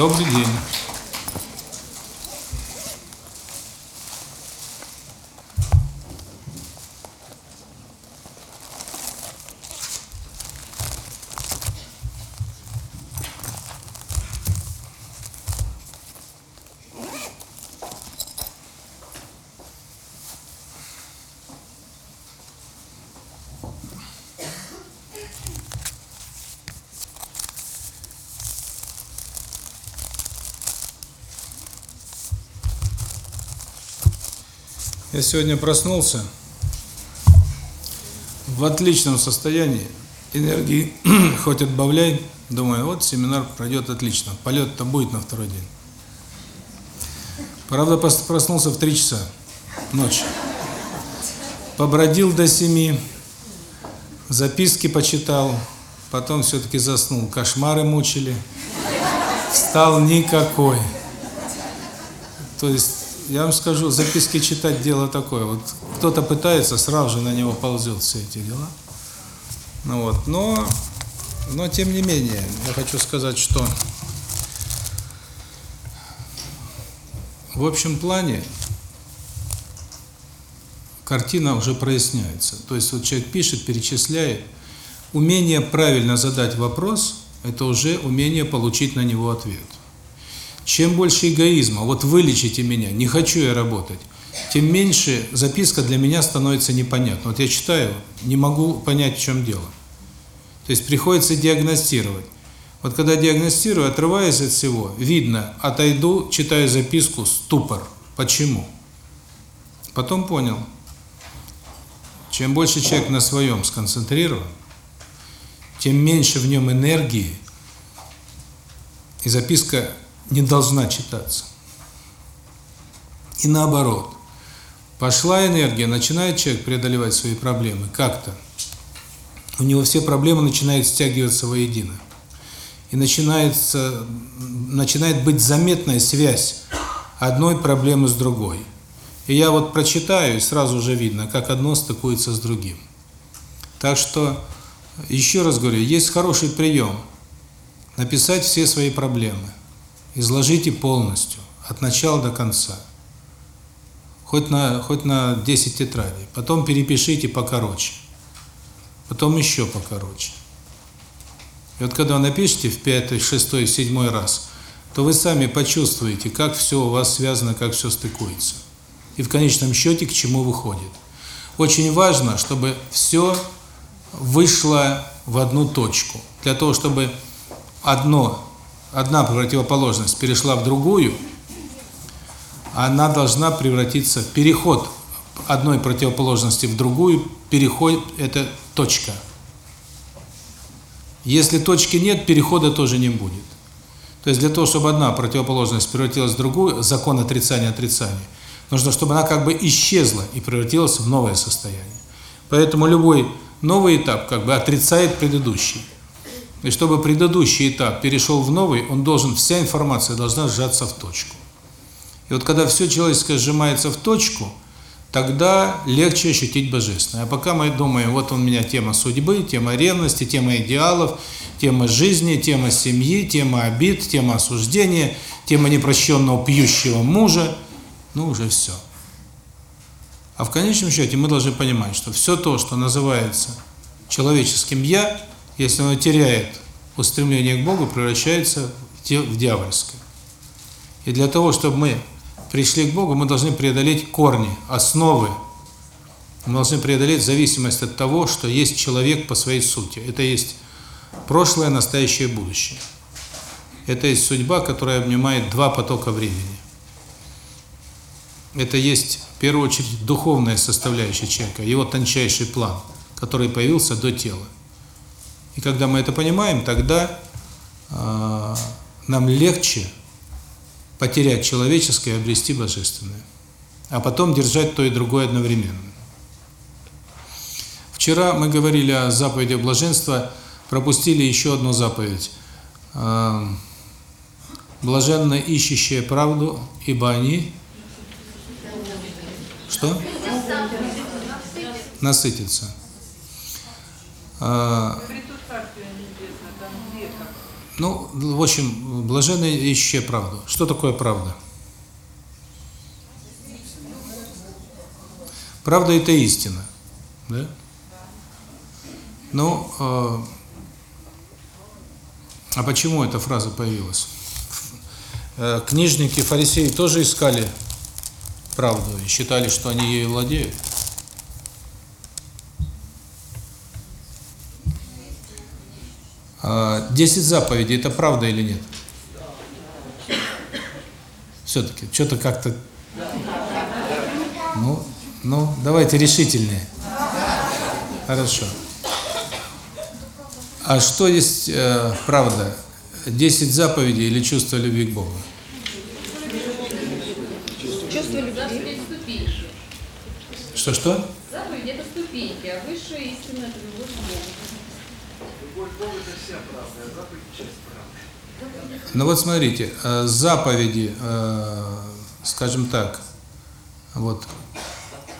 Добрый день. Я сегодня проснулся в отличном состоянии, энергии хоть отбавляй, думаю, вот семинар пройдет отлично, полет-то будет на второй день. Правда, проснулся в 3 часа ночи, побродил до 7, записки почитал, потом все-таки заснул, кошмары мучили, встал никакой. То есть я вам скажу, записки читать дело такое. Вот кто-то пытается, сразу же на него ползет все эти дела. Ну вот, но, но тем не менее, я хочу сказать, что в общем плане картина уже проясняется. То есть вот человек пишет, перечисляет. Умение правильно задать вопрос – это уже умение получить на него ответ. Чем больше эгоизма, вот вылечите меня, не хочу я работать, тем меньше записка для меня становится непонятна. Вот я читаю, не могу понять, в чем дело. То есть приходится диагностировать. Вот когда диагностирую, отрываясь от всего, видно, отойду, читаю записку, ступор. Почему? Потом понял. Чем больше человек на своем сконцентрирован, тем меньше в нем энергии, и записка не должна читаться. И наоборот. Пошла энергия, начинает человек преодолевать свои проблемы как-то. У него все проблемы начинают стягиваться воедино. И начинается начинает быть заметная связь одной проблемы с другой. И я вот прочитаю, и сразу уже видно, как одно стыкуется с другим. Так что, еще раз говорю, есть хороший прием – написать все свои проблемы. Изложите полностью, от начала до конца. Хоть на хоть на 10 тетрадей. Потом перепишите покороче. Потом еще покороче. И вот когда вы напишете в пятый, шестой, седьмой раз, то вы сами почувствуете, как все у вас связано, как все стыкуется. И в конечном счете к чему выходит. Очень важно, чтобы все вышло в одну точку. Для того, чтобы одно одна противоположность перешла в другую, она должна превратиться в переход одной противоположности в другую, переход – это точка. Если точки нет, перехода тоже не будет. То есть для того, чтобы одна противоположность превратилась в другую, закон отрицания отрицания, нужно, чтобы она как бы исчезла и превратилась в новое состояние. Поэтому любой новый этап как бы отрицает предыдущий. И чтобы предыдущий этап перешел в новый, он должен, вся информация должна сжаться в точку. И вот когда все человеческое сжимается в точку, тогда легче ощутить Божественное. А пока мы думаем, вот у меня тема судьбы, тема ревности, тема идеалов, тема жизни, тема семьи, тема обид, тема осуждения, тема непрощенного пьющего мужа, ну уже все. А в конечном счете мы должны понимать, что все то, что называется человеческим «я», если оно теряет устремление к Богу, превращается в дьявольское. И для того, чтобы мы пришли к Богу, мы должны преодолеть корни, основы. Мы должны преодолеть зависимость от того, что есть человек по своей сути. Это есть прошлое, настоящее, будущее. Это есть судьба, которая обнимает два потока времени. Это есть, в первую очередь, духовная составляющая человека, его тончайший план, который появился до тела. И когда мы это понимаем, тогда э, нам легче потерять человеческое и обрести божественное. А потом держать то и другое одновременно. Вчера мы говорили о заповеди блаженства, пропустили еще одну заповедь. Э, Блаженно ищущие правду, ибо они... Что? Насытятся. Ну, в общем, блаженный ищи правду. Что такое правда? Правда – это истина. Да? Ну, э, а почему эта фраза появилась? Э, книжники, фарисеи тоже искали правду и считали, что они ею владеют. Десять заповедей – это правда или нет? Все-таки, что-то как-то… Ну, ну, давайте решительнее. Хорошо. А что есть э, правда? Десять заповедей или чувство любви к Богу? Чувство любви. Что-что? Заповедь – это ступеньки, а высшая истина – это любовь к Богу. Любовь к Богу – это вся правда, а заповедь – часть правды. Ну вот смотрите, э, заповеди, э, скажем так, вот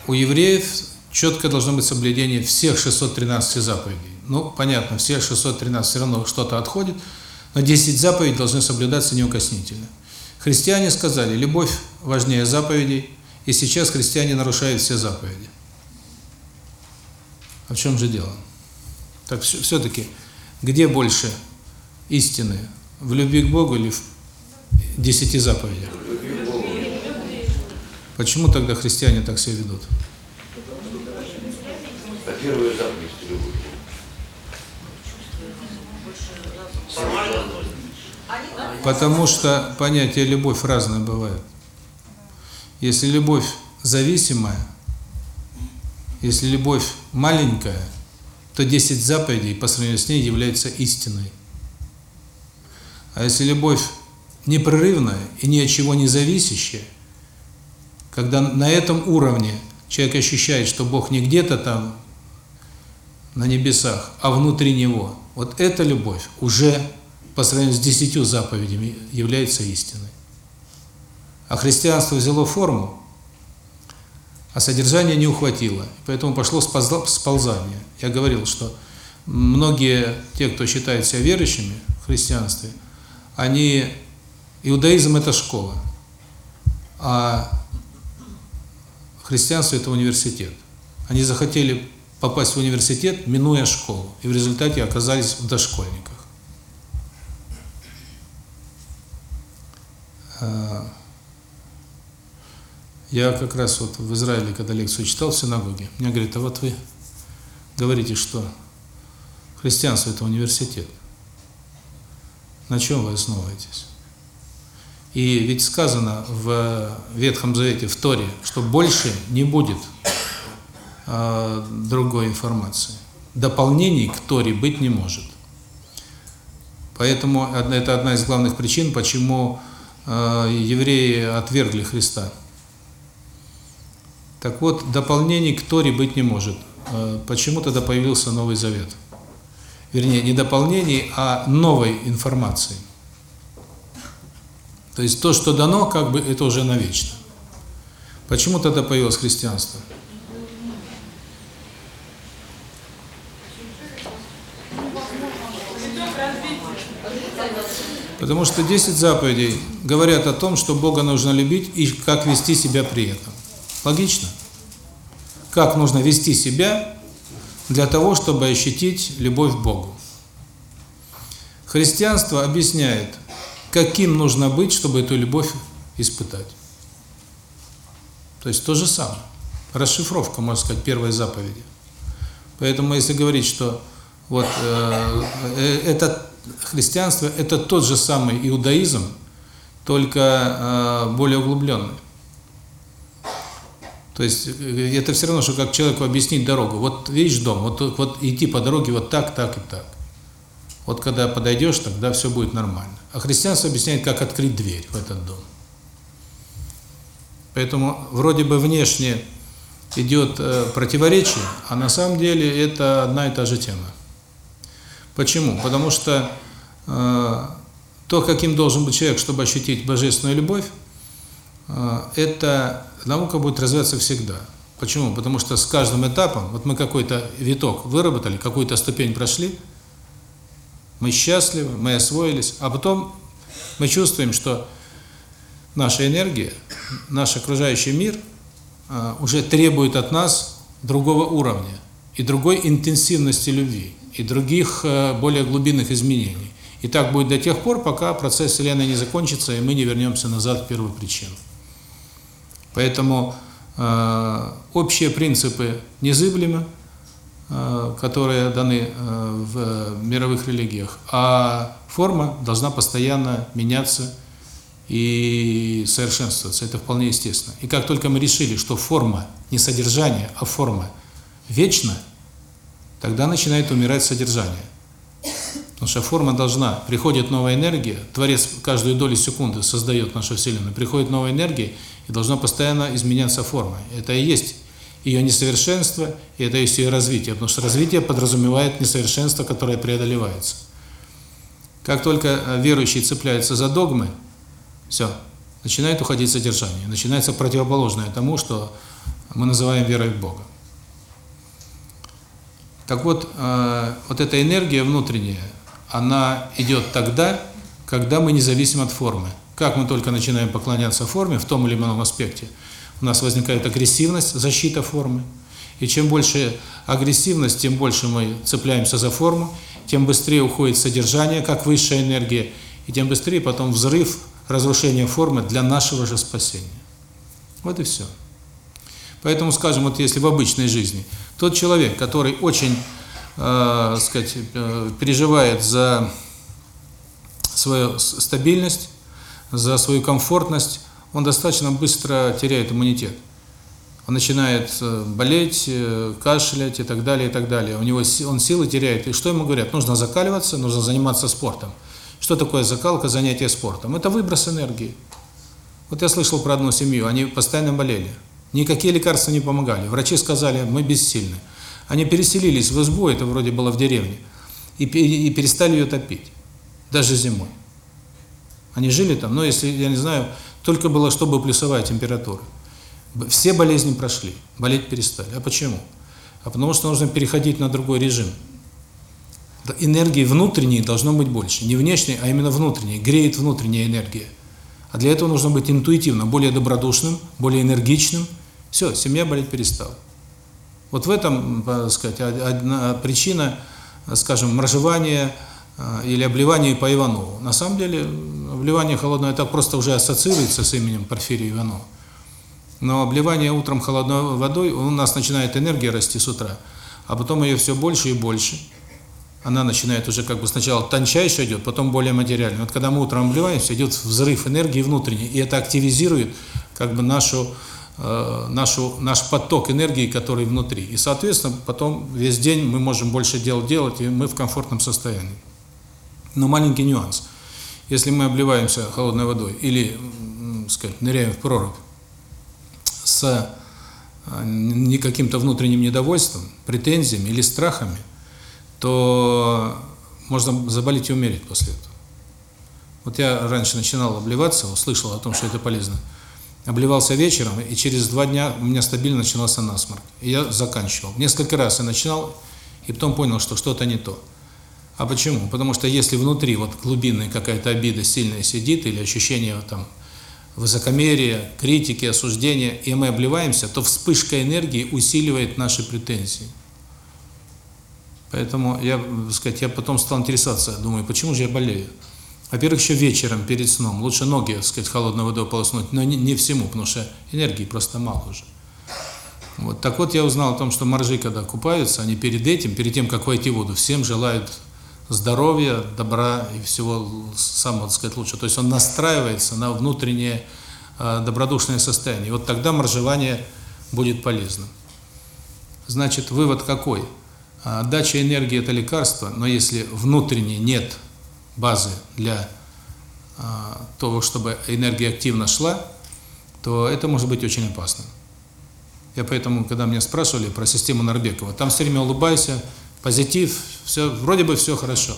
у евреев четко должно быть соблюдение всех 613 заповедей. Ну, понятно, все 613 все равно что-то отходит, но 10 заповедей должны соблюдаться неукоснительно. Христиане сказали, любовь важнее заповедей, и сейчас христиане нарушают все заповеди. А в чем же дело? Так все-таки, где больше истины? В любви к Богу или в десяти заповедях? Почему тогда христиане так себя ведут? Потому что понятие «любовь» разное бывает. Если любовь зависимая, если любовь маленькая, то 10 заповедей по сравнению с ней являются истиной. А если любовь непрерывная и ни от чего не зависящая, когда на этом уровне человек ощущает, что Бог не где-то там на небесах, а внутри него, вот эта любовь уже по сравнению с десятью заповедями является истиной. А христианство взяло форму, а содержание не ухватило, поэтому пошло сползание. Я говорил, что многие, те, кто считает себя верующими в христианстве, они, иудаизм – это школа, а христианство – это университет. Они захотели попасть в университет, минуя школу, и в результате оказались в дошкольниках. Я как раз вот в Израиле, когда лекцию читал в синагоге, мне говорят, а вот вы говорите, что христианство – это университет. На чем вы основываетесь? И ведь сказано в Ветхом Завете, в Торе, что больше не будет э, другой информации. Дополнений к Торе быть не может. Поэтому это одна из главных причин, почему э, евреи отвергли Христа. Так вот, дополнений к Торе быть не может. Э, почему тогда появился Новый Завет? Вернее, не дополнений, а новой информации. То есть то, что дано, как бы это уже навечно. Почему тогда появилось христианство? Потому что 10 заповедей говорят о том, что Бога нужно любить и как вести себя при этом. Логично? Как нужно вести себя для того, чтобы ощутить любовь к Богу. Христианство объясняет, каким нужно быть, чтобы эту любовь испытать. То есть то же самое. Расшифровка, можно сказать, первой заповеди. Поэтому если говорить, что вот э, э, это христианство – это тот же самый иудаизм, только э, более углубленный. То есть э, это все равно, что как человеку объяснить дорогу. Вот видишь дом, вот, вот идти по дороге вот так, так и так. Вот когда подойдешь, тогда все будет нормально. А христианство объясняет, как открыть дверь в этот дом. Поэтому вроде бы внешне идет э, противоречие, а на самом деле это одна и та же тема. Почему? Потому что э, то, каким должен быть человек, чтобы ощутить божественную любовь, э, это наука будет развиваться всегда. Почему? Потому что с каждым этапом, вот мы какой-то виток выработали, какую-то ступень прошли, мы счастливы, мы освоились, а потом мы чувствуем, что наша энергия, наш окружающий мир а, уже требует от нас другого уровня и другой интенсивности любви, и других а, более глубинных изменений. И так будет до тех пор, пока процесс Вселенной не закончится, и мы не вернемся назад в первую причину. Поэтому э, общие принципы незыблемы, э, которые даны э, в мировых религиях, а форма должна постоянно меняться и совершенствоваться. Это вполне естественно. И как только мы решили, что форма не содержание, а форма вечна, тогда начинает умирать содержание. Потому что форма должна, приходит новая энергия, Творец каждую долю секунды создает нашу Вселенную, приходит новая энергия, и должна постоянно изменяться форма. Это и есть ее несовершенство, и это есть ее развитие, потому что развитие подразумевает несовершенство, которое преодолевается. Как только верующий цепляется за догмы, все, начинает уходить содержание, начинается противоположное тому, что мы называем верой в Бога. Так вот, э, вот эта энергия внутренняя, она идет тогда, когда мы не зависим от формы. Как мы только начинаем поклоняться форме в том или ином аспекте, у нас возникает агрессивность, защита формы. И чем больше агрессивность, тем больше мы цепляемся за форму, тем быстрее уходит содержание, как высшая энергия, и тем быстрее потом взрыв, разрушение формы для нашего же спасения. Вот и все. Поэтому, скажем, вот если в обычной жизни, тот человек, который очень, э, сказать, э, переживает за свою стабильность, за свою комфортность, он достаточно быстро теряет иммунитет. Он начинает э, болеть, э, кашлять и так далее, и так далее. У него он силы теряет. И что ему говорят? Нужно закаливаться, нужно заниматься спортом. Что такое закалка, занятие спортом? Это выброс энергии. Вот я слышал про одну семью, они постоянно болели. Никакие лекарства не помогали. Врачи сказали, мы бессильны. Они переселились в избу, это вроде было в деревне, и, и перестали ее топить. Даже зимой. Они жили там, но если, я не знаю, только было, чтобы плюсовая температура. Все болезни прошли, болеть перестали. А почему? А потому что нужно переходить на другой режим. Энергии внутренней должно быть больше. Не внешней, а именно внутренней. Греет внутренняя энергия. А для этого нужно быть интуитивно, более добродушным, более энергичным. Все, семья болеть перестала. Вот в этом, так сказать, одна причина, скажем, моржевания или обливания по Иванову. На самом деле, обливание холодной это просто уже ассоциируется с именем Порфирия Иванова. Но обливание утром холодной водой, у нас начинает энергия расти с утра, а потом ее все больше и больше. Она начинает уже как бы сначала тончайше идет, потом более материальная. Вот когда мы утром обливаемся, идет взрыв энергии внутренней, и это активизирует как бы нашу э, нашу наш поток энергии, который внутри. И, соответственно, потом весь день мы можем больше дел делать, и мы в комфортном состоянии. Но маленький нюанс. Если мы обливаемся холодной водой или, сказать, ныряем в прорубь с а, не каким-то внутренним недовольством, претензиями или страхами, то можно заболеть и умереть после этого. Вот я раньше начинал обливаться, услышал о том, что это полезно. Обливался вечером, и через два дня у меня стабильно начинался насморк. И я заканчивал. Несколько раз я начинал, и потом понял, что что-то не то. А почему? Потому что если внутри вот глубинная какая-то обида сильная сидит, или ощущение там высокомерия, критики, осуждения, и мы обливаемся, то вспышка энергии усиливает наши претензии. Поэтому я, сказать, я потом стал интересоваться, думаю, почему же я болею? Во-первых, еще вечером перед сном лучше ноги, так сказать, холодной водой полоснуть, но не, не всему, потому что энергии просто мало уже. Вот так вот я узнал о том, что моржи, когда купаются, они перед этим, перед тем, как войти в воду, всем желают здоровья, добра и всего самого, так сказать, лучшего. То есть он настраивается на внутреннее э, добродушное состояние. И вот тогда моржевание будет полезным. Значит, вывод какой? Отдача энергии – это лекарство, но если внутренне нет базы для э, того, чтобы энергия активно шла, то это может быть очень опасно. Я поэтому, когда меня спрашивали про систему Нарбекова, там все время улыбайся, позитив, все, вроде бы все хорошо.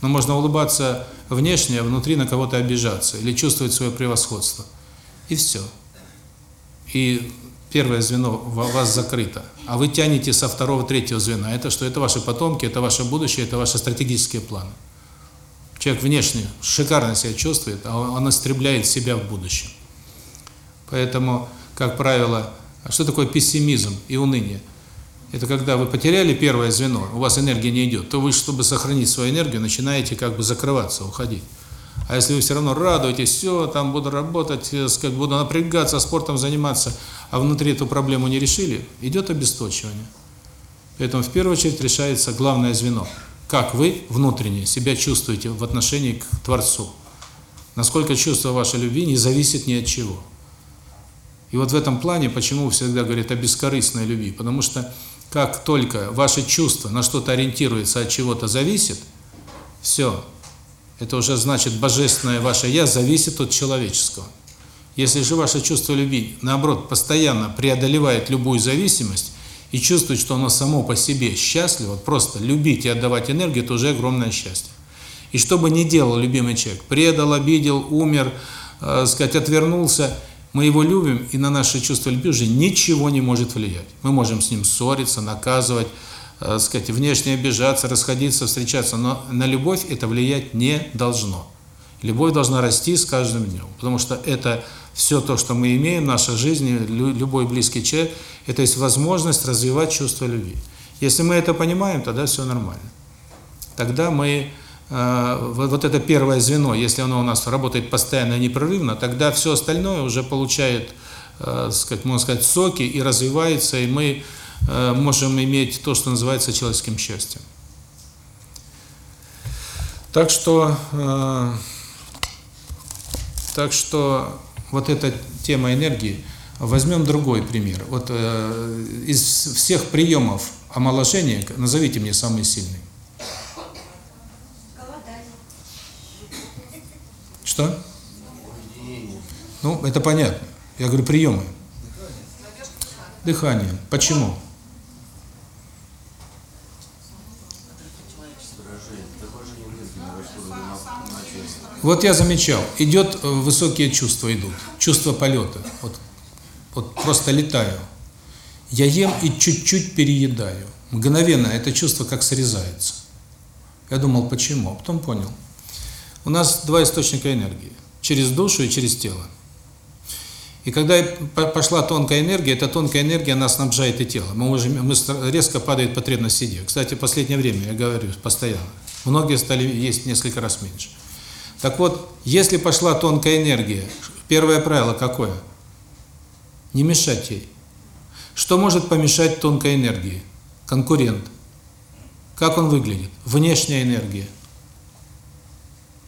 Но можно улыбаться внешне, а внутри на кого-то обижаться или чувствовать свое превосходство. И все. И первое звено у вас закрыто. А вы тянете со второго, третьего звена. Это что? Это ваши потомки, это ваше будущее, это ваши стратегические планы. Человек внешне шикарно себя чувствует, а он истребляет себя в будущем. Поэтому, как правило, а что такое пессимизм и уныние? Это когда вы потеряли первое звено, у вас энергия не идет, то вы, чтобы сохранить свою энергию, начинаете как бы закрываться, уходить. А если вы все равно радуетесь, все, там буду работать, как буду напрягаться, спортом заниматься, а внутри эту проблему не решили, идет обесточивание. Поэтому в первую очередь решается главное звено. Как вы внутренне себя чувствуете в отношении к Творцу. Насколько чувство вашей любви не зависит ни от чего. И вот в этом плане, почему всегда говорят о бескорыстной любви, потому что как только ваше чувство на что-то ориентируется, от чего-то зависит, все, это уже значит божественное ваше «я» зависит от человеческого. Если же ваше чувство любви, наоборот, постоянно преодолевает любую зависимость и чувствует, что оно само по себе счастливо, просто любить и отдавать энергию – это уже огромное счастье. И что бы ни делал любимый человек, предал, обидел, умер, э, сказать, отвернулся, мы его любим, и на наше чувство любви уже ничего не может влиять. Мы можем с ним ссориться, наказывать, э, сказать, внешне обижаться, расходиться, встречаться, но на любовь это влиять не должно. Любовь должна расти с каждым днем, потому что это все то, что мы имеем в нашей жизни, любой близкий человек, это есть возможность развивать чувство любви. Если мы это понимаем, тогда все нормально. Тогда мы, вот это первое звено, если оно у нас работает постоянно и непрерывно, тогда все остальное уже получает, э, сказать, можно сказать, соки и развивается, и мы э, можем иметь то, что называется человеческим счастьем. Так что, э, так что вот эта тема энергии. Возьмем другой пример. Вот э, из всех приемов омоложения назовите мне самый сильный. Что? Ну, это понятно. Я говорю приемы. Дыхание. Почему? Вот я замечал, идет э, высокие чувства идут, чувство полета. Вот, вот просто летаю. Я ем и чуть-чуть переедаю. Мгновенно это чувство как срезается. Я думал, почему? А потом понял. У нас два источника энергии. Через душу и через тело. И когда пошла тонкая энергия, эта тонкая энергия нас снабжает и тело. Мы можем, мы резко падает потребность еде. Кстати, в последнее время, я говорю постоянно, многие стали есть несколько раз меньше. Так вот, если пошла тонкая энергия, первое правило какое? Не мешать ей. Что может помешать тонкой энергии? Конкурент. Как он выглядит? Внешняя энергия.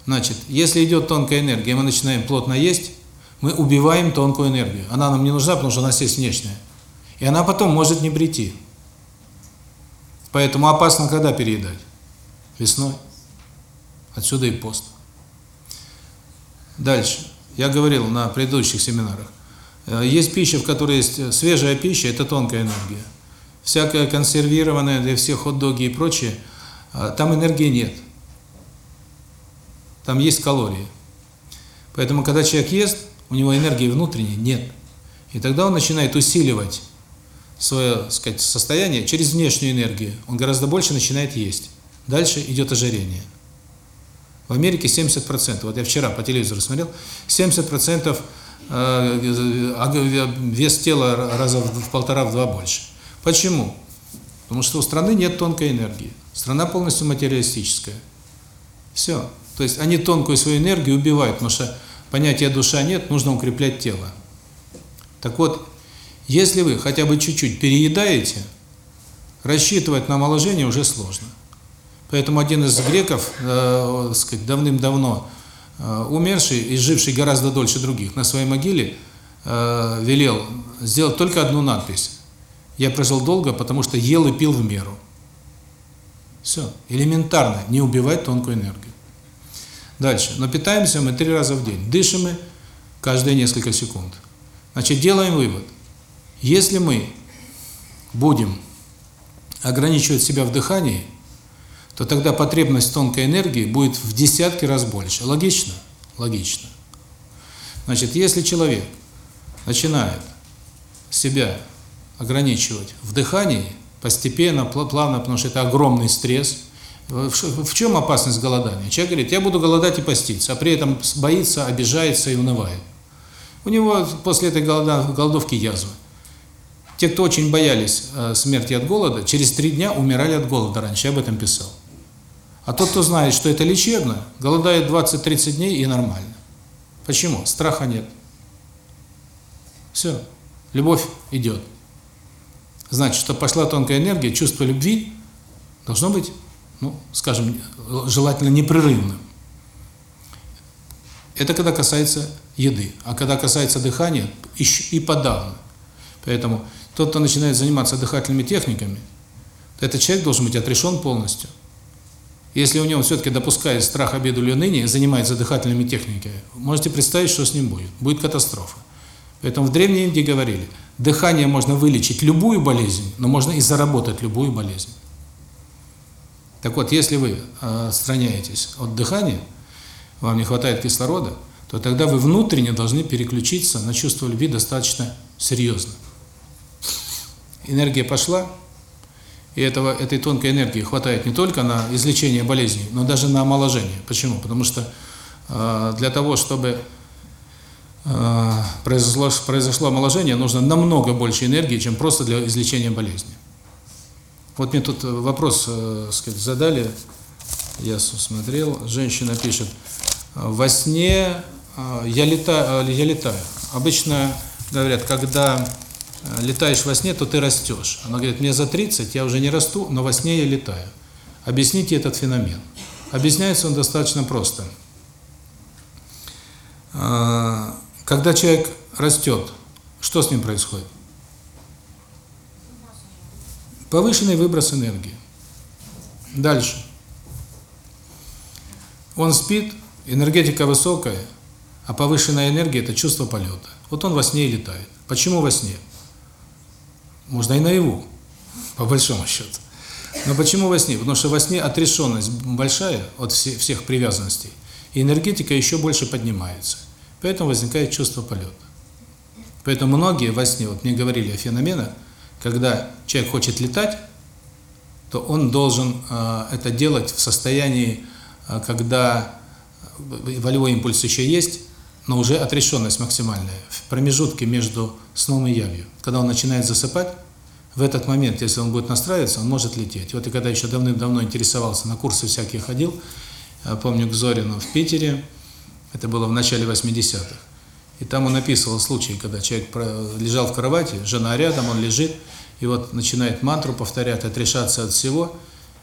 Значит, если идет тонкая энергия, мы начинаем плотно есть, мы убиваем тонкую энергию. Она нам не нужна, потому что у нас есть внешняя. И она потом может не прийти. Поэтому опасно когда переедать? Весной. Отсюда и пост. Дальше. Я говорил на предыдущих семинарах. Э, есть пища, в которой есть э, свежая пища, это тонкая энергия. Всякая консервированная, для всех хот-доги и прочее, э, там энергии нет. Там есть калории. Поэтому, когда человек ест, у него энергии внутренней нет. И тогда он начинает усиливать свое, сказать, состояние через внешнюю энергию. Он гораздо больше начинает есть. Дальше идет ожирение. В Америке 70%, вот я вчера по телевизору смотрел, 70% э, вес тела раза в полтора-в два больше. Почему? Потому что у страны нет тонкой энергии. Страна полностью материалистическая. Все. То есть они тонкую свою энергию убивают, потому что понятия душа нет, нужно укреплять тело. Так вот, если вы хотя бы чуть-чуть переедаете, рассчитывать на омоложение уже сложно. Поэтому один из греков, э, сказать, давным-давно э, умерший и живший гораздо дольше других, на своей могиле э, велел сделать только одну надпись. Я прожил долго, потому что ел и пил в меру. Все. Элементарно. Не убивать тонкую энергию. Дальше. Но питаемся мы три раза в день. Дышим мы каждые несколько секунд. Значит, делаем вывод. Если мы будем ограничивать себя в дыхании – то тогда потребность тонкой энергии будет в десятки раз больше. Логично? Логично. Значит, если человек начинает себя ограничивать в дыхании, постепенно, плавно, потому что это огромный стресс, В, чем опасность голодания? Человек говорит, я буду голодать и поститься, а при этом боится, обижается и унывает. У него после этой голодовки язва. Те, кто очень боялись э, смерти от голода, через три дня умирали от голода раньше, я об этом писал. А тот, кто знает, что это лечебно, голодает 20-30 дней и нормально. Почему? Страха нет. Все. Любовь идет. Значит, что пошла тонкая энергия, чувство любви должно быть, ну, скажем, желательно непрерывным. Это когда касается еды. А когда касается дыхания, и подавно. Поэтому тот, кто начинает заниматься дыхательными техниками, этот человек должен быть отрешен полностью. Если у него все-таки допускает страх, обиду или уныние, занимается дыхательными техниками, можете представить, что с ним будет. Будет катастрофа. Поэтому в Древней Индии говорили, дыхание можно вылечить любую болезнь, но можно и заработать любую болезнь. Так вот, если вы э, отстраняетесь от дыхания, вам не хватает кислорода, то тогда вы внутренне должны переключиться на чувство любви достаточно серьезно. Энергия пошла, и этого, этой тонкой энергии хватает не только на излечение болезней, но даже на омоложение. Почему? Потому что э, для того, чтобы э, произошло, произошло омоложение, нужно намного больше энергии, чем просто для излечения болезни. Вот мне тут вопрос э, сказать, задали, я смотрел, женщина пишет, во сне э, я, летаю, я летаю. Обычно говорят, когда летаешь во сне, то ты растешь. Она говорит, мне за 30, я уже не расту, но во сне я летаю. Объясните этот феномен. Объясняется он достаточно просто. Когда человек растет, что с ним происходит? Повышенный выброс энергии. Дальше. Он спит, энергетика высокая, а повышенная энергия – это чувство полета. Вот он во сне и летает. Почему во сне? Можно и наяву, по большому счету. Но почему во сне? Потому что во сне отрешенность большая от всех привязанностей, и энергетика еще больше поднимается. Поэтому возникает чувство полета. Поэтому многие во сне, вот мне говорили о феноменах, когда человек хочет летать, то он должен э, это делать в состоянии, э, когда волевой импульс еще есть, но уже отрешенность максимальная, в промежутке между сном и явью. Когда он начинает засыпать, в этот момент, если он будет настраиваться, он может лететь. Вот и когда еще давным-давно интересовался, на курсы всякие ходил, помню к Зорину в Питере, это было в начале 80-х, и там он описывал случай, когда человек лежал в кровати, жена рядом, он лежит, и вот начинает мантру повторять, отрешаться от всего,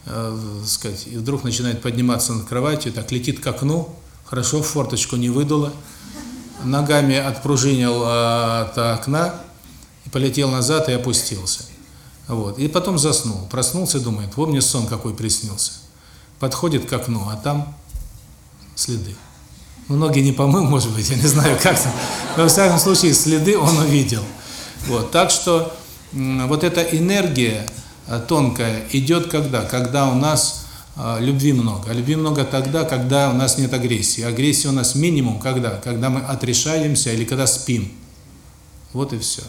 э, сказать, и вдруг начинает подниматься над кроватью, так летит к окну, хорошо, форточку не выдуло, ногами отпружинил от окна, и полетел назад и опустился. Вот. И потом заснул. Проснулся и думает, вот мне сон какой приснился. Подходит к окну, а там следы. Ноги не помыл, может быть, я не знаю, как там. Но, во всяком случае, следы он увидел. Вот. Так что вот эта энергия тонкая идет когда? Когда у нас а, любви много. А любви много тогда, когда у нас нет агрессии. Агрессия у нас минимум когда? Когда мы отрешаемся или когда спим. Вот и все.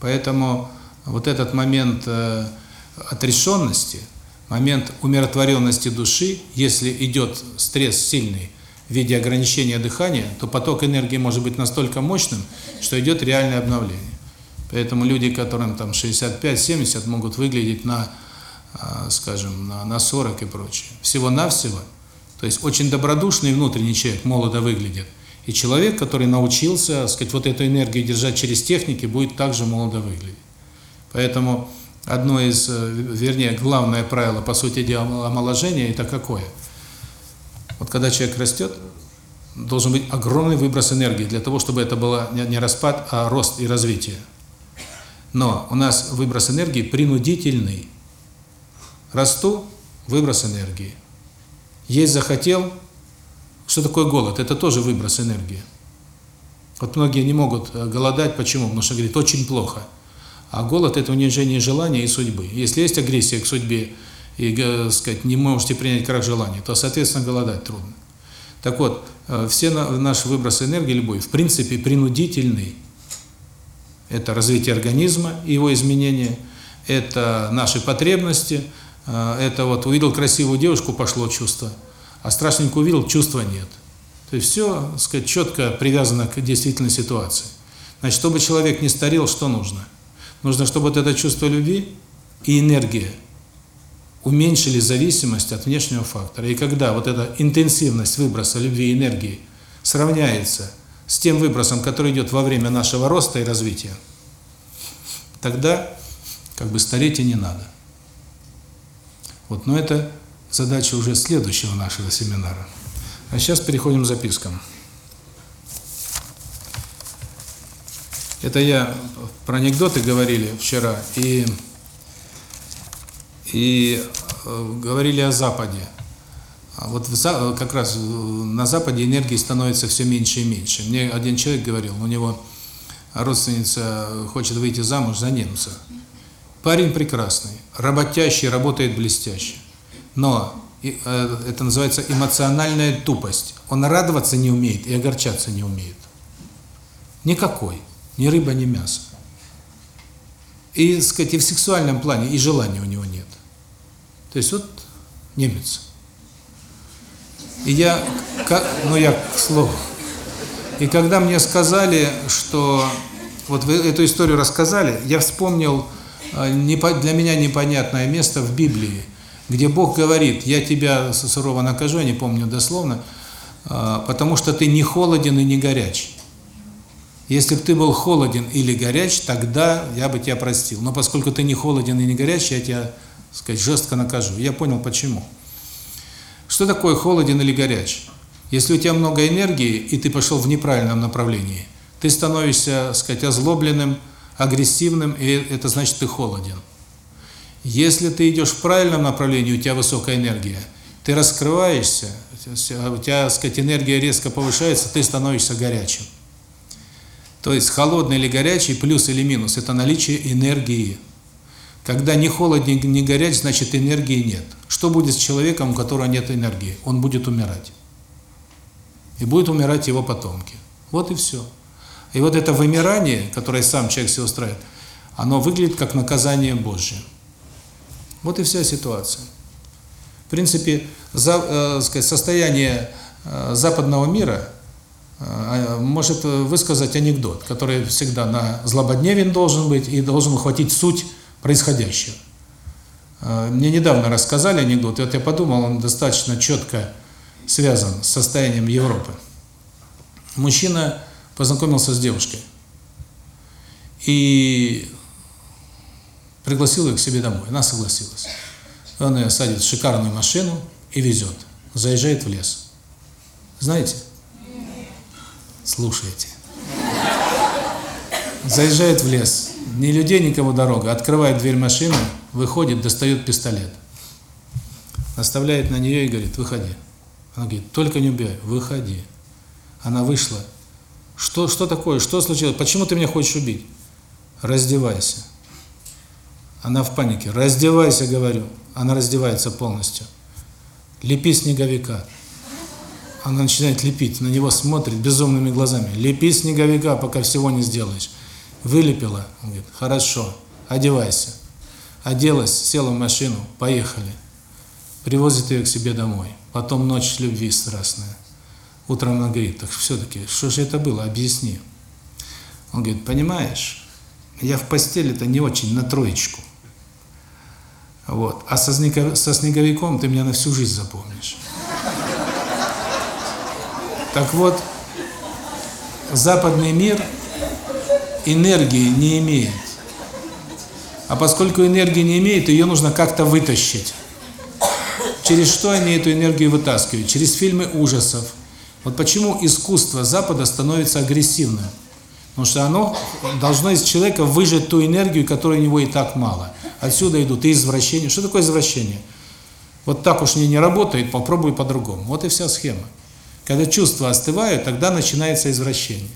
Поэтому вот этот момент э, отрешенности, момент умиротворенности души, если идет стресс сильный в виде ограничения дыхания, то поток энергии может быть настолько мощным, что идет реальное обновление. Поэтому люди, которым там 65-70, могут выглядеть на а, скажем, на, на 40 и прочее. Всего-навсего. То есть очень добродушный внутренний человек молодо выглядит. И человек, который научился, сказать, вот эту энергию держать через техники, будет также молодо выглядеть. Поэтому одно из, э, вернее, главное правило, по сути дела, омоложения, это какое? Вот когда человек растет, должен быть огромный выброс энергии для того, чтобы это было не распад, а рост и развитие. Но у нас выброс энергии принудительный. Расту – выброс энергии. Есть захотел. Что такое голод? Это тоже выброс энергии. Вот многие не могут э, голодать. Почему? Потому что, говорит, очень плохо. А голод – это унижение желания и судьбы. Если есть агрессия к судьбе, и, э, сказать, не можете принять крах желаний, то, соответственно, голодать трудно. Так вот, э, все наши выбросы энергии, любой, в принципе, принудительный. Это развитие организма, его изменение, это наши потребности – э, это вот увидел красивую девушку, пошло чувство, а страшненькую увидел, чувства нет. То есть все, сказать, четко привязано к действительной ситуации. Значит, чтобы человек не старел, что нужно? Нужно, чтобы вот это чувство любви и энергия уменьшили зависимость от внешнего фактора. И когда вот эта интенсивность выброса любви и энергии сравняется с тем выбросом, который идет во время нашего роста и развития, тогда как бы стареть и не надо. Вот, но это задача уже следующего нашего семинара. А сейчас переходим к запискам. Это я про анекдоты говорили вчера, и, и э, говорили о Западе. А вот в, как раз на Западе энергии становится все меньше и меньше. Мне один человек говорил, у него родственница хочет выйти замуж за немца. Парень прекрасный, работящий, работает блестяще. Но э, это называется эмоциональная тупость. Он радоваться не умеет и огорчаться не умеет. Никакой. Ни рыба, ни мясо. И, так сказать, и в сексуальном плане, и желания у него нет. То есть вот немец. И я, как, ну я к слову, и когда мне сказали, что вот вы эту историю рассказали, я вспомнил для меня непонятное место в Библии, где Бог говорит, я тебя сурово накажу, я не помню дословно, потому что ты не холоден и не горячий. Если бы ты был холоден или горяч, тогда я бы тебя простил. Но поскольку ты не холоден и не горяч, я тебя, сказать, жестко накажу. Я понял, почему. Что такое холоден или горяч? Если у тебя много энергии, и ты пошел в неправильном направлении, ты становишься, сказать, озлобленным, агрессивным, и это значит, ты холоден. Если ты идешь в правильном направлении, у тебя высокая энергия, ты раскрываешься, у тебя, сказать, энергия резко повышается, ты становишься горячим. То есть холодный или горячий, плюс или минус – это наличие энергии. Когда ни холодный, ни горяч, значит энергии нет. Что будет с человеком, у которого нет энергии? Он будет умирать. И будут умирать его потомки. Вот и все. И вот это вымирание, которое сам человек себе устраивает, оно выглядит как наказание Божье. Вот и вся ситуация. В принципе, за, э, сказать, состояние э, западного мира – может высказать анекдот, который всегда на злободневен должен быть и должен ухватить суть происходящего. А, мне недавно рассказали анекдот, и вот я подумал, он достаточно четко связан с состоянием Европы. Мужчина познакомился с девушкой и пригласил ее к себе домой. Она согласилась. Он ее садит в шикарную машину и везет. Заезжает в лес. Знаете, слушайте. Заезжает в лес, ни людей, никому дорога, открывает дверь машины, выходит, достает пистолет. Наставляет на нее и говорит, выходи. Она говорит, только не убивай, выходи. Она вышла. Что, что такое, что случилось, почему ты меня хочешь убить? Раздевайся. Она в панике. Раздевайся, говорю. Она раздевается полностью. Лепи снеговика. Она начинает лепить, на него смотрит безумными глазами. Лепи снеговика, пока всего не сделаешь. Вылепила. Он говорит, хорошо, одевайся. Оделась, села в машину, поехали. Привозит ее к себе домой. Потом ночь любви страстная. Утром она говорит, так все-таки, что же это было, объясни. Он говорит, понимаешь, я в постели-то не очень на троечку. Вот. А со, снеговиком ты меня на всю жизнь запомнишь. Так вот, западный мир энергии не имеет. А поскольку энергии не имеет, ее нужно как-то вытащить. Через что они эту энергию вытаскивают? Через фильмы ужасов. Вот почему искусство Запада становится агрессивным. Потому что оно должно из человека выжать ту энергию, которой у него и так мало. Отсюда идут и извращения. Что такое извращение? Вот так уж мне не работает, попробуй по-другому. Вот и вся схема. Когда чувства остывают, тогда начинается извращение.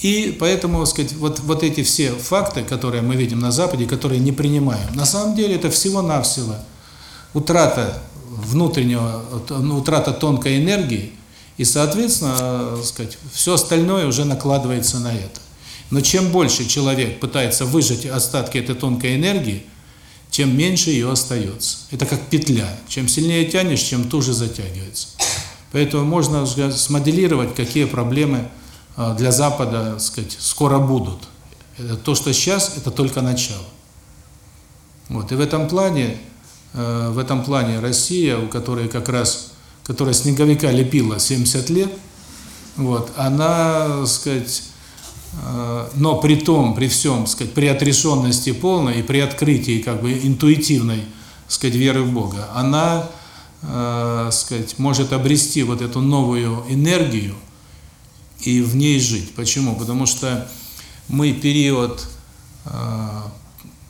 И поэтому, сказать, вот, вот эти все факты, которые мы видим на Западе, которые не принимаем, на самом деле это всего-навсего утрата внутреннего, ну, утрата тонкой энергии, и, соответственно, сказать, все остальное уже накладывается на это. Но чем больше человек пытается выжать остатки этой тонкой энергии, тем меньше ее остается. Это как петля. Чем сильнее тянешь, чем туже затягивается. Поэтому можно смоделировать, какие проблемы а, для Запада, так сказать, скоро будут. Это то, что сейчас, это только начало. Вот. И в этом плане, э, в этом плане Россия, у которой как раз, которая снеговика лепила 70 лет, вот, она, так сказать, э, но при том, при всем, сказать, при отрешенности полной и при открытии как бы интуитивной, сказать, веры в Бога, она, э, сказать, может обрести вот эту новую энергию и в ней жить. Почему? Потому что мы период э,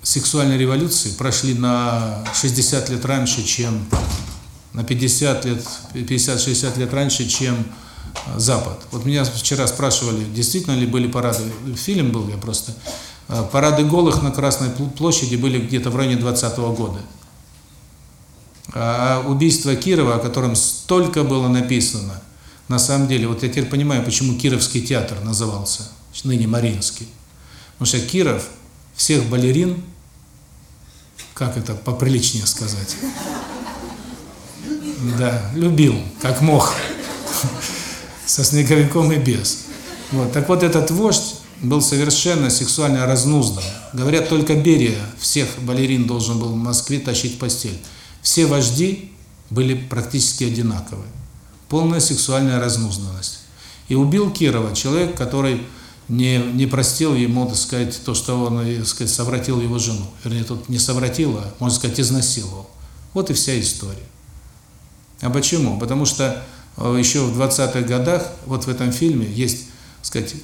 сексуальной революции прошли на 60 лет раньше, чем на 50 лет, 50-60 лет раньше, чем э, Запад. Вот меня вчера спрашивали, действительно ли были парады, фильм был я просто, э, парады голых на Красной площади были где-то в районе 20 -го года. А убийство Кирова, о котором столько было написано, на самом деле, вот я теперь понимаю, почему Кировский театр назывался, ныне Мариинский. Потому что Киров всех балерин, как это поприличнее сказать, да, любил, как мог, со снеговиком и без. Вот. Так вот, этот вождь был совершенно сексуально разнуздан. Говорят, только Берия всех балерин должен был в Москве тащить в постель. Все вожди были практически одинаковые. Полная сексуальная разнузданность. И убил Кирова человек, который не, не простил ему, так сказать, то, что он, так сказать, совратил его жену. Вернее, тут не совратил, а, можно сказать, изнасиловал. Вот и вся история. А почему? Потому что э, еще в 20-х годах, вот в этом фильме, есть, так сказать,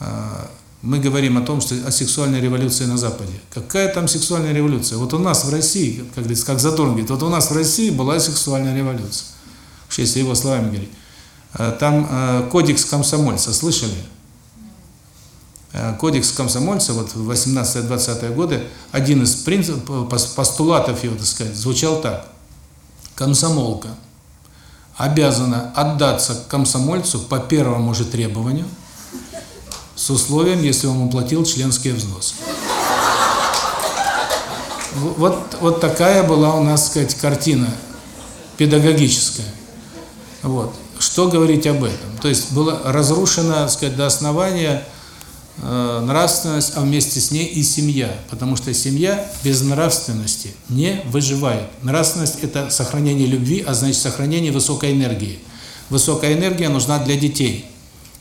э, мы говорим о том, что о сексуальной революции на Западе. Какая там сексуальная революция? Вот у нас в России, как говорится, как Задорн говорит, вот у нас в России была сексуальная революция. Если его словами говорить. Э, там кодекс комсомольца, слышали? Э, кодекс комсомольца вот в 18-20-е годы, один из принципов, постулатов его, так сказать, звучал так. Комсомолка обязана отдаться комсомольцу по первому же требованию с условием, если он уплатил членские взносы. Вот, вот такая была у нас, сказать, картина педагогическая. Вот. Что говорить об этом? То есть было разрушено, так сказать, до основания Э, нравственность, а вместе с ней и семья. Потому что семья без нравственности не выживает. Нравственность – это сохранение любви, а значит сохранение высокой энергии. Высокая энергия нужна для детей.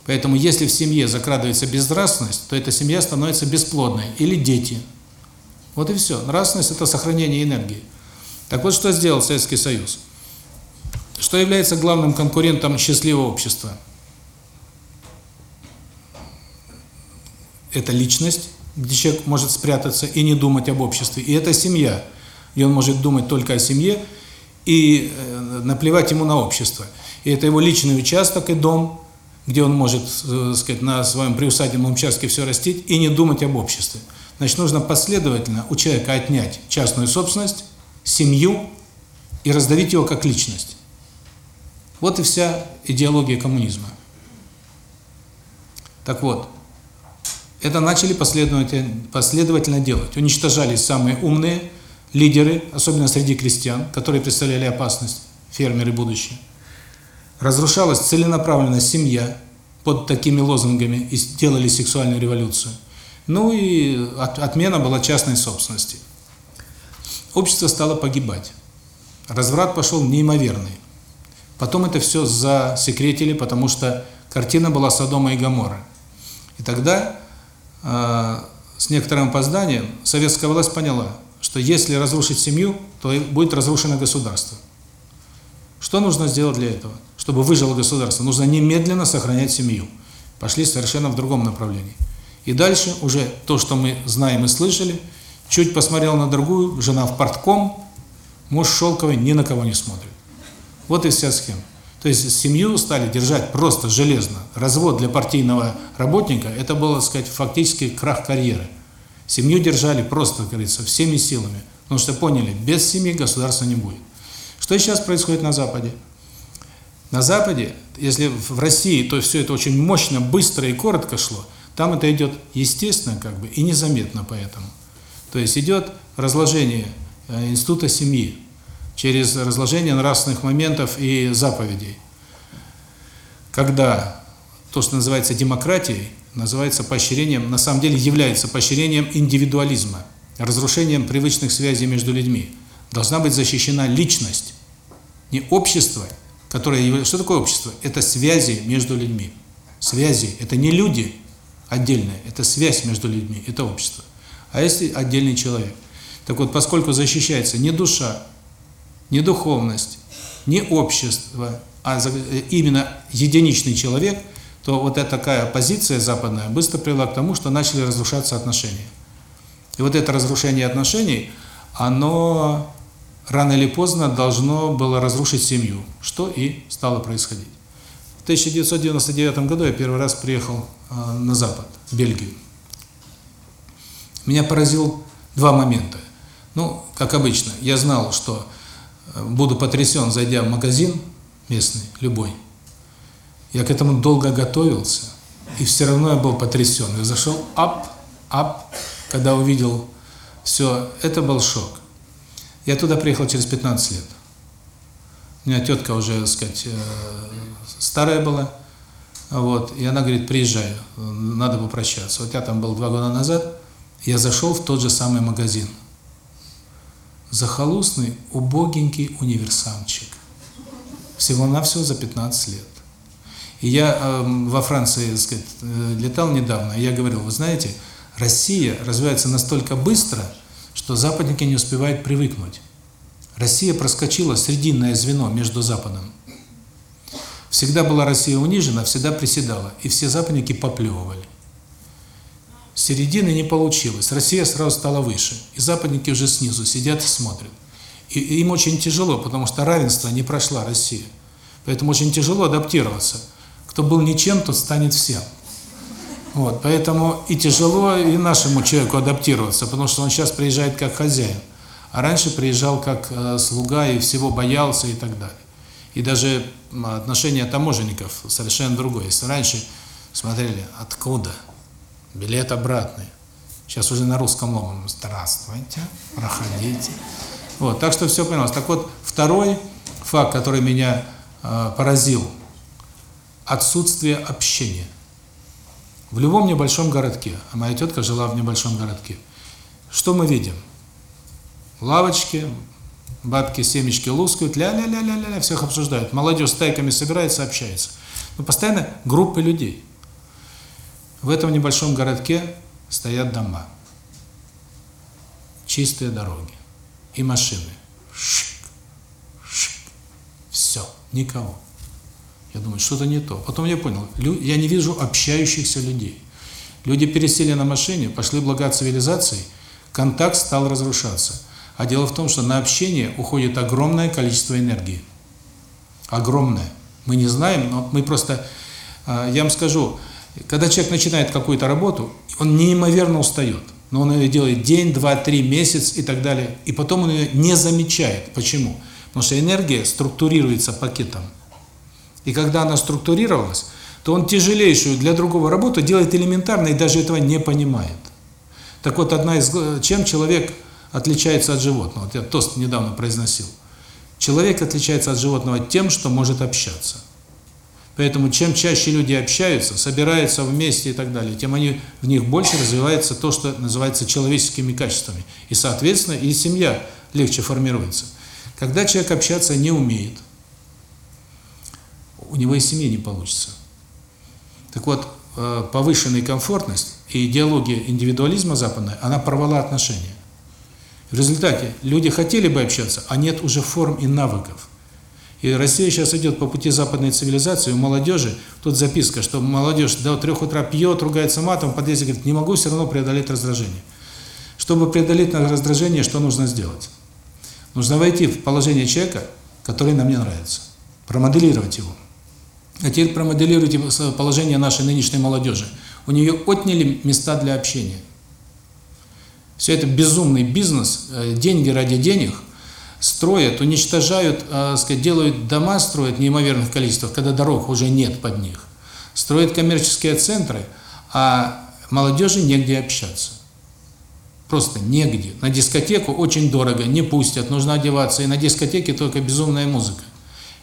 Поэтому если в семье закрадывается безнравственность, то эта семья становится бесплодной. Или дети. Вот и все. Нравственность – это сохранение энергии. Так вот, что сделал Советский Союз? Что является главным конкурентом счастливого общества – это личность, где человек может спрятаться и не думать об обществе, и это семья, где он может думать только о семье и э, наплевать ему на общество. И это его личный участок и дом, где он может, э, сказать, на своем приусадебном участке все растить и не думать об обществе. Значит, нужно последовательно у человека отнять частную собственность, семью и раздавить его как личность. Вот и вся идеология коммунизма. Так вот, это начали последовательно, последовательно делать. Уничтожались самые умные лидеры, особенно среди крестьян, которые представляли опасность, фермеры будущее. Разрушалась целенаправленно семья под такими лозунгами и сделали сексуальную революцию. Ну и от, отмена была частной собственности. Общество стало погибать. Разврат пошел неимоверный. Потом это все засекретили, потому что картина была Содома и Гоморра. И тогда а, с некоторым опозданием советская власть поняла, что если разрушить семью, то будет разрушено государство. Что нужно сделать для этого? Чтобы выжило государство, нужно немедленно сохранять семью. Пошли совершенно в другом направлении. И дальше уже то, что мы знаем и слышали, чуть посмотрел на другую, жена в портком, муж шелковый ни на кого не смотрит. Вот и вся схема. То есть семью стали держать просто железно. Развод для партийного работника – это было, так сказать, фактически крах карьеры. Семью держали просто, как говорится, всеми силами. Потому что поняли, без семьи государства не будет. Что сейчас происходит на Западе? На Западе, если в России, то все это очень мощно, быстро и коротко шло, там это идет естественно как бы и незаметно поэтому. То есть идет разложение э, института семьи, через разложение нравственных моментов и заповедей. Когда то, что называется демократией, называется поощрением, на самом деле является поощрением индивидуализма, разрушением привычных связей между людьми. Должна быть защищена личность, не общество, которое. Что такое общество? Это связи между людьми. Связи. Это не люди отдельные, это связь между людьми, это общество. А если отдельный человек? Так вот, поскольку защищается не душа, не духовность, не общество, а именно единичный человек, то вот эта такая позиция западная быстро привела к тому, что начали разрушаться отношения. И вот это разрушение отношений, оно рано или поздно должно было разрушить семью, что и стало происходить. В 1999 году я первый раз приехал э, на Запад, в Бельгию. Меня поразил два момента. Ну, как обычно, я знал, что э, буду потрясен, зайдя в магазин местный, любой. Я к этому долго готовился, и все равно я был потрясен. Я зашел ап, ап, когда увидел все, это был шок. Я туда приехал через 15 лет. У меня тетка уже, так сказать, э, старая была, вот, и она говорит, приезжай, надо попрощаться. Вот я там был два года назад, я зашел в тот же самый магазин. Захолустный, убогенький универсамчик. Всего-навсего за 15 лет. И я э, во Франции, так сказать, э, летал недавно, и я говорил, вы знаете, Россия развивается настолько быстро, что западники не успевают привыкнуть. Россия проскочила срединное звено между Западом. Всегда была Россия унижена, всегда приседала, и все западники поплевывали. Середины не получилось, Россия сразу стала выше, и западники уже снизу сидят и смотрят. И им очень тяжело, потому что равенство не прошла Россия. Поэтому очень тяжело адаптироваться. Кто был ничем, тот станет всем. Вот, поэтому и тяжело и нашему человеку адаптироваться, потому что он сейчас приезжает как хозяин, а раньше приезжал как э, слуга и всего боялся и так далее. И даже отношение таможенников совершенно другое. Если раньше смотрели, откуда, билет обратный, сейчас уже на русском ломом, здравствуйте, проходите. Вот, так что все понималось. Так вот, второй факт, который меня э, поразил, отсутствие общения. В любом небольшом городке, а моя тетка жила в небольшом городке, что мы видим? Лавочки, бабки семечки лускают, ля-ля-ля-ля-ля, всех обсуждают. Молодежь стайками собирается, общается. Но постоянно группы людей. В этом небольшом городке стоят дома, чистые дороги и машины. Шик, шик, все, никого. Я думаю, что-то не то. Потом я понял, я не вижу общающихся людей. Люди пересели на машине, пошли блага цивилизации, контакт стал разрушаться. А дело в том, что на общение уходит огромное количество энергии. Огромное. Мы не знаем, но мы просто... А, я вам скажу, когда человек начинает какую-то работу, он неимоверно устает. Но он ее делает день, два, три, месяц и так далее. И потом он ее не замечает. Почему? Потому что энергия структурируется пакетом. И когда она структурировалась, то он тяжелейшую для другого работу делает элементарно и даже этого не понимает. Так вот, одна из... Чем человек отличается от животного? Вот я тост недавно произносил. Человек отличается от животного тем, что может общаться. Поэтому чем чаще люди общаются, собираются вместе и так далее, тем они в них больше развивается то, что называется человеческими качествами. И, соответственно, и семья легче формируется. Когда человек общаться не умеет, у него и семьи не получится. Так вот, э, повышенная комфортность и идеология индивидуализма западная, она порвала отношения. В результате люди хотели бы общаться, а нет уже форм и навыков. И Россия сейчас идет по пути западной цивилизации, у молодежи, тут записка, что молодежь до трех утра пьет, ругается матом, в подъезде говорит, не могу все равно преодолеть раздражение. Чтобы преодолеть раздражение, что нужно сделать? Нужно войти в положение человека, который нам не нравится, промоделировать его. А теперь промоделируйте положение нашей нынешней молодежи. У нее отняли места для общения. Все это безумный бизнес, э, деньги ради денег, строят, уничтожают, э, сказать, делают дома, строят неимоверных количествах, когда дорог уже нет под них. Строят коммерческие центры, а молодежи негде общаться. Просто негде. На дискотеку очень дорого, не пустят, нужно одеваться. И на дискотеке только безумная музыка.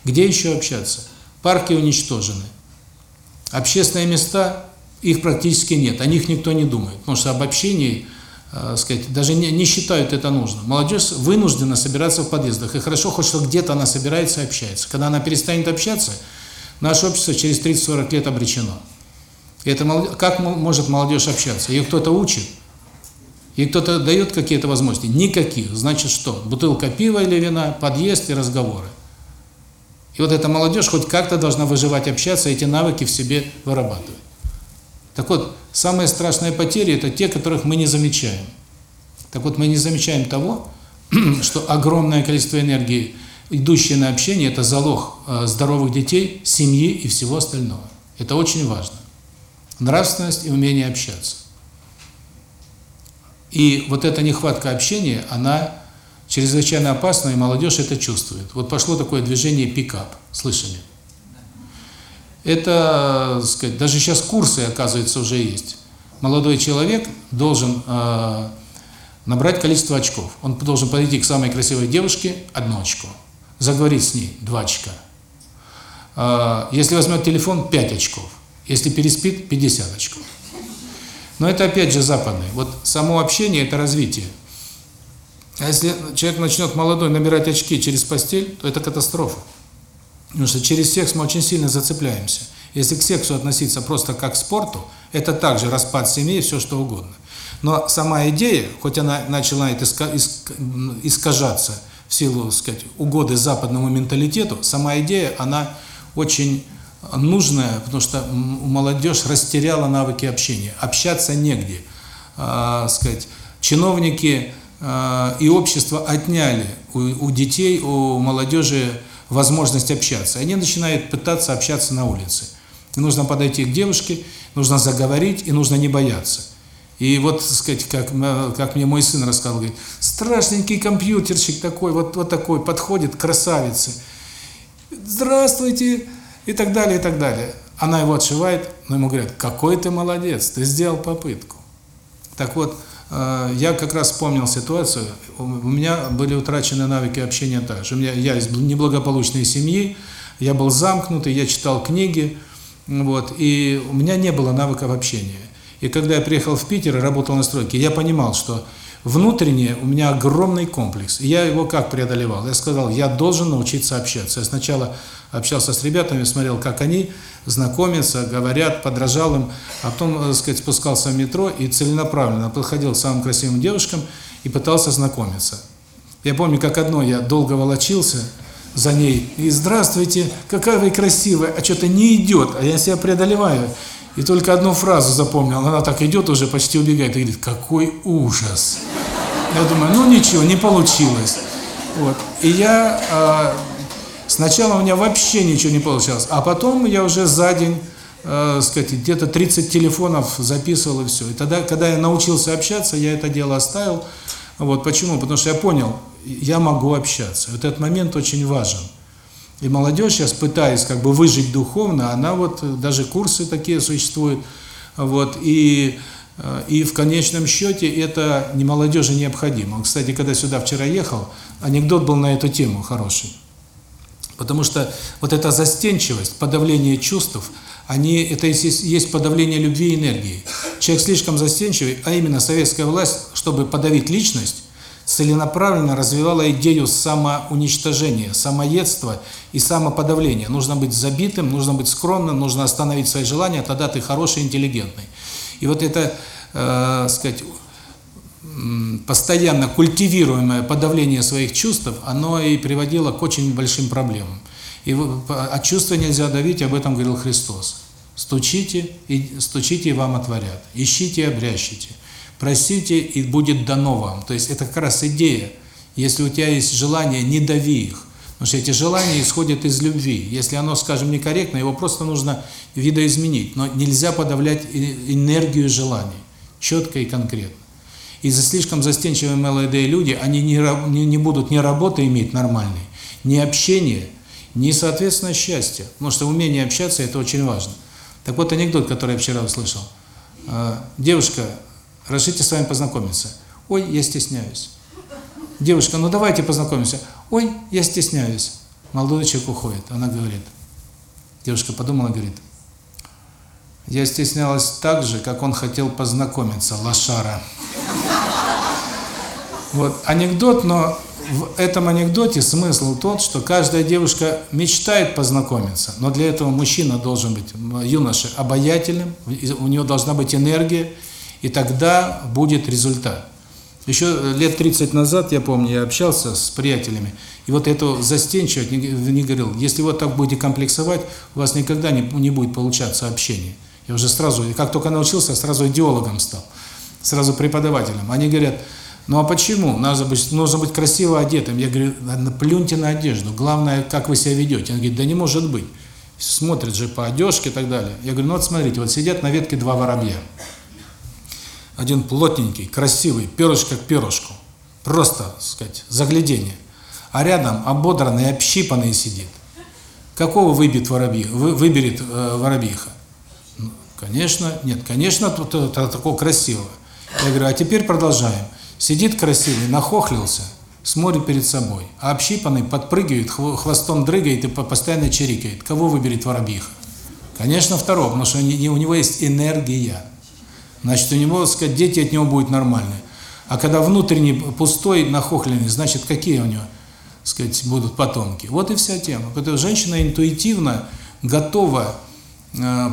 Где еще общаться? Парки уничтожены. Общественные места, их практически нет, о них никто не думает. Потому что об общении, э, сказать, даже не, не считают это нужным. Молодежь вынуждена собираться в подъездах. И хорошо, хоть что где-то она собирается и общается. Когда она перестанет общаться, наше общество через 30-40 лет обречено. И это как может молодежь общаться? Ее кто-то учит? Ей кто-то дает какие-то возможности? Никаких. Значит что? Бутылка пива или вина, подъезд и разговоры. И вот эта молодежь хоть как-то должна выживать, общаться, эти навыки в себе вырабатывать. Так вот, самые страшные потери – это те, которых мы не замечаем. Так вот, мы не замечаем того, что огромное количество энергии, идущее на общение, это залог э, здоровых детей, семьи и всего остального. Это очень важно. Нравственность и умение общаться. И вот эта нехватка общения, она чрезвычайно опасна, и молодежь это чувствует. Вот пошло такое движение пикап, слышали? Это, сказать, даже сейчас курсы, оказывается, уже есть. Молодой человек должен э, набрать количество очков. Он должен подойти к самой красивой девушке – одно очко. Заговорить с ней – два очка. Э, если возьмет телефон – пять очков. Если переспит – 50 очков. Но это опять же западное. Вот само общение – это развитие. А если человек начнет молодой набирать очки через постель, то это катастрофа. Потому что через секс мы очень сильно зацепляемся. Если к сексу относиться просто как к спорту, это также распад семьи, все что угодно. Но сама идея, хоть она начинает искажаться в силу, так сказать, угоды западному менталитету, сама идея, она очень нужная, потому что молодежь растеряла навыки общения. Общаться негде. А, сказать, чиновники и общество отняли у, детей, у молодежи возможность общаться. Они начинают пытаться общаться на улице. И нужно подойти к девушке, нужно заговорить, и нужно не бояться. И вот, так сказать, как, как мне мой сын рассказал, говорит, страшненький компьютерщик такой, вот, вот такой, подходит, красавица. Здравствуйте, и так далее, и так далее. Она его отшивает, но ему говорят, какой ты молодец, ты сделал попытку. Так вот, э, я как раз вспомнил ситуацию, у меня были утрачены навыки общения также. У меня, я из неблагополучной семьи, я был замкнутый, я читал книги, вот, и у меня не было навыков общения. И когда я приехал в Питер и работал на стройке, я понимал, что внутренне у меня огромный комплекс. И я его как преодолевал? Я сказал, я должен научиться общаться. Я сначала общался с ребятами, смотрел, как они знакомятся, говорят, подражал им, а потом, так сказать, спускался в метро и целенаправленно подходил к самым красивым девушкам и пытался знакомиться. Я помню, как одно, я долго волочился за ней, и «Здравствуйте, какая вы красивая!» А что-то не идет, а я себя преодолеваю. И только одну фразу запомнил, она так идет уже, почти убегает, и говорит «Какой ужас!» Я думаю, ну ничего, не получилось. Вот. И я а, Сначала у меня вообще ничего не получалось, а потом я уже за день, э, сказать, где-то 30 телефонов записывал и все. И тогда, когда я научился общаться, я это дело оставил. Вот почему? Потому что я понял, я могу общаться. Вот этот момент очень важен. И молодежь сейчас, пытаясь как бы выжить духовно, она вот, даже курсы такие существуют, вот, и, э, и в конечном счете это не молодежи необходимо. Кстати, когда сюда вчера ехал, анекдот был на эту тему хороший. Потому что вот эта застенчивость, подавление чувств, они это есть, подавление любви и энергии. Человек слишком застенчивый, а именно советская власть, чтобы подавить личность, целенаправленно развивала идею самоуничтожения, самоедства и самоподавления. Нужно быть забитым, нужно быть скромным, нужно остановить свои желания, тогда ты хороший, интеллигентный. И вот это, э, сказать, постоянно культивируемое подавление своих чувств, оно и приводило к очень большим проблемам. И от чувства нельзя давить, об этом говорил Христос. Стучите, и стучите, и вам отворят. Ищите, и обрящите. Просите, и будет дано вам. То есть это как раз идея. Если у тебя есть желание, не дави их. Потому что эти желания исходят из любви. Если оно, скажем, некорректно, его просто нужно видоизменить. Но нельзя подавлять энергию желаний. Четко и конкретно. И за слишком застенчивые молодые люди, они не, не, не будут ни работы иметь нормальной, ни общения, ни, соответственно, счастья. Потому что умение общаться – это очень важно. Так вот, анекдот, который я вчера услышал. А, девушка, разрешите с вами познакомиться. Ой, я стесняюсь. Девушка, ну давайте познакомимся. Ой, я стесняюсь. Молодой человек уходит. Она говорит. Девушка подумала, говорит. Я стеснялась так же, как он хотел познакомиться, лошара. Вот анекдот, но в этом анекдоте смысл тот, что каждая девушка мечтает познакомиться, но для этого мужчина должен быть, юноша, обаятельным, у него должна быть энергия, и тогда будет результат. Еще лет 30 назад, я помню, я общался с приятелями, и вот эту застенчивость не говорил, если вот так будете комплексовать, у вас никогда не, не будет получаться общение. Я уже сразу, как только научился, сразу идеологом стал, сразу преподавателем. Они говорят, ну а почему? Нужно быть, нужно быть красиво одетым. Я говорю, плюньте на одежду, главное, как вы себя ведете. Он говорит, да не может быть. Смотрят же по одежке и так далее. Я говорю, ну вот смотрите, вот сидят на ветке два воробья. Один плотненький, красивый, перышко к перышку. Просто, так сказать, заглядение. А рядом ободранный, общипанный сидит. Какого выбит воробьи, вы, выберет э, воробьиха? Конечно, нет, конечно, тут, тут такого красивого. Я говорю, а теперь продолжаем. Сидит красивый, нахохлился, смотрит перед собой, а общипанный подпрыгивает, хвостом дрыгает и постоянно чирикает. Кого выберет воробьиха? Конечно, второго, потому что у него есть энергия. Значит, у него, так сказать, дети от него будут нормальные. А когда внутренний пустой, нахохленный, значит, какие у него, так сказать, будут потомки? Вот и вся тема. Потому что женщина интуитивно готова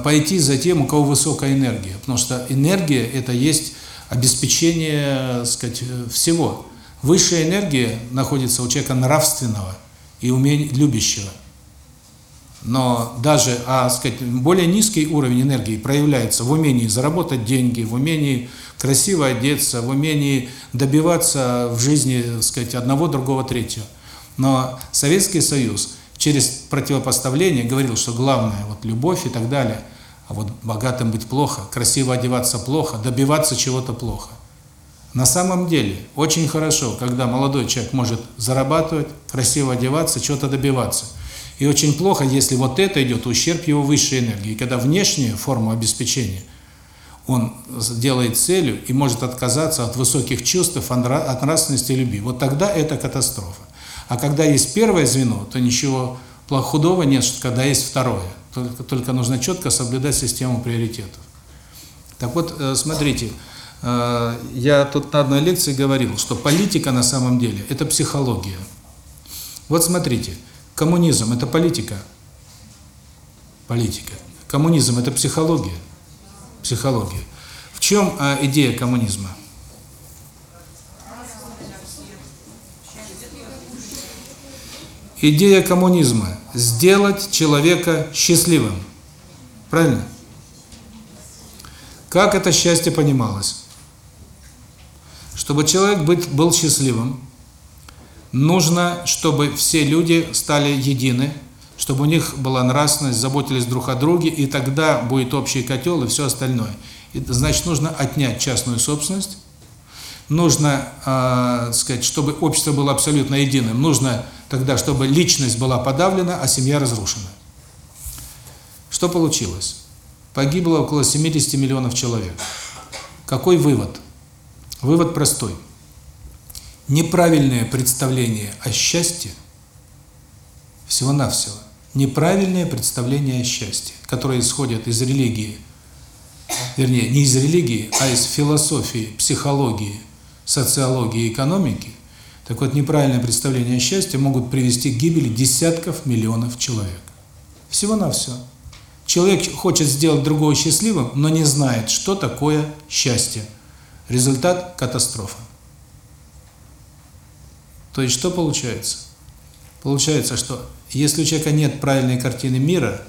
пойти за тем, у кого высокая энергия. Потому что энергия – это есть обеспечение, сказать, всего. Высшая энергия находится у человека нравственного и умения любящего. Но даже, а сказать, более низкий уровень энергии проявляется в умении заработать деньги, в умении красиво одеться, в умении добиваться в жизни, сказать, одного, другого, третьего. Но Советский Союз через противопоставление говорил, что главное вот любовь и так далее – а вот богатым быть плохо, красиво одеваться плохо, добиваться чего-то плохо. На самом деле, очень хорошо, когда молодой человек может зарабатывать, красиво одеваться, чего-то добиваться. И очень плохо, если вот это идет ущерб его высшей энергии. Когда внешнюю форму обеспечения он делает целью и может отказаться от высоких чувств, от нравственности любви. Вот тогда это катастрофа. А когда есть первое звено, то ничего худого нет, когда есть второе. Только, только нужно четко соблюдать систему приоритетов. Так вот, э, смотрите, э, я тут на одной лекции говорил, что политика на самом деле – это психология. Вот смотрите, коммунизм – это политика. Политика. Коммунизм – это психология. Психология. В чем э, идея коммунизма? Идея коммунизма – сделать человека счастливым. Правильно? Как это счастье понималось? Чтобы человек быть, был счастливым, нужно, чтобы все люди стали едины, чтобы у них была нравственность, заботились друг о друге, и тогда будет общий котел и все остальное. И, значит, нужно отнять частную собственность, нужно, э, сказать, чтобы общество было абсолютно единым, нужно тогда, чтобы личность была подавлена, а семья разрушена. Что получилось? Погибло около 70 миллионов человек. Какой вывод? Вывод простой. Неправильное представление о счастье, всего-навсего, неправильное представление о счастье, которое исходит из религии, вернее, не из религии, а из философии, психологии, социологии и экономики, так вот, неправильное представление о счастье могут привести к гибели десятков миллионов человек. Всего-навсего. Человек хочет сделать другого счастливым, но не знает, что такое счастье. Результат – катастрофа. То есть, что получается? Получается, что если у человека нет правильной картины мира,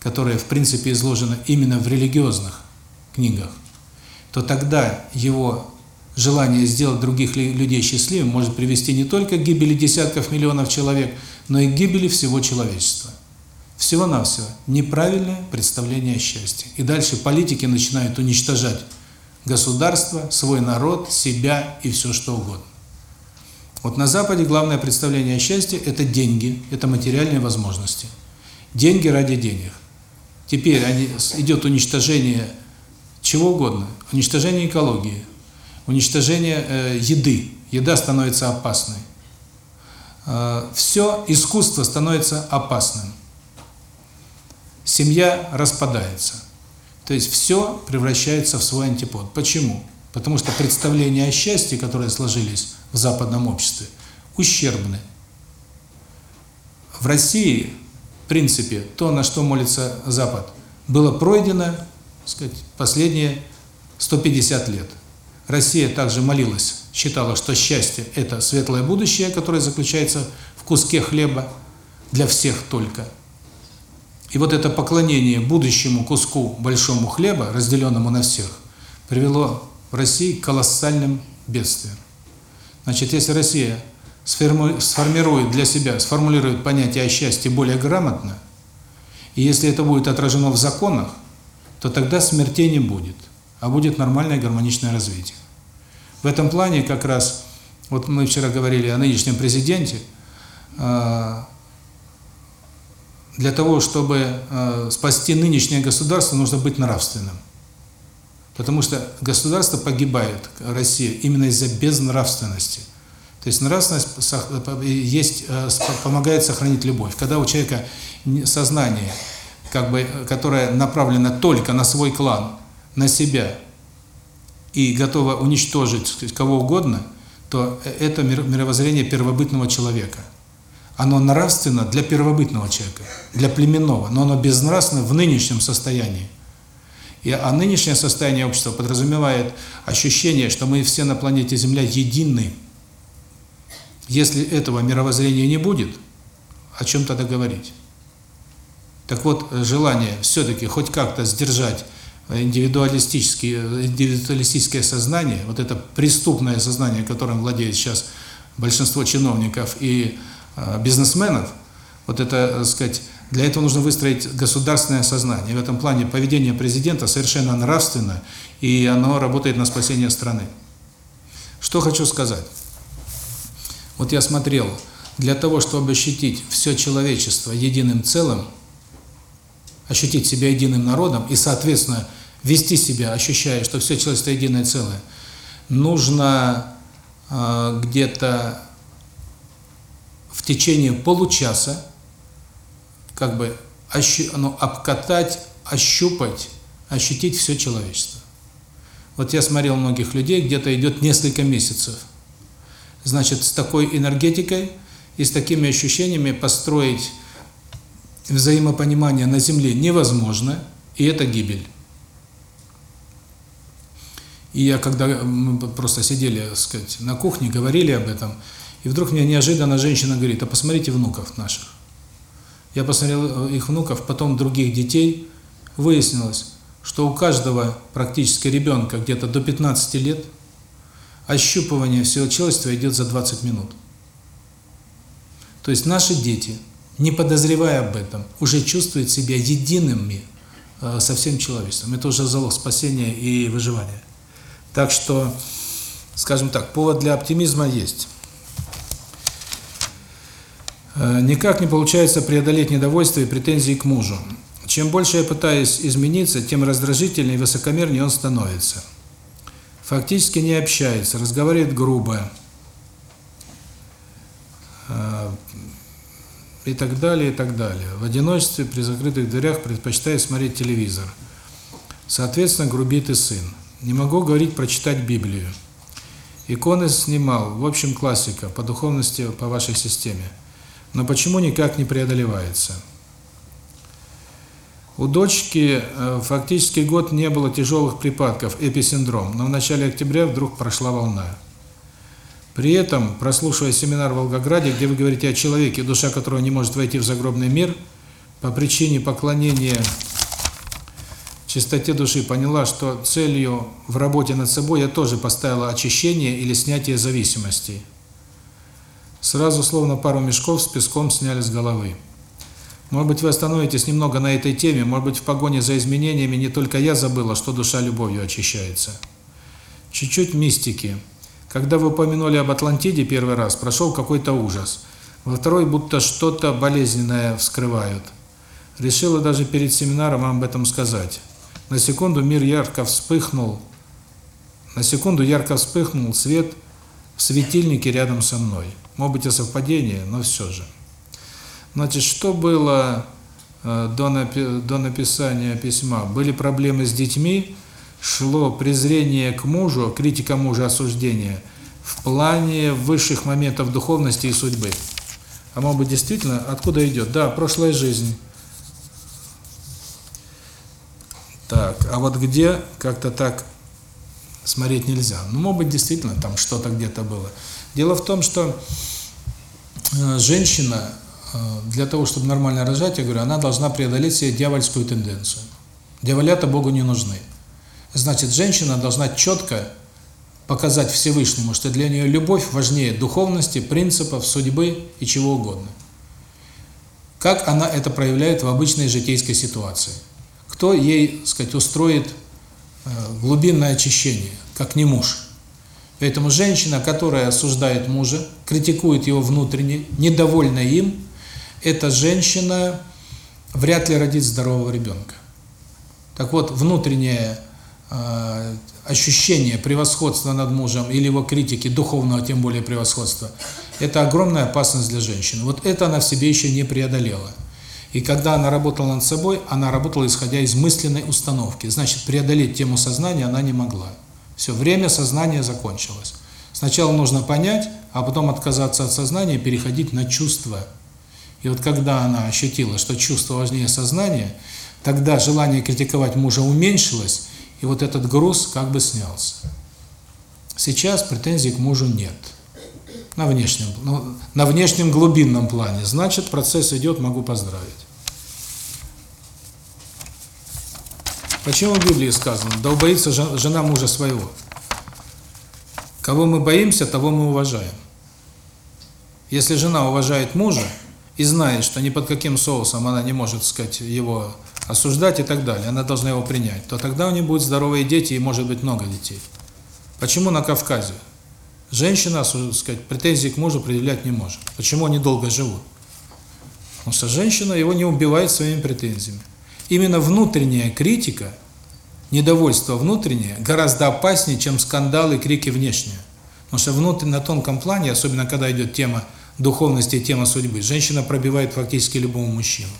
которая, в принципе, изложена именно в религиозных книгах, то тогда его желание сделать других людей счастливыми может привести не только к гибели десятков миллионов человек, но и к гибели всего человечества. Всего-навсего неправильное представление о счастье. И дальше политики начинают уничтожать государство, свой народ, себя и все что угодно. Вот на Западе главное представление о счастье – это деньги, это материальные возможности. Деньги ради денег. Теперь они, идет уничтожение чего угодно, уничтожение экологии, уничтожение э, еды. Еда становится опасной. Э, все искусство становится опасным. Семья распадается. То есть все превращается в свой антипод. Почему? Потому что представления о счастье, которые сложились в западном обществе, ущербны. В России, в принципе, то, на что молится Запад, было пройдено, так сказать, последние 150 лет. Россия также молилась, считала, что счастье – это светлое будущее, которое заключается в куске хлеба для всех только. И вот это поклонение будущему куску большому хлеба, разделенному на всех, привело в России к колоссальным бедствиям. Значит, если Россия сформирует для себя, сформулирует понятие о счастье более грамотно, и если это будет отражено в законах, то тогда смертей не будет, а будет нормальное гармоничное развитие. В этом плане как раз, вот мы вчера говорили о нынешнем президенте, а, для того, чтобы а, спасти нынешнее государство, нужно быть нравственным. Потому что государство погибает, Россия, именно из-за безнравственности. То есть нравственность есть, э, помогает сохранить любовь. Когда у человека сознание, как бы, которое направлено только на свой клан, на себя, и готово уничтожить кого угодно, то э, это мировоззрение первобытного человека. Оно нравственно для первобытного человека, для племенного, но оно безнравственно в нынешнем состоянии. И, а нынешнее состояние общества подразумевает ощущение, что мы все на планете Земля едины. Если этого мировоззрения не будет, о чем тогда говорить? Так вот, желание все-таки хоть как-то сдержать индивидуалистические, индивидуалистическое сознание, вот это преступное сознание, которым владеет сейчас большинство чиновников и э, бизнесменов, вот это, так сказать, для этого нужно выстроить государственное сознание. в этом плане поведение президента совершенно нравственно, и оно работает на спасение страны. Что хочу сказать. Вот я смотрел, для того, чтобы ощутить все человечество единым целым, ощутить себя единым народом и, соответственно, вести себя, ощущая, что все человечество единое целое, нужно э, где-то в течение получаса как бы ощу, ну, обкатать, ощупать, ощутить все человечество. Вот я смотрел многих людей, где-то идет несколько месяцев. Значит, с такой энергетикой и с такими ощущениями построить взаимопонимание на Земле невозможно, и это гибель. И я, когда мы просто сидели, так сказать, на кухне, говорили об этом, и вдруг мне неожиданно женщина говорит, а посмотрите внуков наших. Я посмотрел э, их внуков, потом других детей, выяснилось, что у каждого практически ребенка где-то до 15 лет ощупывание всего человечества идет за 20 минут. То есть наши дети, не подозревая об этом, уже чувствуют себя едиными э, со всем человечеством. Это уже залог спасения и выживания. Так что, скажем так, повод для оптимизма есть. Э, никак не получается преодолеть недовольство и претензии к мужу. Чем больше я пытаюсь измениться, тем раздражительнее и высокомернее он становится. Фактически не общается, разговаривает грубо. И так далее, и так далее. В одиночестве, при закрытых дверях предпочитает смотреть телевизор. Соответственно, грубит и сын. Не могу говорить прочитать Библию. Иконы снимал, в общем, классика, по духовности, по вашей системе но почему никак не преодолевается? У дочки э, фактически год не было тяжелых припадков, эписиндром, но в начале октября вдруг прошла волна. При этом, прослушивая семинар в Волгограде, где вы говорите о человеке, душа которого не может войти в загробный мир, по причине поклонения чистоте души, поняла, что целью в работе над собой я тоже поставила очищение или снятие зависимостей. Сразу словно пару мешков с песком сняли с головы. Может быть, вы остановитесь немного на этой теме, может быть, в погоне за изменениями не только я забыла, что душа любовью очищается. Чуть-чуть мистики. Когда вы упомянули об Атлантиде первый раз, прошел какой-то ужас. Во второй будто что-то болезненное вскрывают. Решила даже перед семинаром вам об этом сказать. На секунду мир ярко вспыхнул, На секунду ярко вспыхнул свет в светильнике рядом со мной. Может быть, это совпадение, но все же. Значит, что было э, до, напи до написания письма? Были проблемы с детьми, шло презрение к мужу, критика мужа, осуждение в плане высших моментов духовности и судьбы. А может быть, действительно, откуда идет? Да, прошлая жизнь. Так, а вот где как-то так смотреть нельзя. Ну, может быть, действительно, там что-то где-то было. Дело в том, что э, женщина, э, для того, чтобы нормально рожать, я говорю, она должна преодолеть себе дьявольскую тенденцию. Дьяволята Богу не нужны. Значит, женщина должна четко показать Всевышнему, что для нее любовь важнее духовности, принципов, судьбы и чего угодно. Как она это проявляет в обычной житейской ситуации? Кто ей, так сказать, устроит э, глубинное очищение, как не муж? Поэтому женщина, которая осуждает мужа, критикует его внутренне, недовольна им, эта женщина вряд ли родит здорового ребенка. Так вот, внутреннее ощущение превосходства над мужем или его критики, духовного тем более превосходства, это огромная опасность для женщины. Вот это она в себе еще не преодолела. И когда она работала над собой, она работала исходя из мысленной установки. Значит, преодолеть тему сознания она не могла. Все, время сознания закончилось. Сначала нужно понять, а потом отказаться от сознания переходить на чувства. И вот когда она ощутила, что чувство важнее сознания, тогда желание критиковать мужа уменьшилось, и вот этот груз как бы снялся. Сейчас претензий к мужу нет. На внешнем, ну, на внешнем глубинном плане. Значит, процесс идет, могу поздравить. Почему в Библии сказано, да убоится жена мужа своего? Кого мы боимся, того мы уважаем. Если жена уважает мужа и знает, что ни под каким соусом она не может, сказать, его осуждать и так далее, она должна его принять, то тогда у нее будут здоровые дети и может быть много детей. Почему на Кавказе? Женщина, сказать, претензии к мужу предъявлять не может. Почему они долго живут? Потому что женщина его не убивает своими претензиями. Именно внутренняя критика, недовольство внутреннее, гораздо опаснее, чем скандалы, крики внешние. Потому что внутрь, на тонком плане, особенно когда идет тема духовности и тема судьбы, женщина пробивает фактически любому мужчину.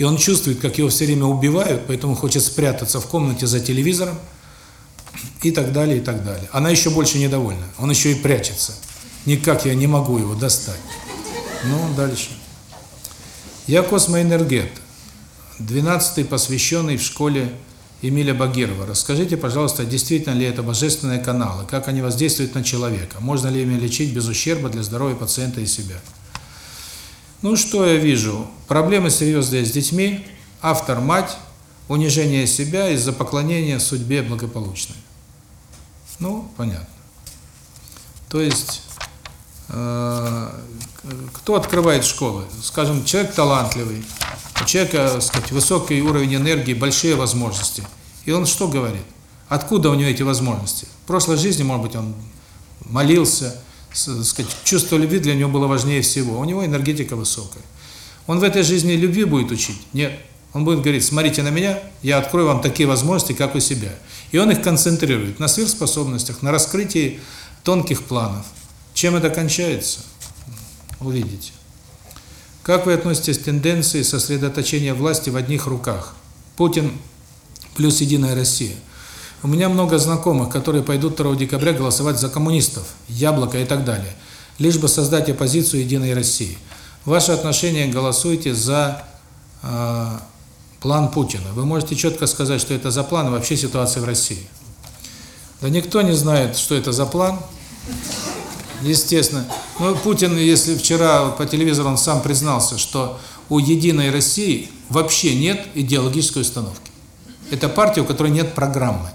И он чувствует, как его все время убивают, поэтому хочет спрятаться в комнате за телевизором и так далее, и так далее. Она еще больше недовольна, он еще и прячется. Никак я не могу его достать. Ну, дальше. Я космоэнергет. 12 посвященный в школе Эмиля Багирова. Расскажите, пожалуйста, действительно ли это божественные каналы, как они воздействуют на человека, можно ли ими лечить без ущерба для здоровья пациента и себя. Ну, что я вижу? Проблемы серьезные с детьми, автор – мать, унижение себя из-за поклонения судьбе благополучной. Ну, понятно. То есть, э, кто открывает школы? Скажем, человек талантливый, у человека, так сказать, высокий уровень энергии, большие возможности. И он что говорит? Откуда у него эти возможности? В прошлой жизни, может быть, он молился, сказать, чувство любви для него было важнее всего. У него энергетика высокая. Он в этой жизни любви будет учить? Нет. Он будет говорить, смотрите на меня, я открою вам такие возможности, как у себя. И он их концентрирует на сверхспособностях, на раскрытии тонких планов. Чем это кончается? Увидите. Как вы относитесь к тенденции сосредоточения власти в одних руках? Путин плюс Единая Россия. У меня много знакомых, которые пойдут 2 декабря голосовать за коммунистов, Яблоко и так далее, лишь бы создать оппозицию Единой России. Ваше отношение голосуйте за э, план Путина. Вы можете четко сказать, что это за план и вообще ситуация в России. Да никто не знает, что это за план. Естественно. Ну, Путин, если вчера по телевизору он сам признался, что у «Единой России» вообще нет идеологической установки. Это партия, у которой нет программы.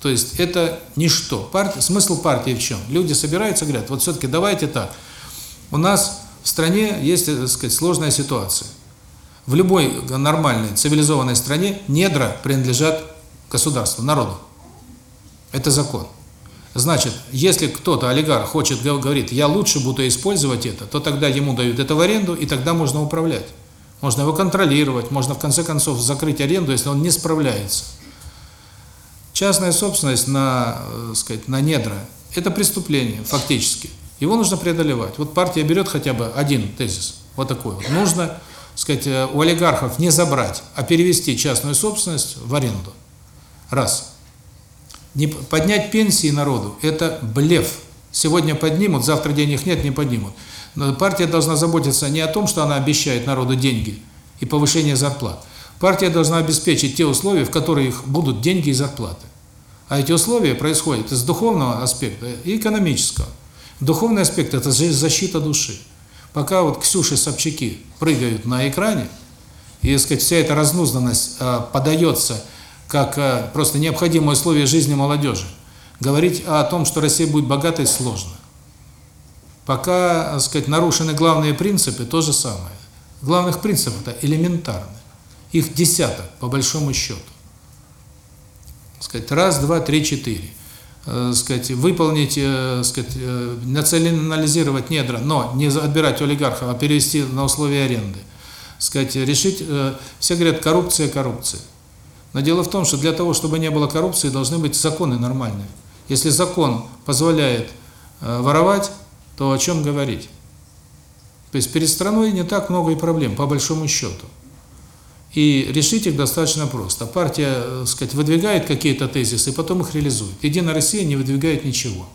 То есть это ничто. Партия, смысл партии в чем? Люди собираются говорят, вот все-таки давайте так. У нас в стране есть, так сказать, сложная ситуация. В любой нормальной, цивилизованной стране недра принадлежат государству, народу. Это закон. Значит, если кто-то, олигарх, хочет, говорит, я лучше буду использовать это, то тогда ему дают это в аренду, и тогда можно управлять. Можно его контролировать, можно в конце концов закрыть аренду, если он не справляется. Частная собственность на, э, сказать, на недра – это преступление, фактически. Его нужно преодолевать. Вот партия берет хотя бы один тезис, вот такой вот. Нужно, сказать, э, у олигархов не забрать, а перевести частную собственность в аренду. Раз. Не поднять пенсии народу – это блеф. Сегодня поднимут, завтра денег нет, не поднимут. Но партия должна заботиться не о том, что она обещает народу деньги и повышение зарплат. Партия должна обеспечить те условия, в которых будут деньги и зарплаты. А эти условия происходят из духовного аспекта и экономического. Духовный аспект – это защита души. Пока вот Ксюши Собчаки прыгают на экране, и, сказать, вся эта разнузданность э, подается как э, просто необходимое условие жизни молодежи, говорить о том, что Россия будет богатой, сложно. Пока, сказать, нарушены главные принципы, то же самое. Главных принципов это элементарно. Их десяток, по большому счету. Сказать, раз, два, три, четыре. Э, сказать, выполнить, э, сказать, э, национализировать недра, но не отбирать олигархов, а перевести на условия аренды. Сказать, решить, все говорят, коррупция, коррупция. Но дело в том, что для того, чтобы не было коррупции, должны быть законы нормальные. Если закон позволяет воровать, то о чем говорить? То есть перед страной не так много и проблем, по большому счету. И решить их достаточно просто. Партия, так э, сказать, выдвигает какие-то тезисы, потом их реализует. Единая Россия не выдвигает ничего.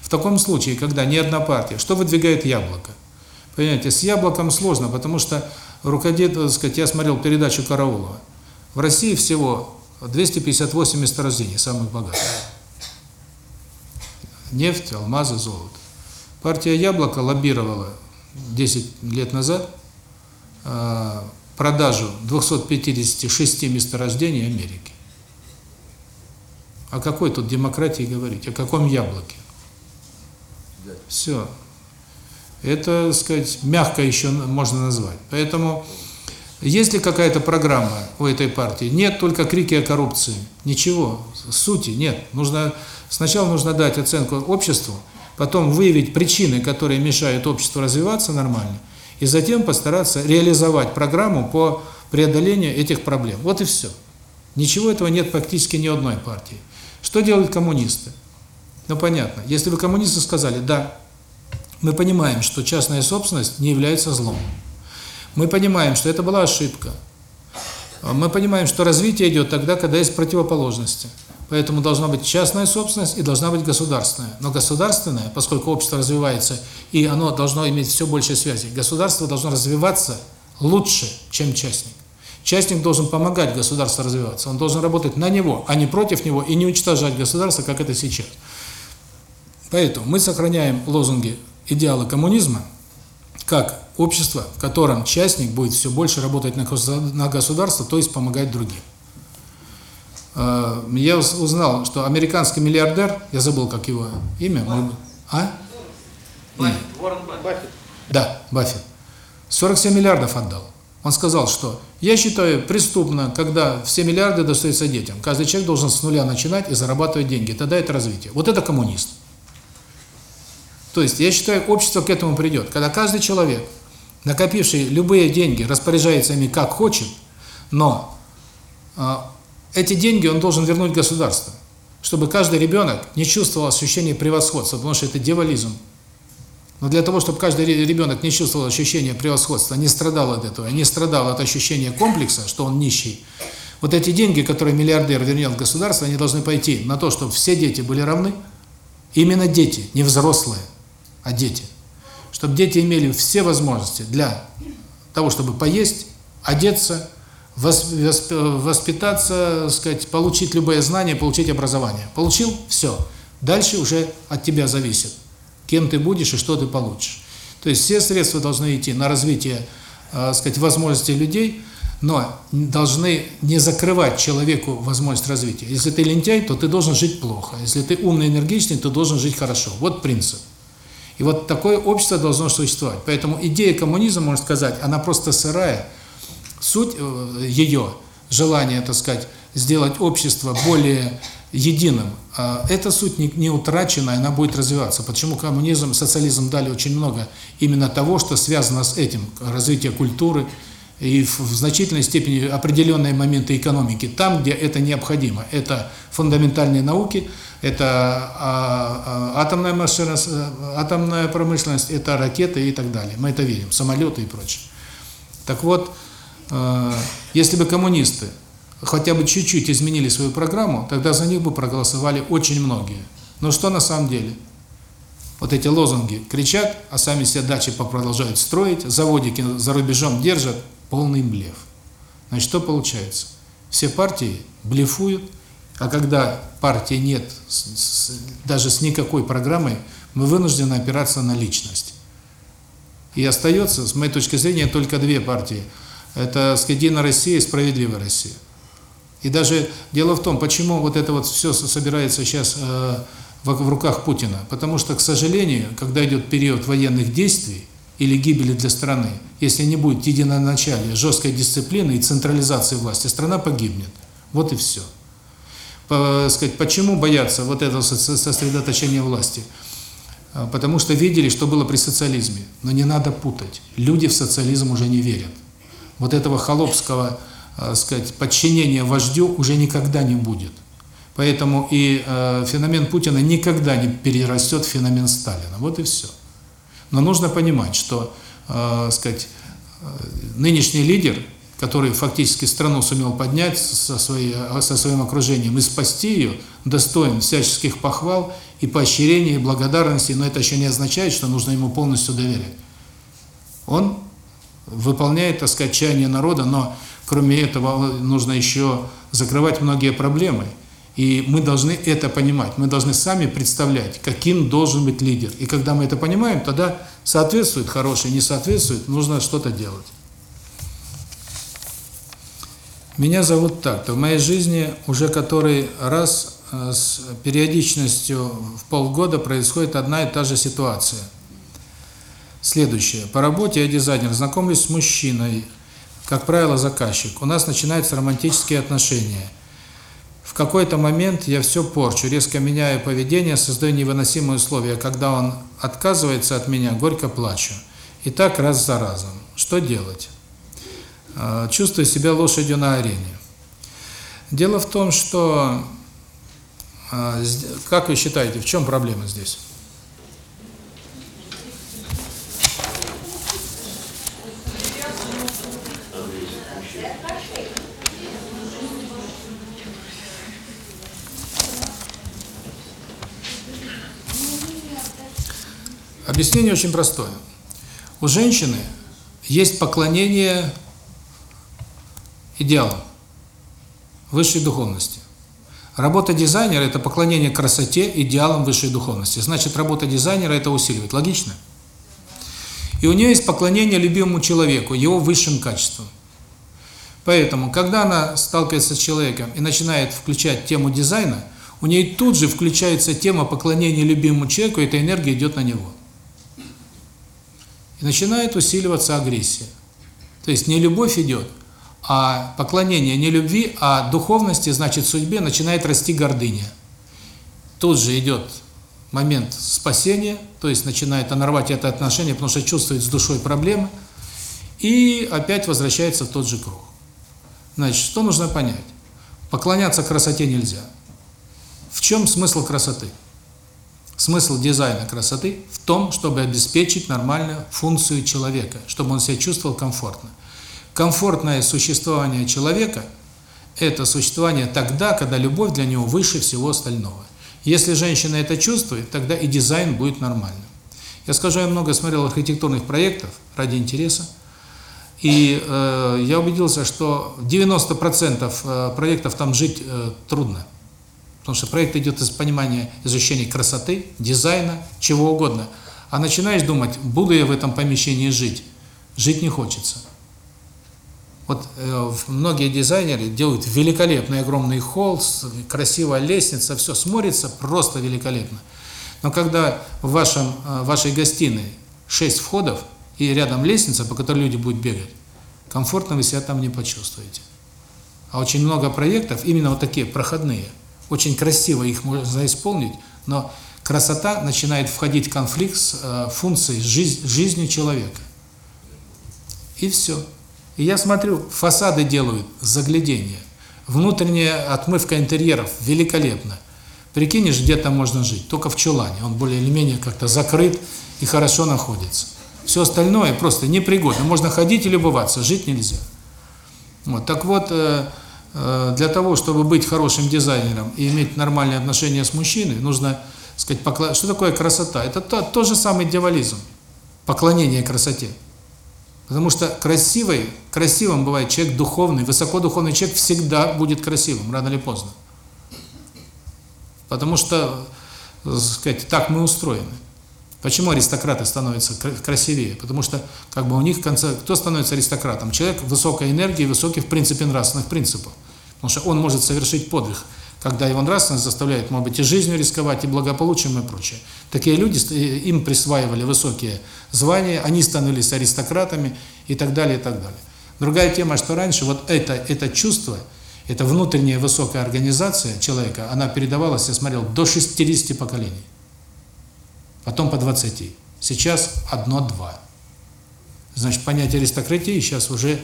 В таком случае, когда ни одна партия, что выдвигает яблоко? Понимаете, с яблоком сложно, потому что руководит, так сказать, я смотрел передачу Караулова. В России всего 258 месторождений, самых богатых. Нефть, алмазы, золото. Партия «Яблоко» лоббировала 10 лет назад э, продажу 256 месторождений Америки. О какой тут демократии говорить? О каком яблоке? Все. Это, сказать, мягко еще можно назвать. Поэтому, есть ли какая-то программа у этой партии? Нет, только крики о коррупции. Ничего, сути нет. Нужно Сначала нужно дать оценку обществу, потом выявить причины, которые мешают обществу развиваться нормально, и затем постараться реализовать программу по преодолению этих проблем. Вот и все. Ничего этого нет практически ни одной партии. Что делают коммунисты? Ну, понятно. Если вы коммунисты сказали, да, мы понимаем, что частная собственность не является злом. Мы понимаем, что это была ошибка. Мы понимаем, что развитие идет тогда, когда есть противоположности. Поэтому должна быть частная собственность и должна быть государственная. Но государственная, поскольку общество развивается, и оно должно иметь все больше связи, государство должно развиваться лучше, чем частник. Частник должен помогать государству развиваться, он должен работать на него, а не против него, и не уничтожать государство, как это сейчас. Поэтому мы сохраняем лозунги идеала коммунизма, как общество, в котором частник будет все больше работать на государство, то есть помогать другим. Э, я узнал, что американский миллиардер, я забыл, как его имя, может а? Баффет, Уоррен Баффет. Да, Баффет. 47 миллиардов отдал. Он сказал, что я считаю преступно, когда все миллиарды достаются детям. Каждый человек должен с нуля начинать и зарабатывать деньги. Тогда это развитие. Вот это коммунист. То есть я считаю, общество к этому придет. Когда каждый человек, накопивший любые деньги, распоряжается ими как хочет, но э, эти деньги он должен вернуть государству, чтобы каждый ребенок не чувствовал ощущения превосходства, потому что это девализм. Но для того, чтобы каждый ребенок не чувствовал ощущения превосходства, не страдал от этого, не страдал от ощущения комплекса, что он нищий, вот эти деньги, которые миллиардер вернет в государство, они должны пойти на то, чтобы все дети были равны. Именно дети, не взрослые, а дети. Чтобы дети имели все возможности для того, чтобы поесть, одеться, воспитаться, сказать, получить любое знание, получить образование. Получил – все. Дальше уже от тебя зависит, кем ты будешь и что ты получишь. То есть все средства должны идти на развитие, э, сказать, возможностей людей, но должны не закрывать человеку возможность развития. Если ты лентяй, то ты должен жить плохо. Если ты умный, энергичный, то должен жить хорошо. Вот принцип. И вот такое общество должно существовать. Поэтому идея коммунизма, можно сказать, она просто сырая, Суть э, ее желание, так сказать, сделать общество более единым, а эта суть не, не утрачена, она будет развиваться. Почему коммунизм, социализм дали очень много именно того, что связано с этим. Развитие культуры, и в, в значительной степени определенные моменты экономики, там, где это необходимо. Это фундаментальные науки, это а, а, атомная машина, атомная промышленность, это ракеты и так далее. Мы это видим, самолеты и прочее. Так вот, э, если бы коммунисты хотя бы чуть-чуть изменили свою программу, тогда за них бы проголосовали очень многие. Но что на самом деле? Вот эти лозунги кричат, а сами себе дачи продолжают строить, заводики за рубежом держат, полный блеф. Значит, что получается? Все партии блефуют, а когда партии нет с, с, даже с никакой программой, мы вынуждены опираться на личность. И остается, с моей точки зрения, только две партии. Это «Единая Россия» и «Справедливая Россия». И даже дело в том, почему вот это вот все собирается сейчас э, в, руках Путина. Потому что, к сожалению, когда идет период военных действий или гибели для страны, если не будет единоначалия, жесткой дисциплины и централизации власти, страна погибнет. Вот и все. По, сказать, почему боятся вот этого сосредоточения власти? А, потому что видели, что было при социализме. Но не надо путать. Люди в социализм уже не верят. Вот этого холопского э, сказать, подчинения вождю уже никогда не будет. Поэтому и э, феномен Путина никогда не перерастет в феномен Сталина. Вот и все. Но нужно понимать, что э, сказать, э, нынешний лидер, который фактически страну сумел поднять со, своей, со своим окружением и спасти ее, достоин всяческих похвал и поощрений, и благодарности, но это еще не означает, что нужно ему полностью доверять. Он выполняет, так сказать, чаяние народа, но кроме этого нужно еще закрывать многие проблемы. И мы должны это понимать. Мы должны сами представлять, каким должен быть лидер. И когда мы это понимаем, тогда соответствует хороший, не соответствует, нужно что-то делать. Меня зовут так-то. В моей жизни уже который раз э, с периодичностью в полгода происходит одна и та же ситуация – Следующее. По работе я дизайнер, знакомлюсь с мужчиной, как правило, заказчик. У нас начинаются романтические отношения. В какой-то момент я все порчу, резко меняю поведение, создаю невыносимые условия. Когда он отказывается от меня, горько плачу. И так раз за разом. Что делать? А, чувствую себя лошадью на арене. Дело в том, что, а, как вы считаете, в чем проблема здесь? Объяснение очень простое. У женщины есть поклонение идеалам, высшей духовности. Работа дизайнера – это поклонение красоте, идеалам высшей духовности. Значит, работа дизайнера – это усиливает. Логично? И у нее есть поклонение любимому человеку, его высшим качествам. Поэтому, когда она сталкивается с человеком и начинает включать тему дизайна, у нее тут же включается тема поклонения любимому человеку, и эта энергия идет на него. И начинает усиливаться агрессия. То есть не любовь идет, а поклонение не любви, а духовности, значит, судьбе начинает расти гордыня. Тут же идет момент спасения, то есть начинает она это отношение, потому что чувствует с душой проблемы, и опять возвращается в тот же круг. Значит, что нужно понять? Поклоняться красоте нельзя. В чем смысл красоты? Смысл дизайна красоты в том, чтобы обеспечить нормальную функцию человека, чтобы он себя чувствовал комфортно. Комфортное существование человека – это существование тогда, когда любовь для него выше всего остального. Если женщина это чувствует, тогда и дизайн будет нормальным. Я скажу, я много смотрел архитектурных проектов ради интереса, и э, я убедился, что 90% э, проектов там жить э, трудно. Потому что проект идет из понимания, изучения красоты, дизайна, чего угодно. А начинаешь думать, буду я в этом помещении жить? Жить не хочется. Вот э, многие дизайнеры делают великолепный огромный холл, красивая лестница, все смотрится просто великолепно. Но когда в вашем э, вашей гостиной шесть входов и рядом лестница, по которой люди будут бегать, комфортно вы себя там не почувствуете. А очень много проектов именно вот такие проходные – очень красиво их можно исполнить, но красота начинает входить в конфликт с э, функцией, жизнь, жизнью человека. И все. И я смотрю, фасады делают, заглядение. Внутренняя отмывка интерьеров великолепна. Прикинешь, где там можно жить? Только в чулане. Он более или менее как-то закрыт и хорошо находится. Все остальное просто непригодно. Можно ходить и любоваться, жить нельзя. Вот. Так вот, э, для того, чтобы быть хорошим дизайнером и иметь нормальные отношения с мужчиной, нужно сказать, покла... что такое красота? Это то, тот же самый дьяволизм, поклонение красоте. Потому что красивый, красивым бывает человек духовный, высокодуховный человек всегда будет красивым, рано или поздно. Потому что, сказать, так мы устроены. Почему аристократы становятся красивее? Потому что как бы у них в конце кто становится аристократом? Человек высокой энергии, высоких в принципе нравственных принципов. Потому что он может совершить подвиг, когда его нравственность заставляет, может быть, и жизнью рисковать, и благополучием, и прочее. Такие люди, им присваивали высокие звания, они становились аристократами и так далее, и так далее. Другая тема, что раньше вот это, это чувство, эта внутренняя высокая организация человека, она передавалась, я смотрел, до 60 поколений. Потом по 20. Сейчас одно-два. Значит, понятие аристократии сейчас уже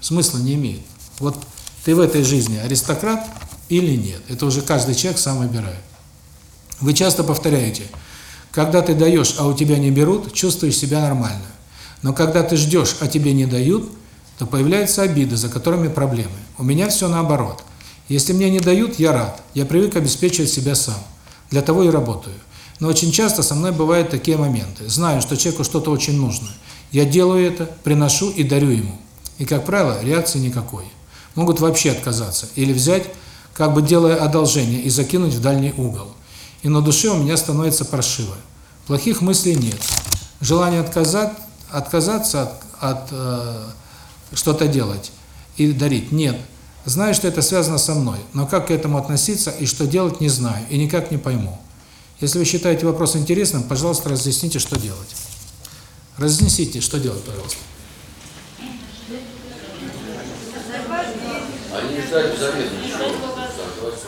смысла не имеет. Вот ты в этой жизни аристократ или нет. Это уже каждый человек сам выбирает. Вы часто повторяете, когда ты даешь, а у тебя не берут, чувствуешь себя нормально. Но когда ты ждешь, а тебе не дают, то появляются обиды, за которыми проблемы. У меня все наоборот. Если мне не дают, я рад. Я привык обеспечивать себя сам. Для того и работаю. Но очень часто со мной бывают такие моменты. Знаю, что человеку что-то очень нужно. Я делаю это, приношу и дарю ему. И, как правило, реакции никакой. Могут вообще отказаться. Или взять, как бы делая одолжение, и закинуть в дальний угол. И на душе у меня становится паршиво. Плохих мыслей нет. Желание отказать, отказаться от, от э, что-то делать и дарить нет. Знаю, что это связано со мной, но как к этому относиться и что делать, не знаю, и никак не пойму. Если вы считаете вопрос интересным, пожалуйста, разъясните, что делать. Разнесите, что делать, пожалуйста.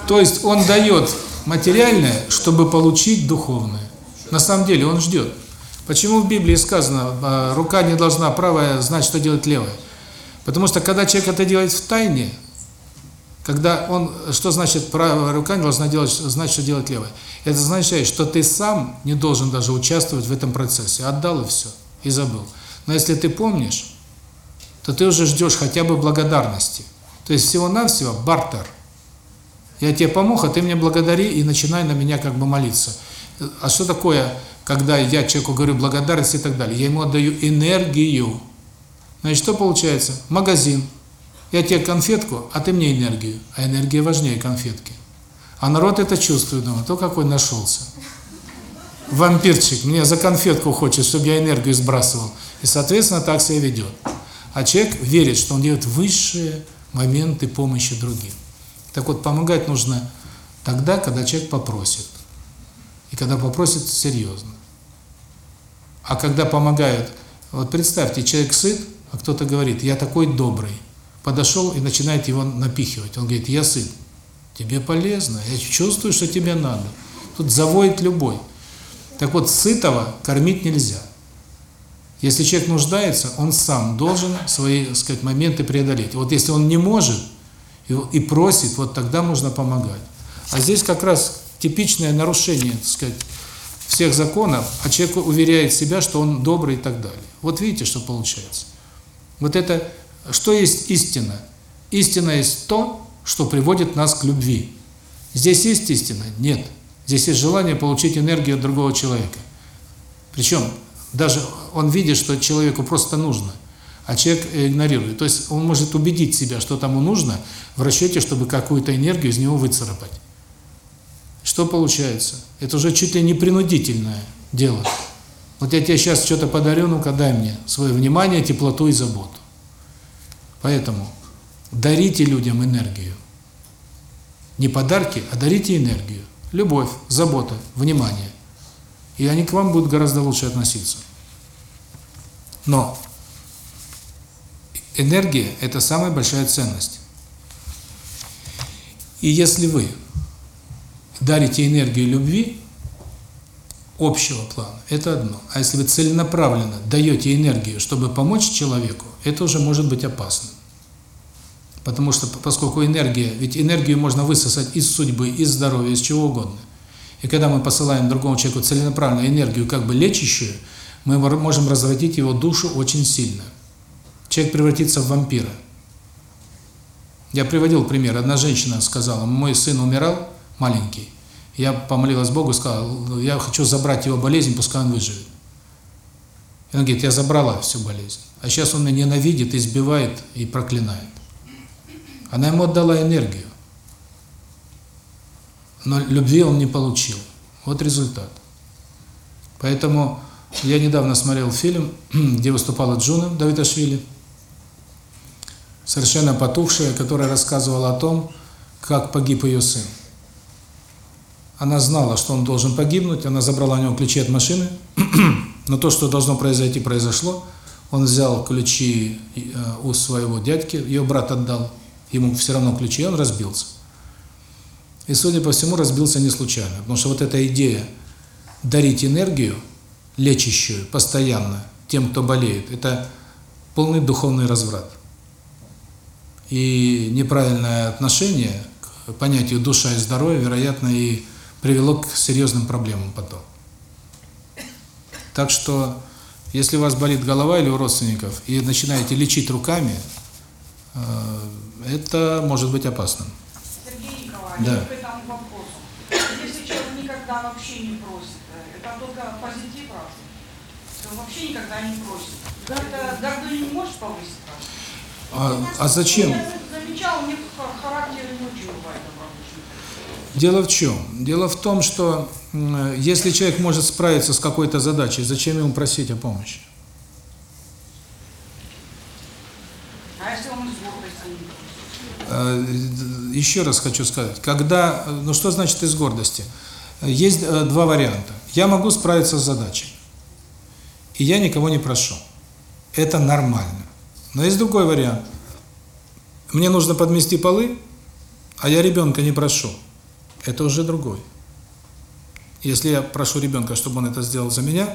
То есть он дает материальное, чтобы получить духовное. На самом деле он ждет. Почему в Библии сказано, а, рука не должна правая знать, что делать левая? Потому что когда человек это делает в тайне, когда он, что значит правая рука не должна делать, знать, что делать левая? Это означает, что ты сам не должен даже участвовать в этом процессе. Отдал и все, и забыл. Но если ты помнишь, то ты уже ждешь хотя бы благодарности. То есть всего-навсего бартер. Я тебе помог, а ты мне благодари и начинай на меня как бы молиться. А что такое, когда я человеку говорю благодарность и так далее? Я ему отдаю энергию. Значит, что получается? Магазин. Я тебе конфетку, а ты мне энергию. А энергия важнее конфетки. А народ это чувствует, думает, то какой нашелся. Вампирчик, мне за конфетку хочет, чтобы я энергию сбрасывал. И, соответственно, так себя ведет. А человек верит, что он делает высшие моменты помощи другим. Так вот, помогать нужно тогда, когда человек попросит. И когда попросит серьезно. А когда помогают, вот представьте, человек сыт, а кто-то говорит, я такой добрый. Подошел и начинает его напихивать. Он говорит, я сыт. Тебе полезно, я чувствую, что тебе надо. Тут заводит любой. Так вот, сытого кормить нельзя. Если человек нуждается, он сам должен свои, так сказать, моменты преодолеть. Вот если он не может и просит, вот тогда можно помогать. А здесь как раз типичное нарушение, так сказать, всех законов, а человек уверяет себя, что он добрый и так далее. Вот видите, что получается. Вот это, что есть истина? Истина есть то, что приводит нас к любви. Здесь есть истина? Нет. Здесь есть желание получить энергию от другого человека. Причем даже он видит, что человеку просто нужно, а человек игнорирует. То есть он может убедить себя, что тому нужно, в расчете, чтобы какую-то энергию из него выцарапать. Что получается? Это уже чуть ли не принудительное дело. Вот я тебе сейчас что-то подарю, ну-ка дай мне свое внимание, теплоту и заботу. Поэтому Дарите людям энергию. Не подарки, а дарите энергию. Любовь, забота, внимание. И они к вам будут гораздо лучше относиться. Но энергия – это самая большая ценность. И если вы дарите энергию любви общего плана, это одно. А если вы целенаправленно даете энергию, чтобы помочь человеку, это уже может быть опасно. Потому что, поскольку энергия, ведь энергию можно высосать из судьбы, из здоровья, из чего угодно. И когда мы посылаем другому человеку целенаправленную энергию, как бы лечащую, мы можем развратить его душу очень сильно. Человек превратится в вампира. Я приводил пример. Одна женщина сказала, мой сын умирал, маленький. Я помолилась Богу, сказала, я хочу забрать его болезнь, пускай он выживет. И она говорит, я забрала всю болезнь. А сейчас он меня ненавидит, избивает и проклинает. Она ему отдала энергию. Но любви он не получил. Вот результат. Поэтому я недавно смотрел фильм, где выступала Джуна Давидашвили, совершенно потухшая, которая рассказывала о том, как погиб ее сын. Она знала, что он должен погибнуть, она забрала у него ключи от машины, но то, что должно произойти, произошло. Он взял ключи у своего дядьки, ее брат отдал ему все равно ключи, и он разбился. И, судя по всему, разбился не случайно, потому что вот эта идея дарить энергию, лечащую, постоянно, тем, кто болеет, это полный духовный разврат. И неправильное отношение к понятию душа и здоровье, вероятно, и привело к серьезным проблемам потом. Так что, если у вас болит голова или у родственников, и начинаете лечить руками, это может быть опасным. Сергей Николаевич, да. к этому вопросу. Если человек никогда вообще не просит, это только позитив разве? Он вообще никогда не просит. Это гордыню не может повысить? А, а зачем? Я замечал, у них характер не очень добродушный. Дело в чем? Дело в том, что если человек может справиться с какой-то задачей, зачем ему просить о помощи? А просит? Еще раз хочу сказать, когда, ну что значит из гордости? Есть два варианта. Я могу справиться с задачей, и я никого не прошу. Это нормально. Но есть другой вариант. Мне нужно подмести полы, а я ребенка не прошу. Это уже другой. Если я прошу ребенка, чтобы он это сделал за меня,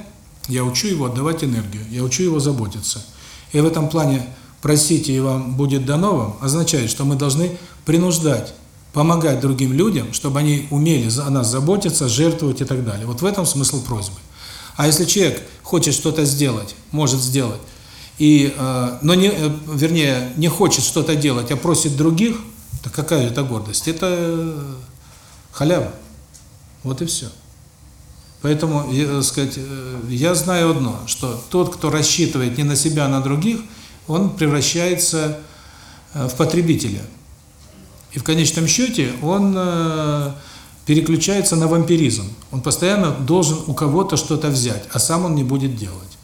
я учу его отдавать энергию, я учу его заботиться. И в этом плане «просите, и вам будет дано вам» означает, что мы должны принуждать, помогать другим людям, чтобы они умели о нас заботиться, жертвовать и так далее. Вот в этом смысл просьбы. А если человек хочет что-то сделать, может сделать, и, но не, вернее, не хочет что-то делать, а просит других, то какая это гордость? Это халява. Вот и все. Поэтому, я, сказать, я знаю одно, что тот, кто рассчитывает не на себя, а на других, он превращается в потребителя. И в конечном счете он переключается на вампиризм. Он постоянно должен у кого-то что-то взять, а сам он не будет делать.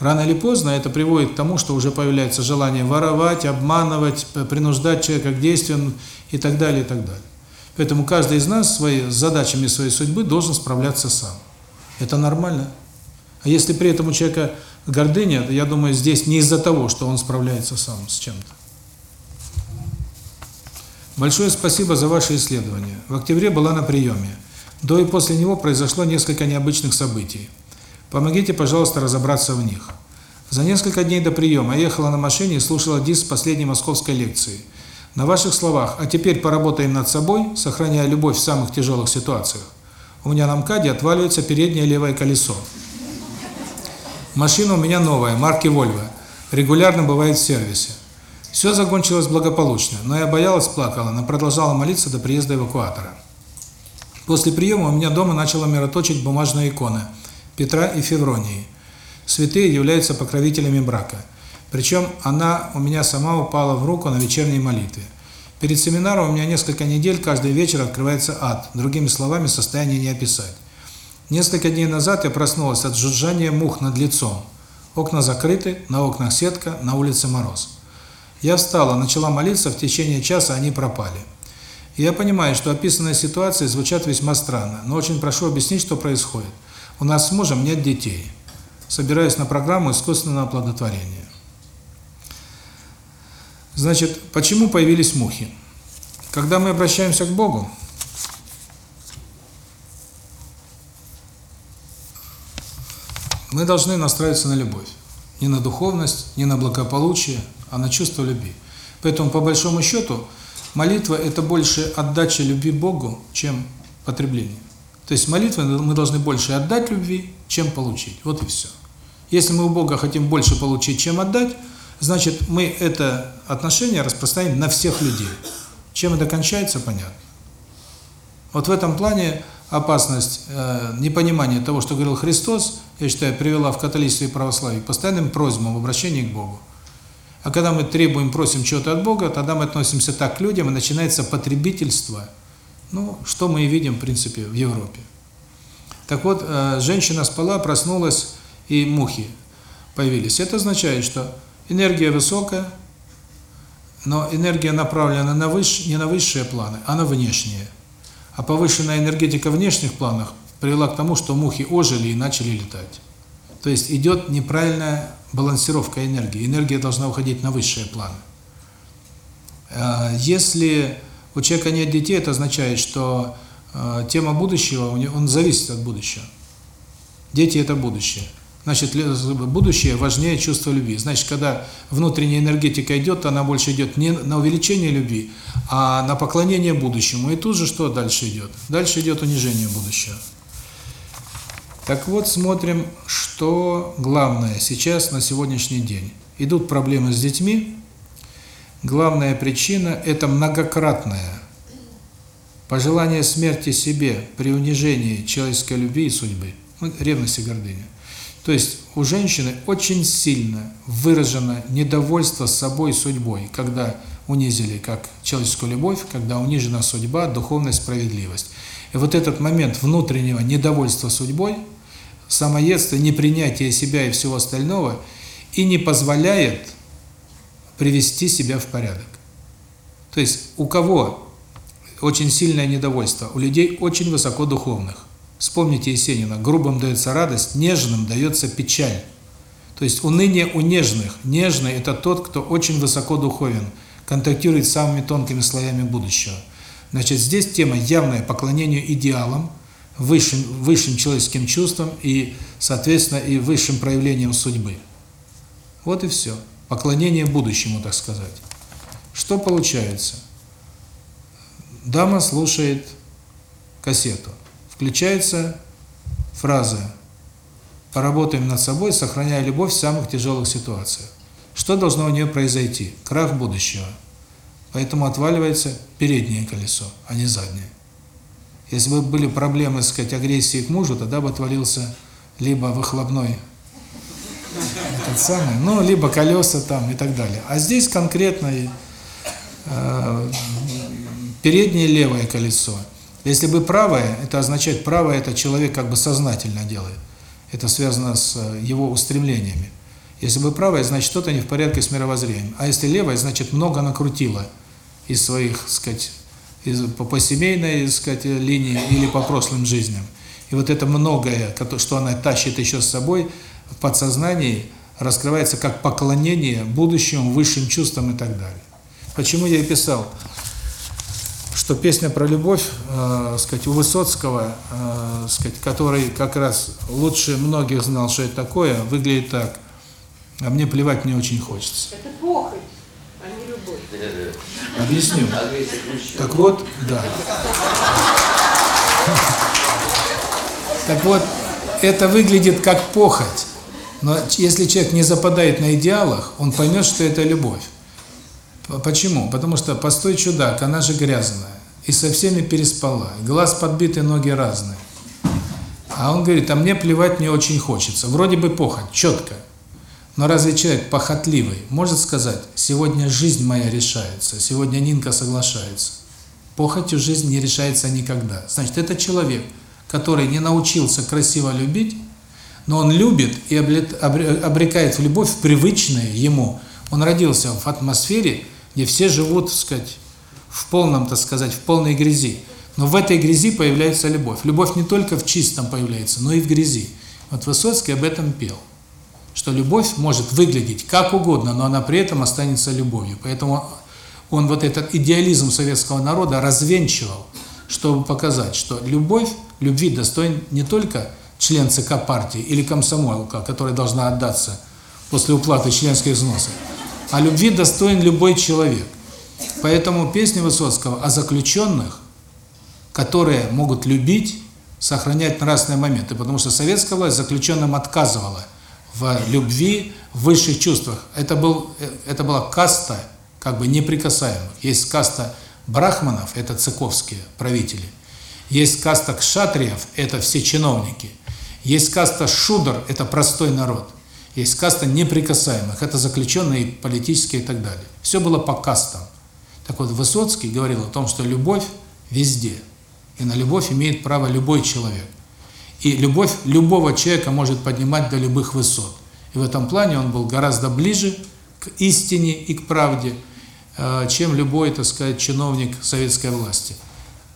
Рано или поздно это приводит к тому, что уже появляется желание воровать, обманывать, принуждать человека к действиям и так далее, и так далее. Поэтому каждый из нас своими задачами своей судьбы должен справляться сам. Это нормально. А если при этом у человека гордыня, я думаю, здесь не из-за того, что он справляется сам с чем-то. Большое спасибо за ваше исследование. В октябре была на приеме. До и после него произошло несколько необычных событий. Помогите, пожалуйста, разобраться в них. За несколько дней до приема я ехала на машине и слушала диск последней московской лекции. На ваших словах «А теперь поработаем над собой, сохраняя любовь в самых тяжелых ситуациях», у меня на МКАДе отваливается переднее левое колесо. Машина у меня новая, марки Volvo. Регулярно бывает в сервисе. Все закончилось благополучно, но я боялась, плакала, но продолжала молиться до приезда эвакуатора. После приема у меня дома начала мироточить бумажная икона Петра и Февронии. Святые являются покровителями брака. Причем она у меня сама упала в руку на вечерней молитве. Перед семинаром у меня несколько недель каждый вечер открывается ад. Другими словами, состояние не описать. Несколько дней назад я проснулась от жужжания мух над лицом. Окна закрыты, на окнах сетка, на улице мороз. Я встала, начала молиться, в течение часа они пропали. И я понимаю, что описанные ситуации звучат весьма странно, но очень прошу объяснить, что происходит. У нас с мужем нет детей. Собираюсь на программу искусственного оплодотворения. Значит, почему появились мухи? Когда мы обращаемся к Богу, мы должны настраиваться на любовь. не на духовность, не на благополучие, а на чувство любви. Поэтому, по большому счету, молитва – это больше отдача любви Богу, чем потребление. То есть молитвы мы должны больше отдать любви, чем получить. Вот и все. Если мы у Бога хотим больше получить, чем отдать, значит, мы это отношение распространяем на всех людей. Чем это кончается, понятно. Вот в этом плане опасность э, непонимания того, что говорил Христос, я считаю, привела в католичестве и православии к постоянным просьбам в обращении к Богу. А когда мы требуем, просим чего-то от Бога, тогда мы относимся так к людям, и начинается потребительство, ну, что мы и видим, в принципе, в Европе. Так вот, э, женщина спала, проснулась, и мухи появились. Это означает, что энергия высокая, но энергия направлена на выш... не на высшие планы, а на внешние. А повышенная энергетика внешних планах привела к тому, что мухи ожили и начали летать. То есть идет неправильная балансировка энергии. Энергия должна уходить на высшие планы. Если у человека нет детей, это означает, что тема будущего, он зависит от будущего. Дети – это будущее. Значит, будущее важнее чувства любви. Значит, когда внутренняя энергетика идет, она больше идет не на увеличение любви, а на поклонение будущему. И тут же что дальше идет? Дальше идет унижение будущего. Так вот, смотрим, что главное сейчас на сегодняшний день. Идут проблемы с детьми. Главная причина – это многократное пожелание смерти себе при унижении человеческой любви и судьбы. Ревность и гордыня. То есть у женщины очень сильно выражено недовольство собой судьбой, когда унизили как человеческую любовь, когда унижена судьба, духовная справедливость. И вот этот момент внутреннего недовольства судьбой, самоедство, непринятие себя и всего остального и не позволяет привести себя в порядок. То есть у кого очень сильное недовольство? У людей очень высоко духовных. Вспомните Есенина. Грубым дается радость, нежным дается печаль. То есть уныние у нежных. Нежный – это тот, кто очень высоко духовен, контактирует с самыми тонкими слоями будущего. Значит, здесь тема явная поклонению идеалам, высшим, высшим человеческим чувствам и, соответственно, и высшим проявлением судьбы. Вот и все. Поклонение будущему, так сказать. Что получается? Дама слушает кассету включается фраза «поработаем над собой, сохраняя любовь в самых тяжелых ситуациях». Что должно у нее произойти? Крах будущего. Поэтому отваливается переднее колесо, а не заднее. Если бы были проблемы, так сказать, агрессии к мужу, тогда бы отвалился либо выхлопной этот самый, ну, либо колеса там и так далее. А здесь конкретно э, переднее левое колесо – если бы правое, это означает, правое это человек как бы сознательно делает. Это связано с э, его устремлениями. Если бы правое, значит, что-то не в порядке с мировоззрением. А если левое, значит, много накрутило из своих, сказать, из, по, по семейной, сказать, линии или по прошлым жизням. И вот это многое, что она тащит еще с собой, в подсознании раскрывается как поклонение будущему, высшим чувствам и так далее. Почему я и писал, что песня про любовь, э, сказать, у Высоцкого, э, сказать, который как раз лучше многих знал, что это такое, выглядит так. А мне плевать не очень хочется. Это похоть, а не любовь. Объясню. Так вот, да. Так вот, это выглядит как похоть. Но если человек не западает на идеалах, он поймет, что это любовь. Почему? Потому что постой чудак, она же грязная. И со всеми переспала. Глаз подбитый, ноги разные. А он говорит, а мне плевать не очень хочется. Вроде бы похоть, четко. Но разве человек похотливый может сказать, сегодня жизнь моя решается, сегодня Нинка соглашается? Похотью жизнь не решается никогда. Значит, это человек, который не научился красиво любить, но он любит и обрекает в любовь привычное ему. Он родился в атмосфере, где все живут, так сказать, в полном, так сказать, в полной грязи. Но в этой грязи появляется любовь. Любовь не только в чистом появляется, но и в грязи. Вот Высоцкий об этом пел, что любовь может выглядеть как угодно, но она при этом останется любовью. Поэтому он вот этот идеализм советского народа развенчивал, чтобы показать, что любовь, любви достоин не только член ЦК партии или комсомолка, которая должна отдаться после уплаты членских взносов. А любви достоин любой человек. Поэтому песня Высоцкого о заключенных, которые могут любить, сохранять нравственные моменты, потому что советская власть заключенным отказывала в любви, в высших чувствах. Это был это была каста как бы неприкасаемых. Есть каста брахманов, это цыковские правители. Есть каста кшатриев, это все чиновники. Есть каста шудр, это простой народ. Есть каста неприкасаемых, это заключенные политические и так далее. Все было по кастам. Так вот, Высоцкий говорил о том, что любовь везде. И на любовь имеет право любой человек. И любовь любого человека может поднимать до любых высот. И в этом плане он был гораздо ближе к истине и к правде, э, чем любой, так сказать, чиновник советской власти.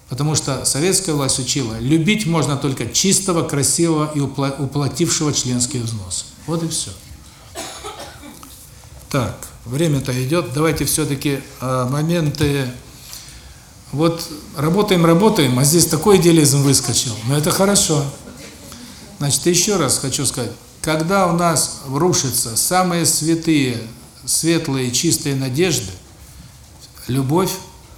Потому что советская власть учила, любить можно только чистого, красивого и уплатившего членские взносы. Вот и все. Так, время-то идет. Давайте все-таки э, моменты... Вот работаем, работаем, а здесь такой идеализм выскочил. Но это хорошо. Значит, еще раз хочу сказать. Когда у нас рушатся самые святые, светлые, чистые надежды, любовь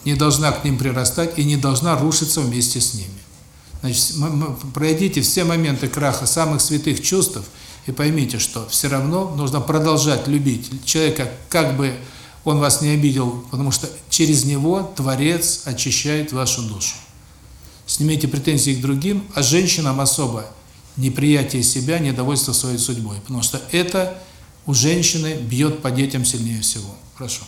не должна к ним прирастать и не должна рушиться вместе с ними. Значит, пройдите все моменты краха самых святых чувств и поймите, что все равно нужно продолжать любить человека, как бы он вас не обидел, потому что через него Творец очищает вашу душу. Снимите претензии к другим, а женщинам особо неприятие себя, недовольство своей судьбой, потому что это у женщины бьет по детям сильнее всего. Прошу.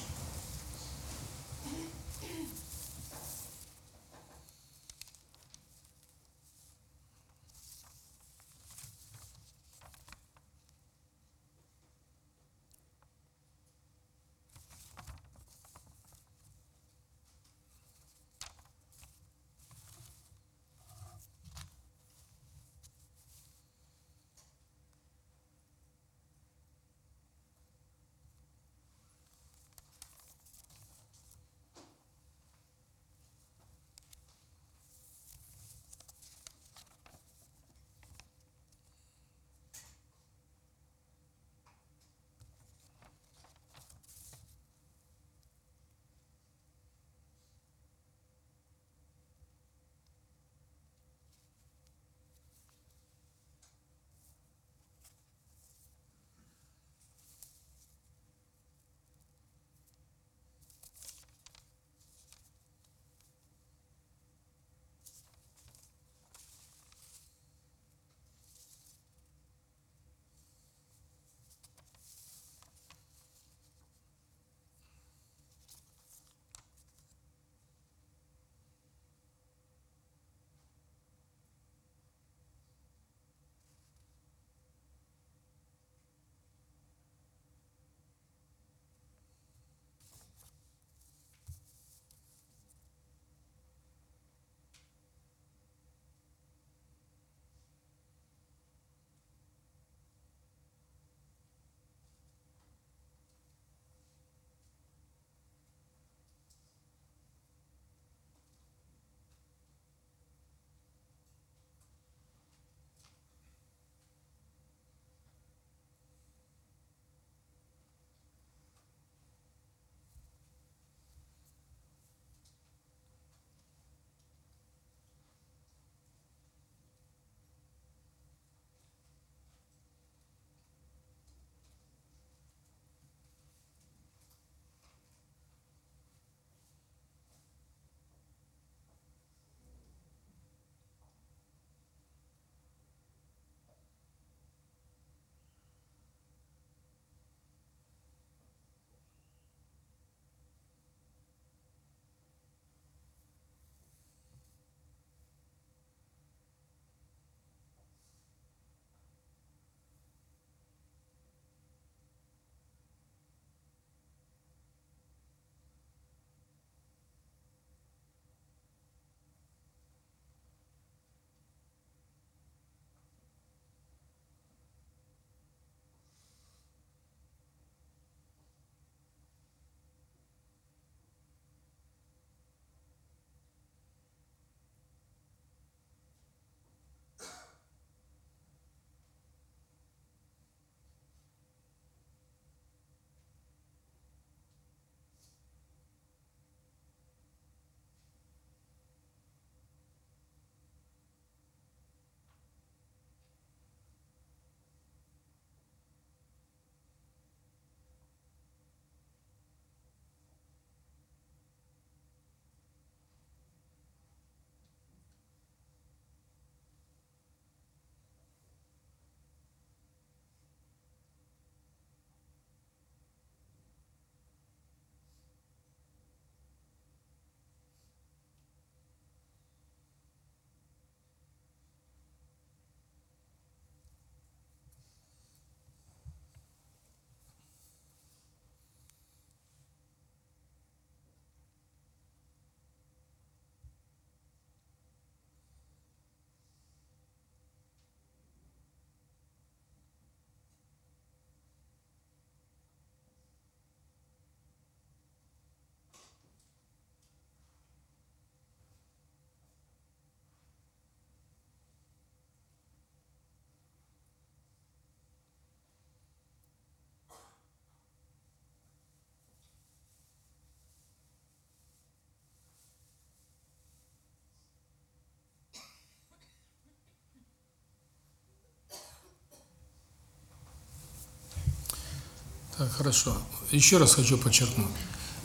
Так, хорошо. Еще раз хочу подчеркнуть.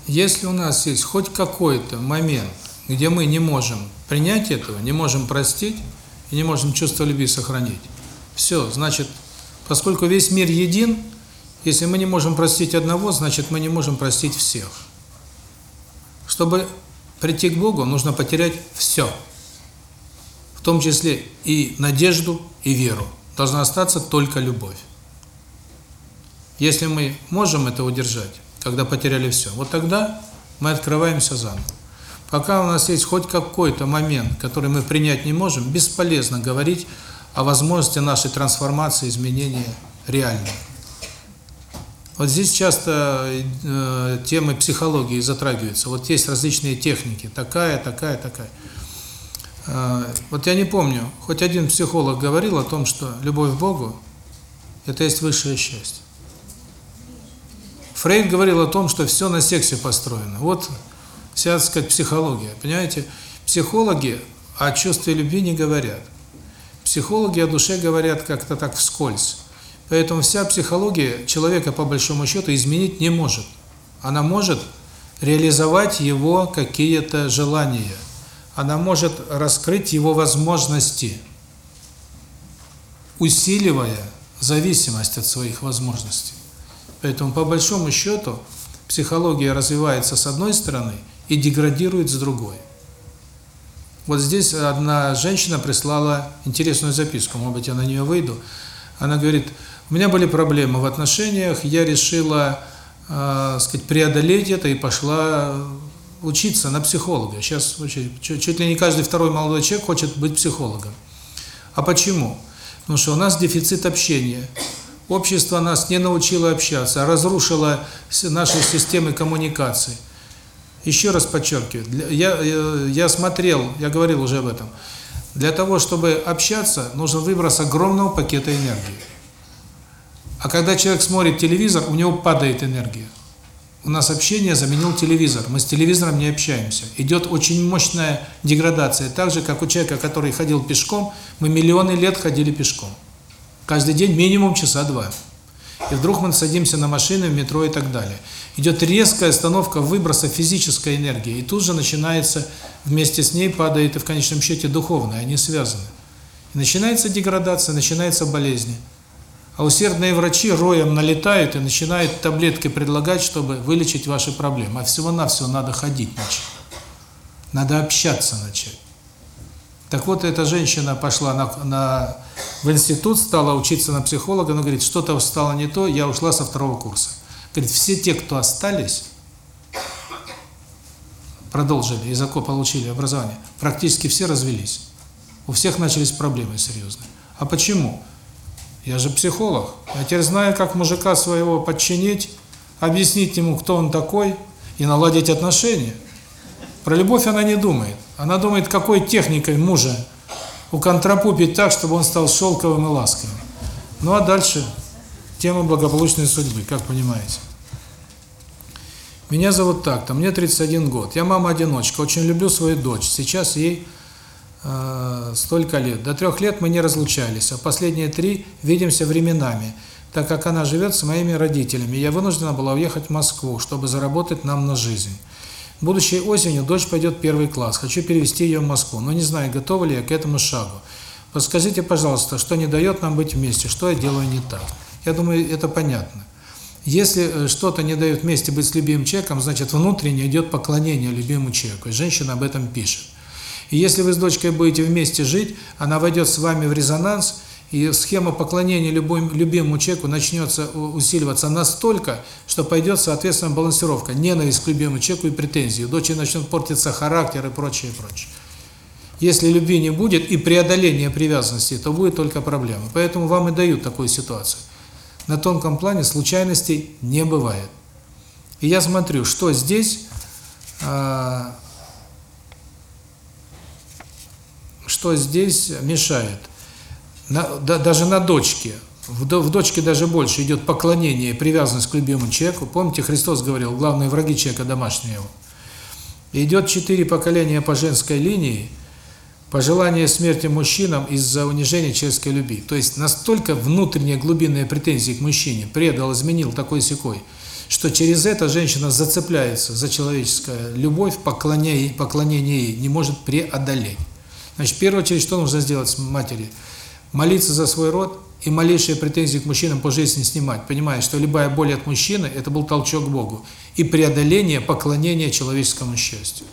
Если у нас есть хоть какой-то момент, где мы не можем принять этого, не можем простить и не можем чувство любви сохранить, все, значит, поскольку весь мир един, если мы не можем простить одного, значит, мы не можем простить всех. Чтобы прийти к Богу, нужно потерять все. В том числе и надежду, и веру. Должна остаться только любовь. Если мы можем это удержать, когда потеряли все, вот тогда мы открываемся заново. Пока у нас есть хоть какой-то момент, который мы принять не можем, бесполезно говорить о возможности нашей трансформации, изменения реального. Вот здесь часто э, темы психологии затрагиваются. Вот есть различные техники, такая, такая, такая. Э, вот я не помню, хоть один психолог говорил о том, что любовь к Богу – это есть высшее счастье. Фрейд говорил о том, что все на сексе построено. Вот вся, так сказать, психология. Понимаете, психологи о чувстве любви не говорят. Психологи о душе говорят как-то так вскользь. Поэтому вся психология человека, по большому счету, изменить не может. Она может реализовать его какие-то желания. Она может раскрыть его возможности, усиливая зависимость от своих возможностей. Поэтому, по большому счету, психология развивается с одной стороны и деградирует с другой. Вот здесь одна женщина прислала интересную записку, может быть, я на нее выйду. Она говорит, у меня были проблемы в отношениях, я решила, э, сказать, преодолеть это и пошла учиться на психолога. Сейчас чуть, чуть ли не каждый второй молодой человек хочет быть психологом. А почему? Потому что у нас дефицит общения. Общество нас не научило общаться, а разрушило наши системы коммуникации. Еще раз подчеркиваю, я, я смотрел, я говорил уже об этом, для того, чтобы общаться, нужен выброс огромного пакета энергии. А когда человек смотрит телевизор, у него падает энергия. У нас общение заменил телевизор, мы с телевизором не общаемся. Идет очень мощная деградация, так же, как у человека, который ходил пешком, мы миллионы лет ходили пешком. Каждый день минимум часа два. И вдруг мы садимся на машины, в метро и так далее. Идет резкая остановка выброса физической энергии, и тут же начинается, вместе с ней падает и в конечном счете духовная, они связаны. И начинается деградация, начинаются болезни. А усердные врачи роем налетают и начинают таблетки предлагать, чтобы вылечить ваши проблемы. А всего-навсего надо ходить начать. Надо общаться начать. Так вот, эта женщина пошла на, на, в институт, стала учиться на психолога, она говорит, что-то стало не то, я ушла со второго курса. Говорит, все те, кто остались, продолжили, языко получили образование, практически все развелись. У всех начались проблемы серьезные. А почему? Я же психолог. Я теперь знаю, как мужика своего подчинить, объяснить ему, кто он такой, и наладить отношения. Про любовь она не думает. Она думает, какой техникой мужа уконтрапупить так, чтобы он стал шелковым и ласковым. Ну а дальше тема благополучной судьбы, как понимаете. Меня зовут так-то, мне 31 год. Я мама-одиночка, очень люблю свою дочь. Сейчас ей э, столько лет. До трех лет мы не разлучались, а последние три видимся временами, так как она живет с моими родителями. Я вынуждена была уехать в Москву, чтобы заработать нам на жизнь. Будущей осенью дочь пойдет первый класс. Хочу перевести ее в Москву, но не знаю, готова ли я к этому шагу. Подскажите, пожалуйста, что не дает нам быть вместе, что я делаю не так? Я думаю, это понятно. Если что-то не дает вместе быть с любимым человеком, значит, внутренне идет поклонение любимому человеку. И женщина об этом пишет. И если вы с дочкой будете вместе жить, она войдет с вами в резонанс, и схема поклонения любому, любимому человеку начнется усиливаться настолько, что пойдет, соответственно, балансировка, ненависть к любимому человеку и претензии. У дочери портиться характер и прочее, прочее. Если любви не будет и преодоления привязанности, то будет только проблема. Поэтому вам и дают такую ситуацию. На тонком плане случайностей не бывает. И я смотрю, что здесь, а, что здесь мешает. На, да, даже на дочке, в, в дочке даже больше идет поклонение, привязанность к любимому человеку. Помните, Христос говорил, главные враги человека домашние его. идет четыре поколения по женской линии, пожелание смерти мужчинам из-за унижения человеческой любви. То есть настолько внутренние глубинные претензии к мужчине предал, изменил такой секой, что через это женщина зацепляется за человеческое любовь, поклонение, поклонение ей не может преодолеть. Значит, в первую очередь, что нужно сделать с матери? Молиться за свой род и малейшие претензии к мужчинам по жизни снимать, понимая, что любая боль от мужчины – это был толчок к Богу, и преодоление поклонения человеческому счастью.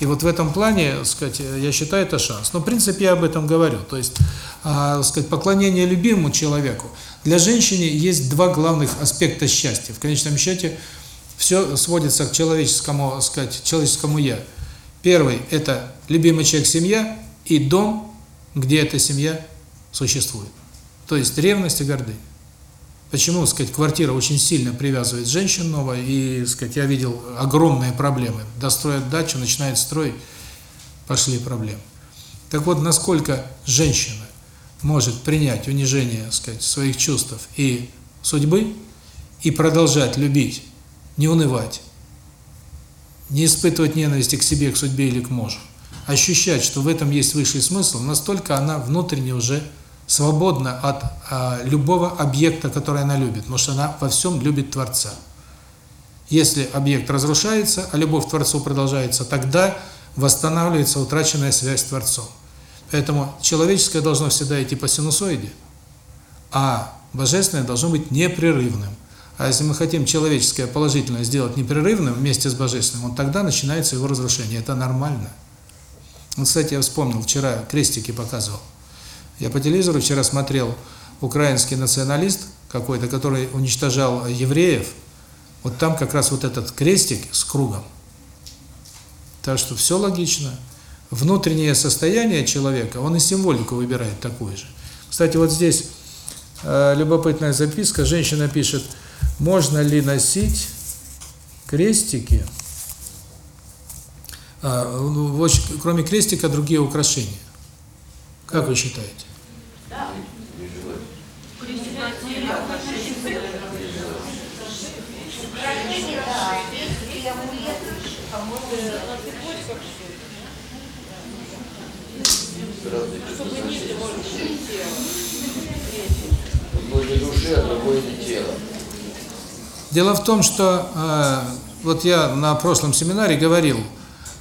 И вот в этом плане, сказать, я считаю, это шанс. Но, в принципе, я об этом говорю. То есть, а, так сказать, поклонение любимому человеку. Для женщины есть два главных аспекта счастья. В конечном счете, все сводится к человеческому, сказать, человеческому «я». Первый – это любимый человек, семья, и дом, где эта семья существует. То есть ревность и гордыня. Почему, сказать, квартира очень сильно привязывает женщин новая, и, сказать, я видел огромные проблемы. Достроят дачу, начинают строить, пошли проблемы. Так вот, насколько женщина может принять унижение, сказать, своих чувств и судьбы, и продолжать любить, не унывать, не испытывать ненависти к себе, к судьбе или к мужу, ощущать, что в этом есть высший смысл, настолько она внутренне уже свободна от а, любого объекта, который она любит, потому что она во всем любит Творца. Если объект разрушается, а любовь к Творцу продолжается, тогда восстанавливается утраченная связь с Творцом. Поэтому человеческое должно всегда идти по синусоиде, а божественное должно быть непрерывным. А если мы хотим человеческое положительное сделать непрерывным вместе с божественным, вот тогда начинается его разрушение. Это нормально. Вот, кстати, я вспомнил, вчера крестики показывал. Я по телевизору вчера смотрел украинский националист какой-то, который уничтожал евреев. Вот там как раз вот этот крестик с кругом. Так что все логично. Внутреннее состояние человека, он и символику выбирает такую же. Кстати, вот здесь э, любопытная записка. Женщина пишет, можно ли носить крестики, э, кроме крестика, другие украшения? Как вы считаете? Дело в том, что э, вот я на прошлом семинаре говорил,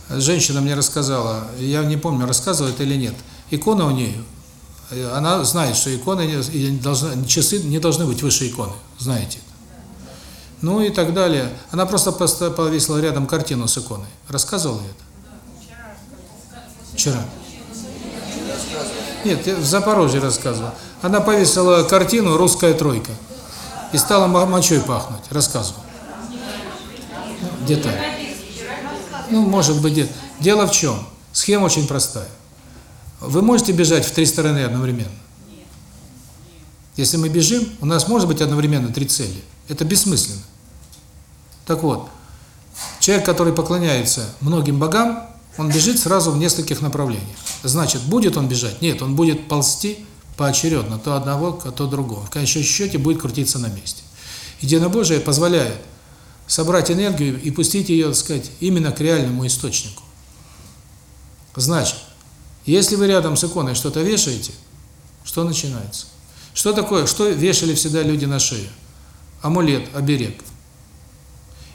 женщина мне рассказала, я не помню, рассказывала или нет, икона у нее, она знает, что иконы не должны, часы не должны быть выше иконы, знаете. Ну и так далее. Она просто повесила рядом картину с иконой. Рассказывала это? Вчера. Нет, в Запорожье рассказывал. Она повесила картину «Русская тройка» и стала мочой пахнуть. Рассказывал. Где-то. Ну, может быть, где Дело в чем? Схема очень простая. Вы можете бежать в три стороны одновременно? Если мы бежим, у нас может быть одновременно три цели. Это бессмысленно. Так вот, человек, который поклоняется многим богам, он бежит сразу в нескольких направлениях. Значит, будет он бежать? Нет, он будет ползти поочередно, то одного, то другого. В конечном счете будет крутиться на месте. Единобожие позволяет собрать энергию и пустить ее, так сказать, именно к реальному источнику. Значит, если вы рядом с иконой что-то вешаете, что начинается? Что такое, что вешали всегда люди на шею? Амулет, оберег.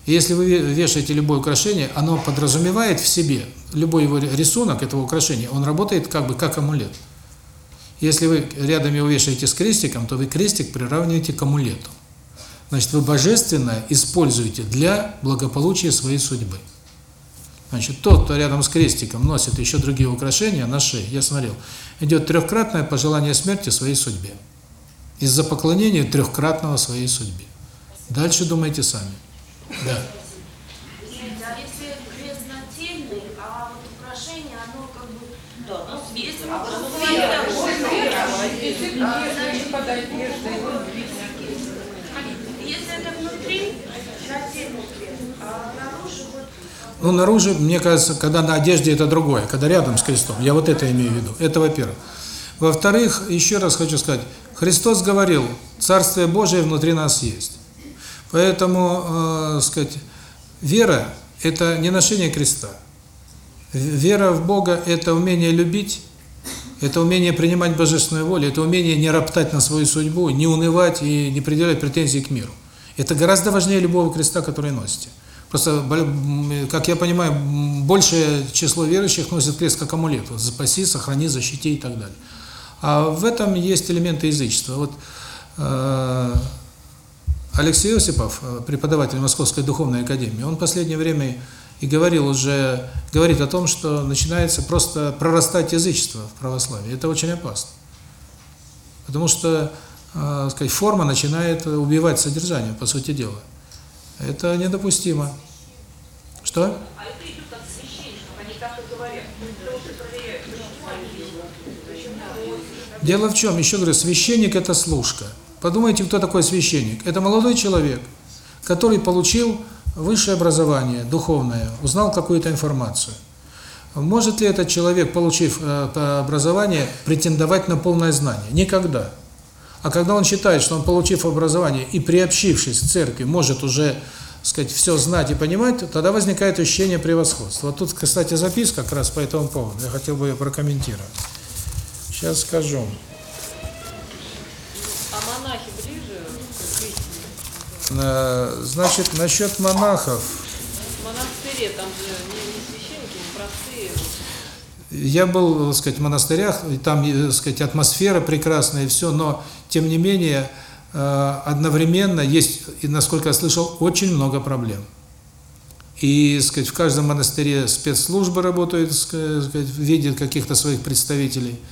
И если вы вешаете любое украшение, оно подразумевает в себе, любой его рисунок этого украшения, он работает как бы как амулет. Если вы рядом его вешаете с крестиком, то вы крестик приравниваете к амулету. Значит, вы божественное используете для благополучия своей судьбы. Значит, тот, кто рядом с крестиком носит еще другие украшения на шее, я смотрел, идет трехкратное пожелание смерти своей судьбе. Из-за поклонения трехкратного своей судьбе. Дальше думайте сами. Да. А вот украшение, оно как бы... Да, ну, если мы Если это внутри, нательный крест, а наружу вот... Ну, наружу, мне кажется, когда на одежде это другое, когда рядом с крестом. Я вот это имею в виду. Это во-первых. Во-вторых, еще раз хочу сказать, Христос говорил, Царствие Божие внутри нас есть. Поэтому, э, сказать, вера – это не ношение креста. Вера в Бога – это умение любить, это умение принимать божественную волю, это умение не роптать на свою судьбу, не унывать и не предъявлять претензий к миру. Это гораздо важнее любого креста, который носите. Просто, как я понимаю, большее число верующих носит крест как амулет. Вот спаси, сохрани, защити и так далее. А в этом есть элементы язычества. Вот э, Алексей Осипов, преподаватель Московской духовной академии, он в последнее время и говорил уже, говорит о том, что начинается просто прорастать язычество в православии. Это очень опасно. Потому что, э, сказать, форма начинает убивать содержание, по сути дела. Это недопустимо. Что? А это идет от священников, они так и говорят. Мы уже проверяем, Дело в чем? Еще говорю, священник – это служка. Подумайте, кто такой священник. Это молодой человек, который получил высшее образование, духовное, узнал какую-то информацию. Может ли этот человек, получив э, образование, претендовать на полное знание? Никогда. А когда он считает, что он, получив образование и приобщившись к церкви, может уже, сказать, все знать и понимать, тогда возникает ощущение превосходства. Вот тут, кстати, записка как раз по этому поводу. Я хотел бы ее прокомментировать. Сейчас скажу. А монахи ближе к? Э, значит, насчет монахов. В монастыре там же не, Я был, так сказать, в монастырях, и там, так сказать, атмосфера прекрасная и все, но, тем не менее, э, одновременно есть, и, насколько я слышал, очень много проблем. И, так сказать, в каждом монастыре спецслужбы работают, так сказать, видят каких-то своих представителей –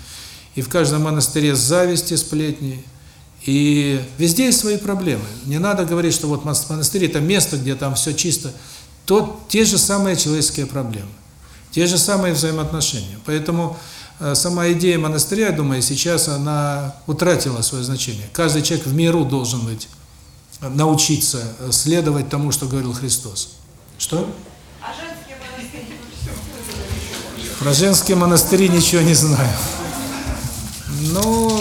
и в каждом монастыре зависти, сплетни. И везде есть свои проблемы. Не надо говорить, что вот монастырь – это место, где там все чисто. То те же самые человеческие проблемы, те же самые взаимоотношения. Поэтому э, сама идея монастыря, я думаю, сейчас она утратила свое значение. Каждый человек в миру должен быть, научиться следовать тому, что говорил Христос. Что? А женские монастыри? Про женские монастыри ничего не знаю. Но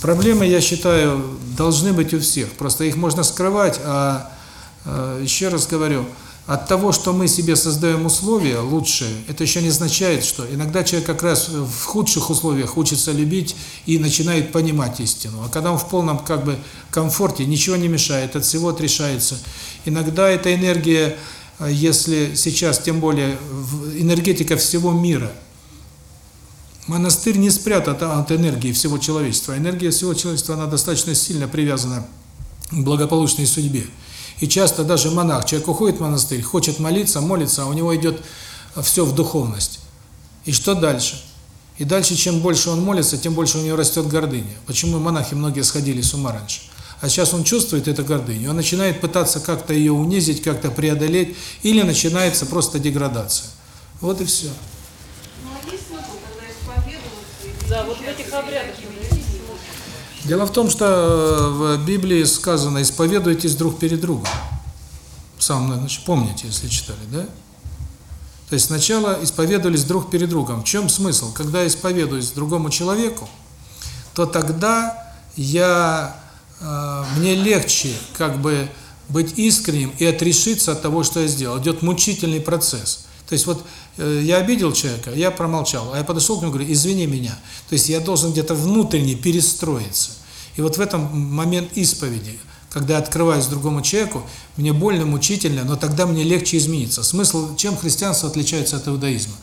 проблемы, я считаю, должны быть у всех. Просто их можно скрывать, а э, еще раз говорю, от того, что мы себе создаем условия лучшие, это еще не означает, что иногда человек как раз в худших условиях учится любить и начинает понимать истину. А когда он в полном как бы комфорте, ничего не мешает, от всего отрешается. Иногда эта энергия, э, если сейчас, тем более, энергетика всего мира – Монастырь не спрятан от энергии всего человечества. Энергия всего человечества, она достаточно сильно привязана к благополучной судьбе. И часто даже монах, человек уходит в монастырь, хочет молиться, молится, а у него идет все в духовность. И что дальше? И дальше, чем больше он молится, тем больше у него растет гордыня. Почему монахи многие сходили с ума раньше? А сейчас он чувствует эту гордыню, он начинает пытаться как-то ее унизить, как-то преодолеть, или начинается просто деградация. Вот и все. Да, вот в этих обрядах Дело в том, что в Библии сказано «исповедуйтесь друг перед другом». Сам, значит, помните, если читали, да? То есть сначала исповедовались друг перед другом. В чем смысл? Когда я исповедуюсь другому человеку, то тогда я, э, мне легче как бы быть искренним и отрешиться от того, что я сделал. Идет мучительный процесс. То есть вот э, я обидел человека, я промолчал, а я подошел к нему и говорю, извини меня. То есть я должен где-то внутренне перестроиться. И вот в этом момент исповеди, когда я открываюсь другому человеку, мне больно, мучительно, но тогда мне легче измениться. Смысл, чем христианство отличается от иудаизма?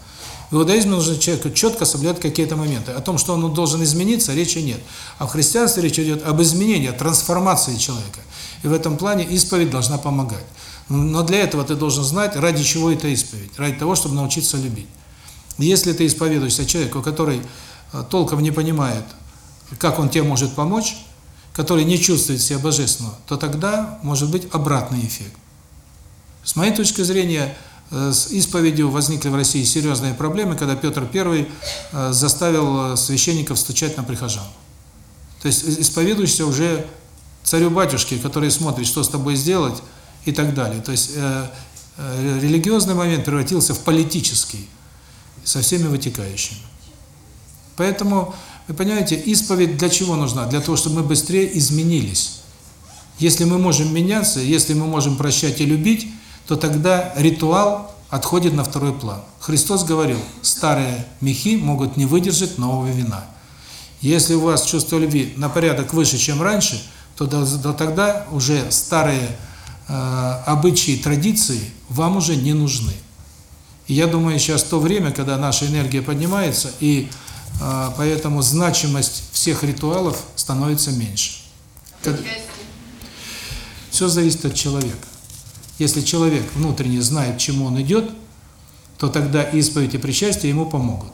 В иудаизме нужно человеку четко соблюдать какие-то моменты. О том, что он должен измениться, речи нет. А в христианстве речь идет об изменении, о трансформации человека. И в этом плане исповедь должна помогать. Но для этого ты должен знать, ради чего это исповедь. Ради того, чтобы научиться любить. Если ты исповедуешься человеку, который э, толком не понимает, как он тебе может помочь, который не чувствует себя божественного, то тогда может быть обратный эффект. С моей точки зрения, э, с исповедью возникли в России серьезные проблемы, когда Петр I э, заставил священников стучать на прихожан. То есть исповедуешься уже царю-батюшке, который смотрит, что с тобой сделать, и так далее. То есть э, э, религиозный момент превратился в политический, со всеми вытекающими. Поэтому, вы понимаете, исповедь для чего нужна? Для того, чтобы мы быстрее изменились. Если мы можем меняться, если мы можем прощать и любить, то тогда ритуал отходит на второй план. Христос говорил, старые мехи могут не выдержать нового вина. Если у вас чувство любви на порядок выше, чем раньше, то, до, тогда уже старые обычаи, традиции вам уже не нужны. И я думаю, сейчас то время, когда наша энергия поднимается, и э, поэтому значимость всех ритуалов становится меньше. Как... Все зависит от человека. Если человек внутренне знает, к чему он идет, то тогда исповедь и причастие ему помогут.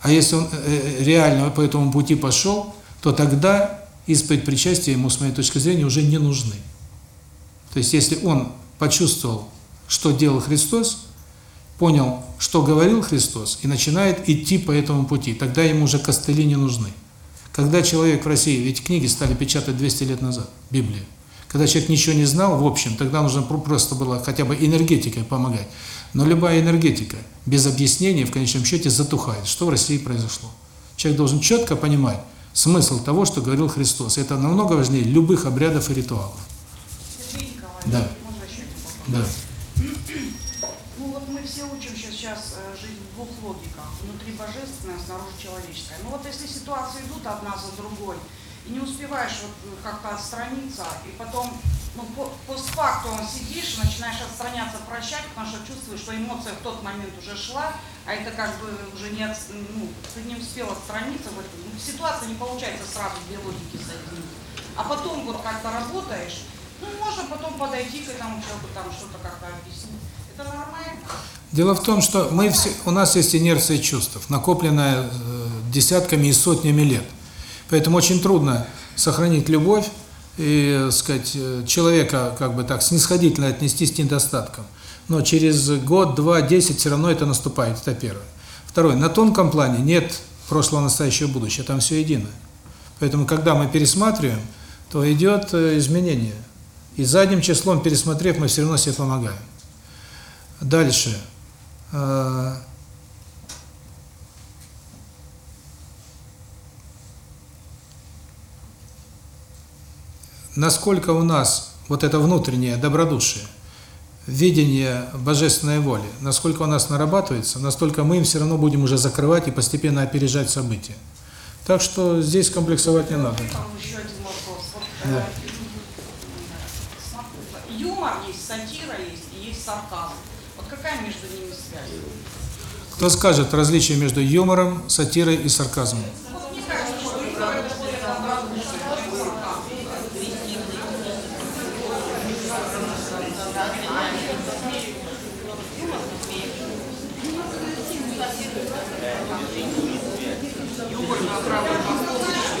А если он э, реально по этому пути пошел, то тогда исповедь причастия ему, с моей точки зрения, уже не нужны. То есть, если он почувствовал, что делал Христос, понял, что говорил Христос, и начинает идти по этому пути, тогда ему уже костыли не нужны. Когда человек в России, ведь книги стали печатать 200 лет назад, Библия. Когда человек ничего не знал, в общем, тогда нужно просто было хотя бы энергетикой помогать. Но любая энергетика без объяснения в конечном счете затухает. Что в России произошло? Человек должен четко понимать смысл того, что говорил Христос. Это намного важнее любых обрядов и ритуалов. Да. Да. Ну вот мы все учимся сейчас э, жить в двух логиках. Внутри божественное, снаружи человеческое. Ну вот если ситуации идут одна за другой, и не успеваешь вот ну, как-то отстраниться, и потом, ну, по, сидишь, начинаешь отстраняться, прощать, потому что чувствуешь, что эмоция в тот момент уже шла, а это как бы уже не, от, ну, ты не успел отстраниться в этом. Ну, ситуация не получается сразу две логики соединить. А потом вот как-то работаешь, ну. Дело в том, что мы все, у нас есть инерция чувств, накопленная э, десятками и сотнями лет. Поэтому очень трудно сохранить любовь и, э, сказать, э, человека как бы так снисходительно отнестись к недостаткам. Но через год, два, десять все равно это наступает, это первое. Второе, на тонком плане нет прошлого, настоящего, будущего, там все едино. Поэтому, когда мы пересматриваем, то идет изменение. И задним числом, пересмотрев, мы все равно себе помогаем. Дальше. Э, насколько у нас вот это внутреннее добродушие, видение божественной воли, насколько у нас нарабатывается, настолько мы им все равно будем уже закрывать и постепенно опережать события. Так что здесь комплексовать не надо. Вот, Да. Есть, сатира есть и есть сарказм. Вот какая между ними связь? Кто скажет различие между юмором, сатирой и сарказмом? Вот мне кажется, что юмор это более добродушие, чем сарказм. Юмор направлен на будущее.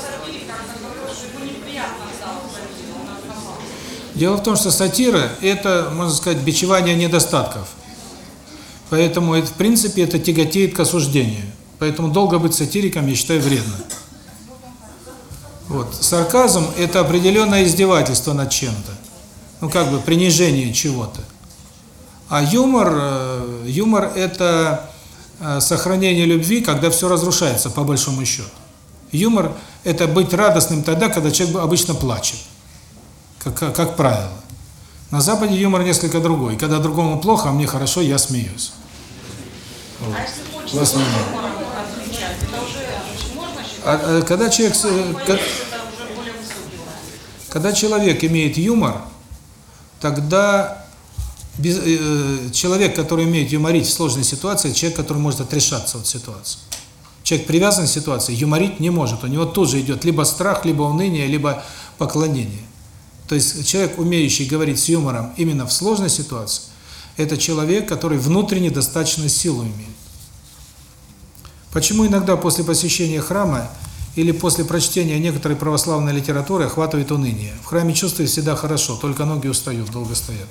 Сатирик как-то говорил, что ему неприятно стало сатира, он отказался. Дело в том, что сатира – это, можно сказать, бичевание недостатков. Поэтому, это, в принципе, это тяготеет к осуждению. Поэтому долго быть сатириком, я считаю, вредно. Вот. Сарказм – это определенное издевательство над чем-то. Ну, как бы принижение чего-то. А юмор, э, юмор – это э, сохранение любви, когда все разрушается, по большому счету. Юмор – это быть радостным тогда, когда человек обычно плачет как, как, как правило. На Западе юмор несколько другой. Когда другому плохо, а мне хорошо, я смеюсь. Вот. А если хочется юмором отвечать, это уже можно считать? А, а, когда человек, э, ка- Это уже более высокий уровень. когда человек имеет юмор, тогда без- э, человек, который умеет юморить в сложной ситуации, человек, который может отрешаться от ситуации. Человек привязан к ситуации, юморить не может. У него тут же идет либо страх, либо уныние, либо поклонение. То есть человек, умеющий говорить с юмором именно в сложной ситуации, это человек, который внутренне достаточно силу имеет. Почему иногда после посещения храма или после прочтения некоторой православной литературы охватывает уныние? В храме чувствует всегда хорошо, только ноги устают, долго стоят.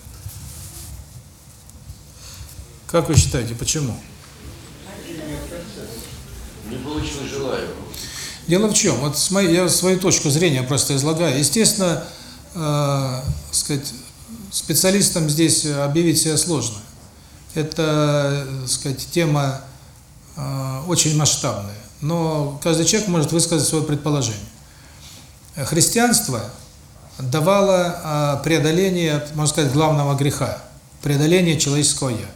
Как вы считаете, почему? Не получил желаемого. Дело в чем? Вот я свою точку зрения просто излагаю. Естественно, э, сказать, специалистам здесь объявить себя сложно. Это, э, сказать, тема э, очень масштабная. Но каждый человек может высказать свое предположение. Христианство давало э, преодоление, можно сказать, главного греха – преодоление человеческого «я».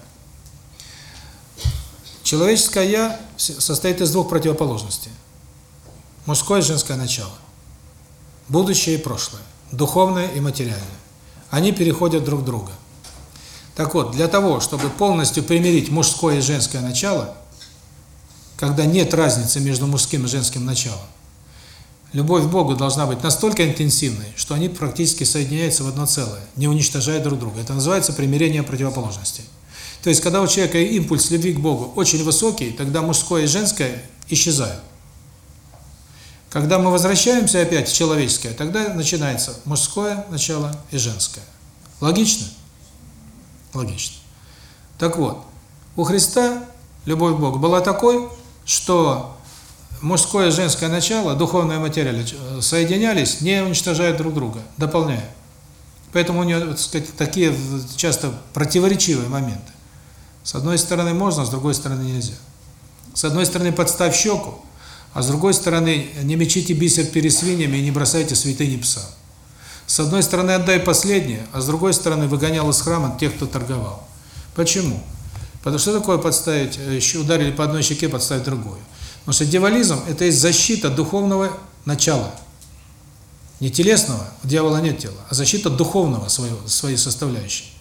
Человеческое «я» состоит из двух противоположностей. Мужское и женское начало. Будущее и прошлое. Духовное и материальное. Они переходят друг друга. Так вот, для того, чтобы полностью примирить мужское и женское начало, когда нет разницы между мужским и женским началом, любовь к Богу должна быть настолько интенсивной, что они практически соединяются в одно целое, не уничтожая друг друга. Это называется примирение противоположностей. То есть, когда у человека импульс любви к Богу очень высокий, тогда мужское и женское исчезают. Когда мы возвращаемся опять в человеческое, тогда начинается мужское начало и женское. Логично? Логично. Так вот, у Христа любовь к Богу была такой, что мужское и женское начало, духовное и материальное, соединялись, не уничтожая друг друга, дополняя. Поэтому у него, так сказать, такие часто противоречивые моменты. С одной стороны можно, с другой стороны нельзя. С одной стороны подставь щеку, а с другой стороны не мечите бисер перед свиньями и не бросайте святыни пса. С одной стороны отдай последнее, а с другой стороны выгонял из храма тех, кто торговал. Почему? Потому что такое подставить, еще ударили по одной щеке, подставить другую. Потому что дьяволизм – это есть защита духовного начала. Не телесного, у дьявола нет тела, а защита духовного своего, своей составляющей.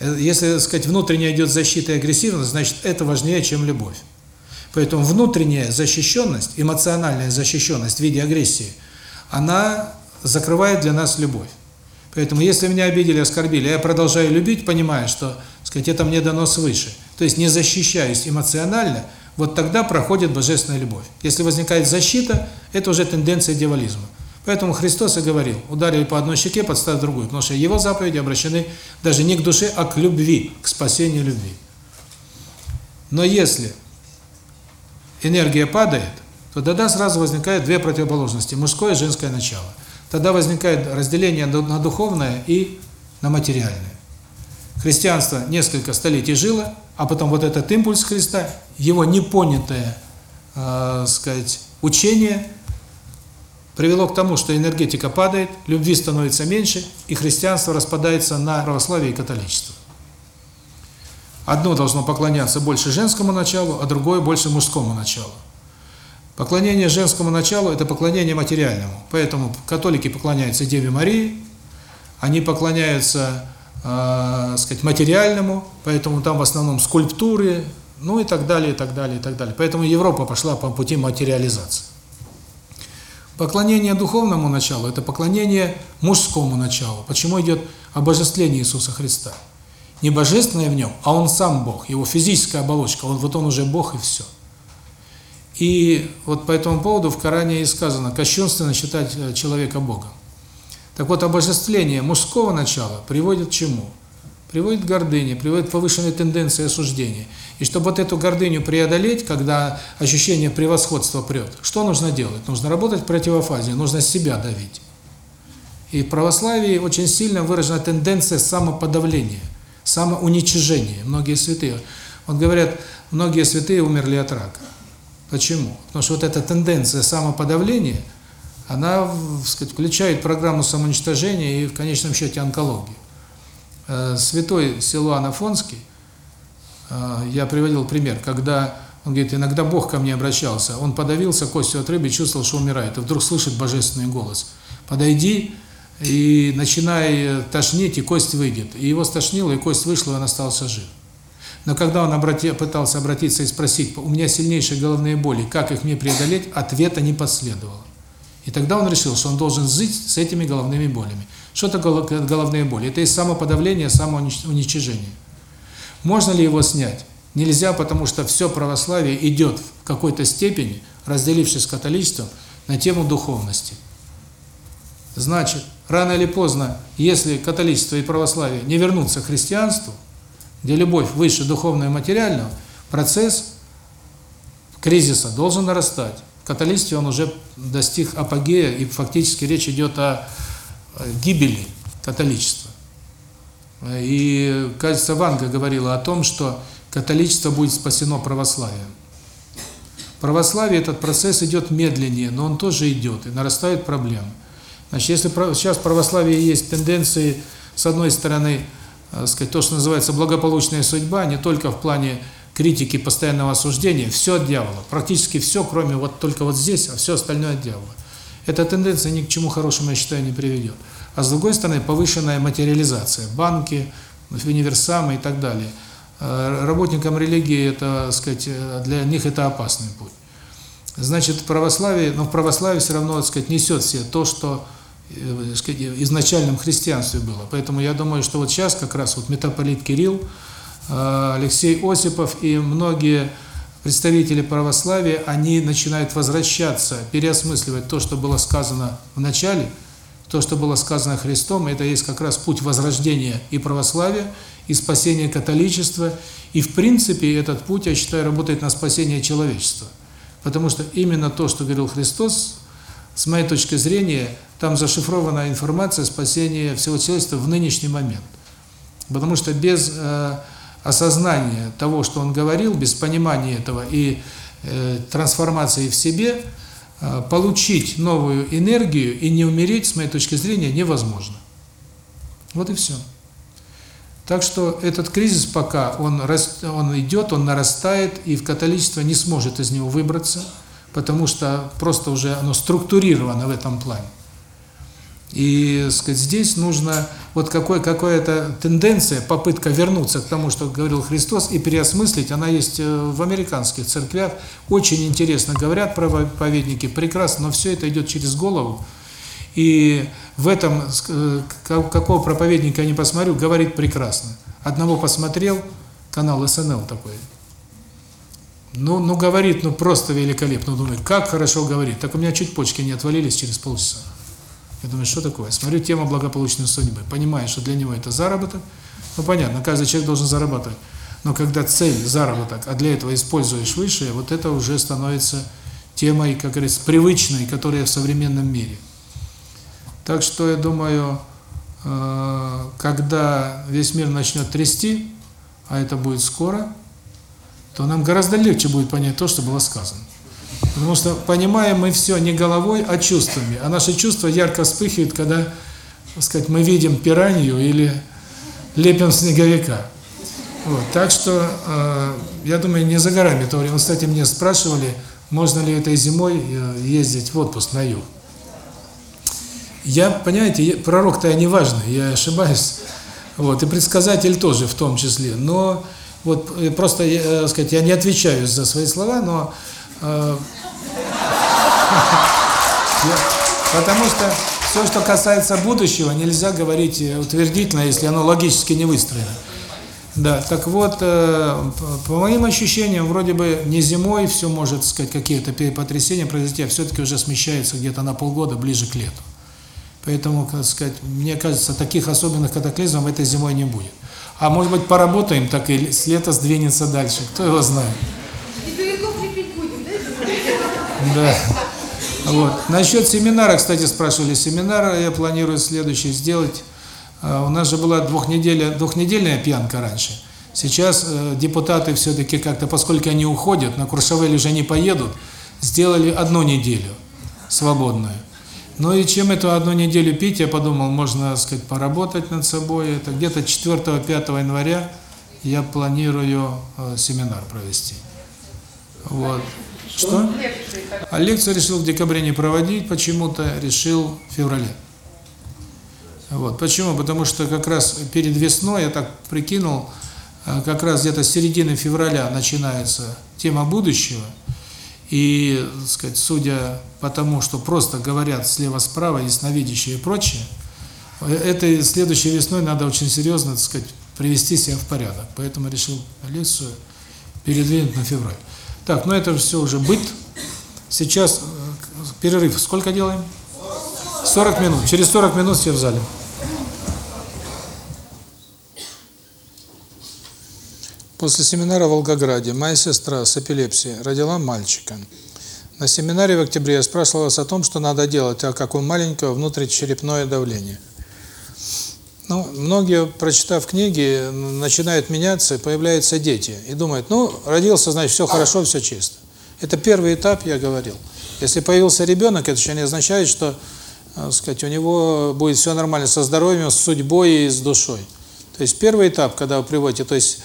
Если, так сказать, внутренняя идет защита и агрессивность, значит, это важнее, чем любовь. Поэтому внутренняя защищенность, эмоциональная защищенность в виде агрессии, она закрывает для нас любовь. Поэтому если меня обидели, оскорбили, я продолжаю любить, понимая, что, сказать, это мне дано свыше. То есть не защищаюсь эмоционально, вот тогда проходит божественная любовь. Если возникает защита, это уже тенденция дьяволизма. Поэтому Христос и говорил, ударили по одной щеке, подставь другую, потому что его заповеди обращены даже не к душе, а к любви, к спасению любви. Но если энергия падает, то тогда сразу возникают две противоположности, мужское и женское начало. Тогда возникает разделение на духовное и на материальное. Христианство несколько столетий жило, а потом вот этот импульс Христа, его непонятое, э, сказать, учение привело к тому, что энергетика падает, любви становится меньше, и христианство распадается на православие и католичество. Одно должно поклоняться больше женскому началу, а другое больше мужскому началу. Поклонение женскому началу – это поклонение материальному. Поэтому католики поклоняются Деве Марии, они поклоняются, э, сказать, материальному, поэтому там в основном скульптуры, ну и так далее, и так далее, и так далее. Поэтому Европа пошла по пути материализации. Поклонение духовному началу – это поклонение мужскому началу. Почему идет обожествление Иисуса Христа? Не божественное в нем, а Он сам Бог, Его физическая оболочка, он, вот Он уже Бог и все. И вот по этому поводу в Коране и сказано, кощунственно считать э, человека Богом. Так вот, обожествление мужского начала приводит к чему? Приводит к гордыне, приводит к повышенной тенденции осуждения. И чтобы вот эту гордыню преодолеть, когда ощущение превосходства прет, что нужно делать? Нужно работать в противофазе, нужно себя давить. И в православии очень сильно выражена тенденция самоподавления, самоуничижения. Многие святые, вот говорят, многие святые умерли от рака. Почему? Потому что вот эта тенденция самоподавления, она, сказать, включает программу самоуничтожения и в конечном счете онкологию. Э, святой Силуан Афонский, э, я приводил пример, когда он говорит, иногда Бог ко мне обращался, он подавился костью от рыбы, чувствовал, что умирает, и вдруг слышит божественный голос. Подойди и начинай тошнить, и кость выйдет. И его стошнило, и кость вышла, и он остался жив. Но когда он обрати, пытался обратиться и спросить, у меня сильнейшие головные боли, как их мне преодолеть, ответа не последовало. И тогда он решил, что он должен жить с этими головными болями. Что такое головные боли? Это и самоподавление, самоуничижение. Можно ли его снять? Нельзя, потому что все православие идет в какой-то степени, разделившись с католичеством, на тему духовности. Значит, рано или поздно, если католичество и православие не вернутся к христианству, где любовь выше духовного и материального, процесс кризиса должен нарастать. В католичестве он уже достиг апогея, и фактически речь идет о гибели католичества. И, кажется, Ванга говорила о том, что католичество будет спасено православием. Православие этот процесс идет медленнее, но он тоже идет, и нарастают проблемы. Значит, если сейчас в православии есть тенденции, с одной стороны, сказать, то, что называется благополучная судьба, не только в плане критики, постоянного осуждения, все от дьявола. Практически все, кроме вот только вот здесь, а все остальное от дьявола. Эта тенденция ни к чему хорошему, я считаю, не приведет. А с другой стороны, повышенная материализация. Банки, универсамы и так далее. Э, работникам религии, это, сказать, для них это опасный путь. Значит, православие, но в православии все равно, сказать, несет все то, что э, изначальном христианстве было. Поэтому я думаю, что вот сейчас как раз вот митрополит Кирилл, э, Алексей Осипов и многие представители православия, они начинают возвращаться, переосмысливать то, что было сказано в начале, то, что было сказано Христом, это есть как раз путь возрождения и православия, и спасения католичества, и в принципе этот путь, я считаю, работает на спасение человечества. Потому что именно то, что говорил Христос, с моей точки зрения, там зашифрована информация спасения всего человечества в нынешний момент. Потому что без э, осознания того, что он говорил, без понимания этого и э, трансформации в себе, э, получить новую энергию и не умереть, с моей точки зрения, невозможно. Вот и все. Так что этот кризис пока, он, он идет, он нарастает, и в католичество не сможет из него выбраться, потому что просто уже оно структурировано в этом плане. И, сказать, здесь нужно вот какой какая-то тенденция, попытка вернуться к тому, что говорил Христос, и переосмыслить. Она есть э, в американских церквях. Очень интересно говорят проповедники, прекрасно, но все это идет через голову. И в этом, э, какого проповедника я не посмотрю, говорит прекрасно. Одного посмотрел, канал СНЛ такой. Ну, ну говорит, ну просто великолепно. Думаю, как хорошо говорит. Так у меня чуть почки не отвалились через полчаса. Я думаю, что такое? Смотрю, тема благополучной судьбы. Понимаю, что для него это заработок. Ну, понятно, каждый человек должен зарабатывать. Но когда цель – заработок, а для этого используешь высшее, вот это уже становится темой, как говорится, привычной, которая в современном мире. Так что, я думаю, э, когда весь мир начнет трясти, а это будет скоро, то нам гораздо легче будет понять то, что было сказано. Потому что понимаем мы все не головой, а чувствами. А наши чувства ярко вспыхивают, когда, так сказать, мы видим пиранью или лепим снеговика. Вот. Так что, э, я думаю, не за горами то время. Кстати, мне спрашивали, можно ли этой зимой э, ездить в отпуск на юг. Я, понимаете, пророк-то я не важный, я ошибаюсь. Вот, и предсказатель тоже в том числе. Но вот э, просто, э, сказать, я не отвечаю за свои слова, но э, потому что все, что касается будущего, нельзя говорить э, утвердительно, если оно логически не выстроено. Да, так вот, э, по моим ощущениям, вроде бы не зимой все может, сказать, какие-то потрясения произойти, а все-таки уже смещается где-то на полгода ближе к лету. Поэтому, так сказать, мне кажется, таких особенных катаклизмов этой зимой не будет. А может быть, поработаем, так и с лета сдвинется дальше. Кто его знает? Да. Вот. Насчет семинара, кстати, спрашивали. Семинар я планирую следующий сделать. А, у нас же была двухнедельная, двухнедельная пьянка раньше. Сейчас э, депутаты все-таки как-то, поскольку они уходят, на Куршавель уже не поедут, сделали одну неделю свободную. Ну и чем эту одну неделю пить, я подумал, можно, так сказать, поработать над собой. Это где-то 4-5 января я планирую э, семинар провести. Вот. Что? А лекцию решил в декабре не проводить, почему-то решил в феврале. Вот. Почему? Потому что как раз перед весной, я так прикинул, э, как раз где-то с середины февраля начинается тема будущего – и, так сказать, судя по тому, что просто говорят слева-справа, ясновидящие и прочее, этой следующей весной надо очень серьезно, так сказать, привести себя в порядок. Поэтому решил лекцию передвинуть на февраль. Так, ну это все уже быт. Сейчас э, перерыв. Сколько делаем? 40 минут. Через 40 минут все в зале. После семинара в Волгограде моя сестра с эпилепсией родила мальчика. На семинаре в октябре я спрашивал вас о том, что надо делать, а как у маленького внутричерепное давление. Ну, многие, прочитав книги, начинают меняться, появляются дети. И думают, ну, родился, значит, все хорошо, все чисто. Это первый этап, я говорил. Если появился ребенок, это еще не означает, что, сказать, у него будет все нормально со здоровьем, с судьбой и с душой. То есть первый этап, когда вы приводите, то есть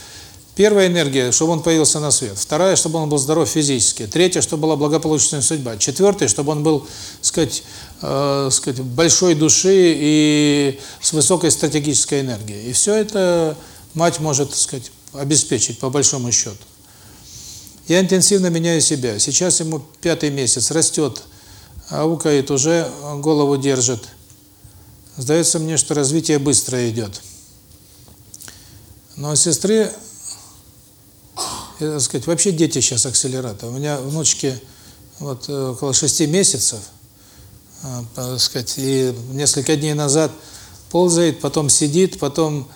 Первая энергия, чтобы он появился на свет. Вторая, чтобы он был здоров физически. Третья, чтобы была благополучная судьба. Четвертая, чтобы он был, сказать, э, сказать, большой души и с высокой стратегической энергией. И все это мать может, сказать, обеспечить по большому счету. Я интенсивно меняю себя. Сейчас ему пятый месяц, растет, аукает, уже голову держит. Сдается мне, что развитие быстро идет. Но сестры, я, так сказать, вообще дети сейчас акселератор. У меня внучки вот около шести месяцев, так сказать, и несколько дней назад ползает, потом сидит, потом,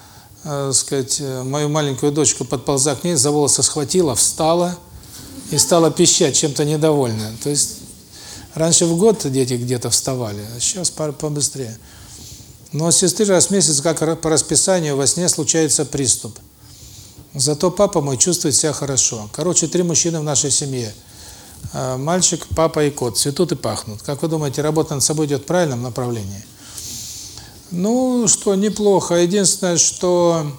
так сказать, мою маленькую дочку подползла к ней, за волосы схватила, встала и стала пищать, чем-то недовольна. То есть раньше в год дети где-то вставали, а сейчас побыстрее. Но сестры раз в месяц, как по расписанию, во сне случается приступ. Зато папа мой чувствует себя хорошо. Короче, три мужчины в нашей семье. Мальчик, папа и кот. Цветут и пахнут. Как вы думаете, работа над собой идет в правильном направлении? Ну, что, неплохо. Единственное, что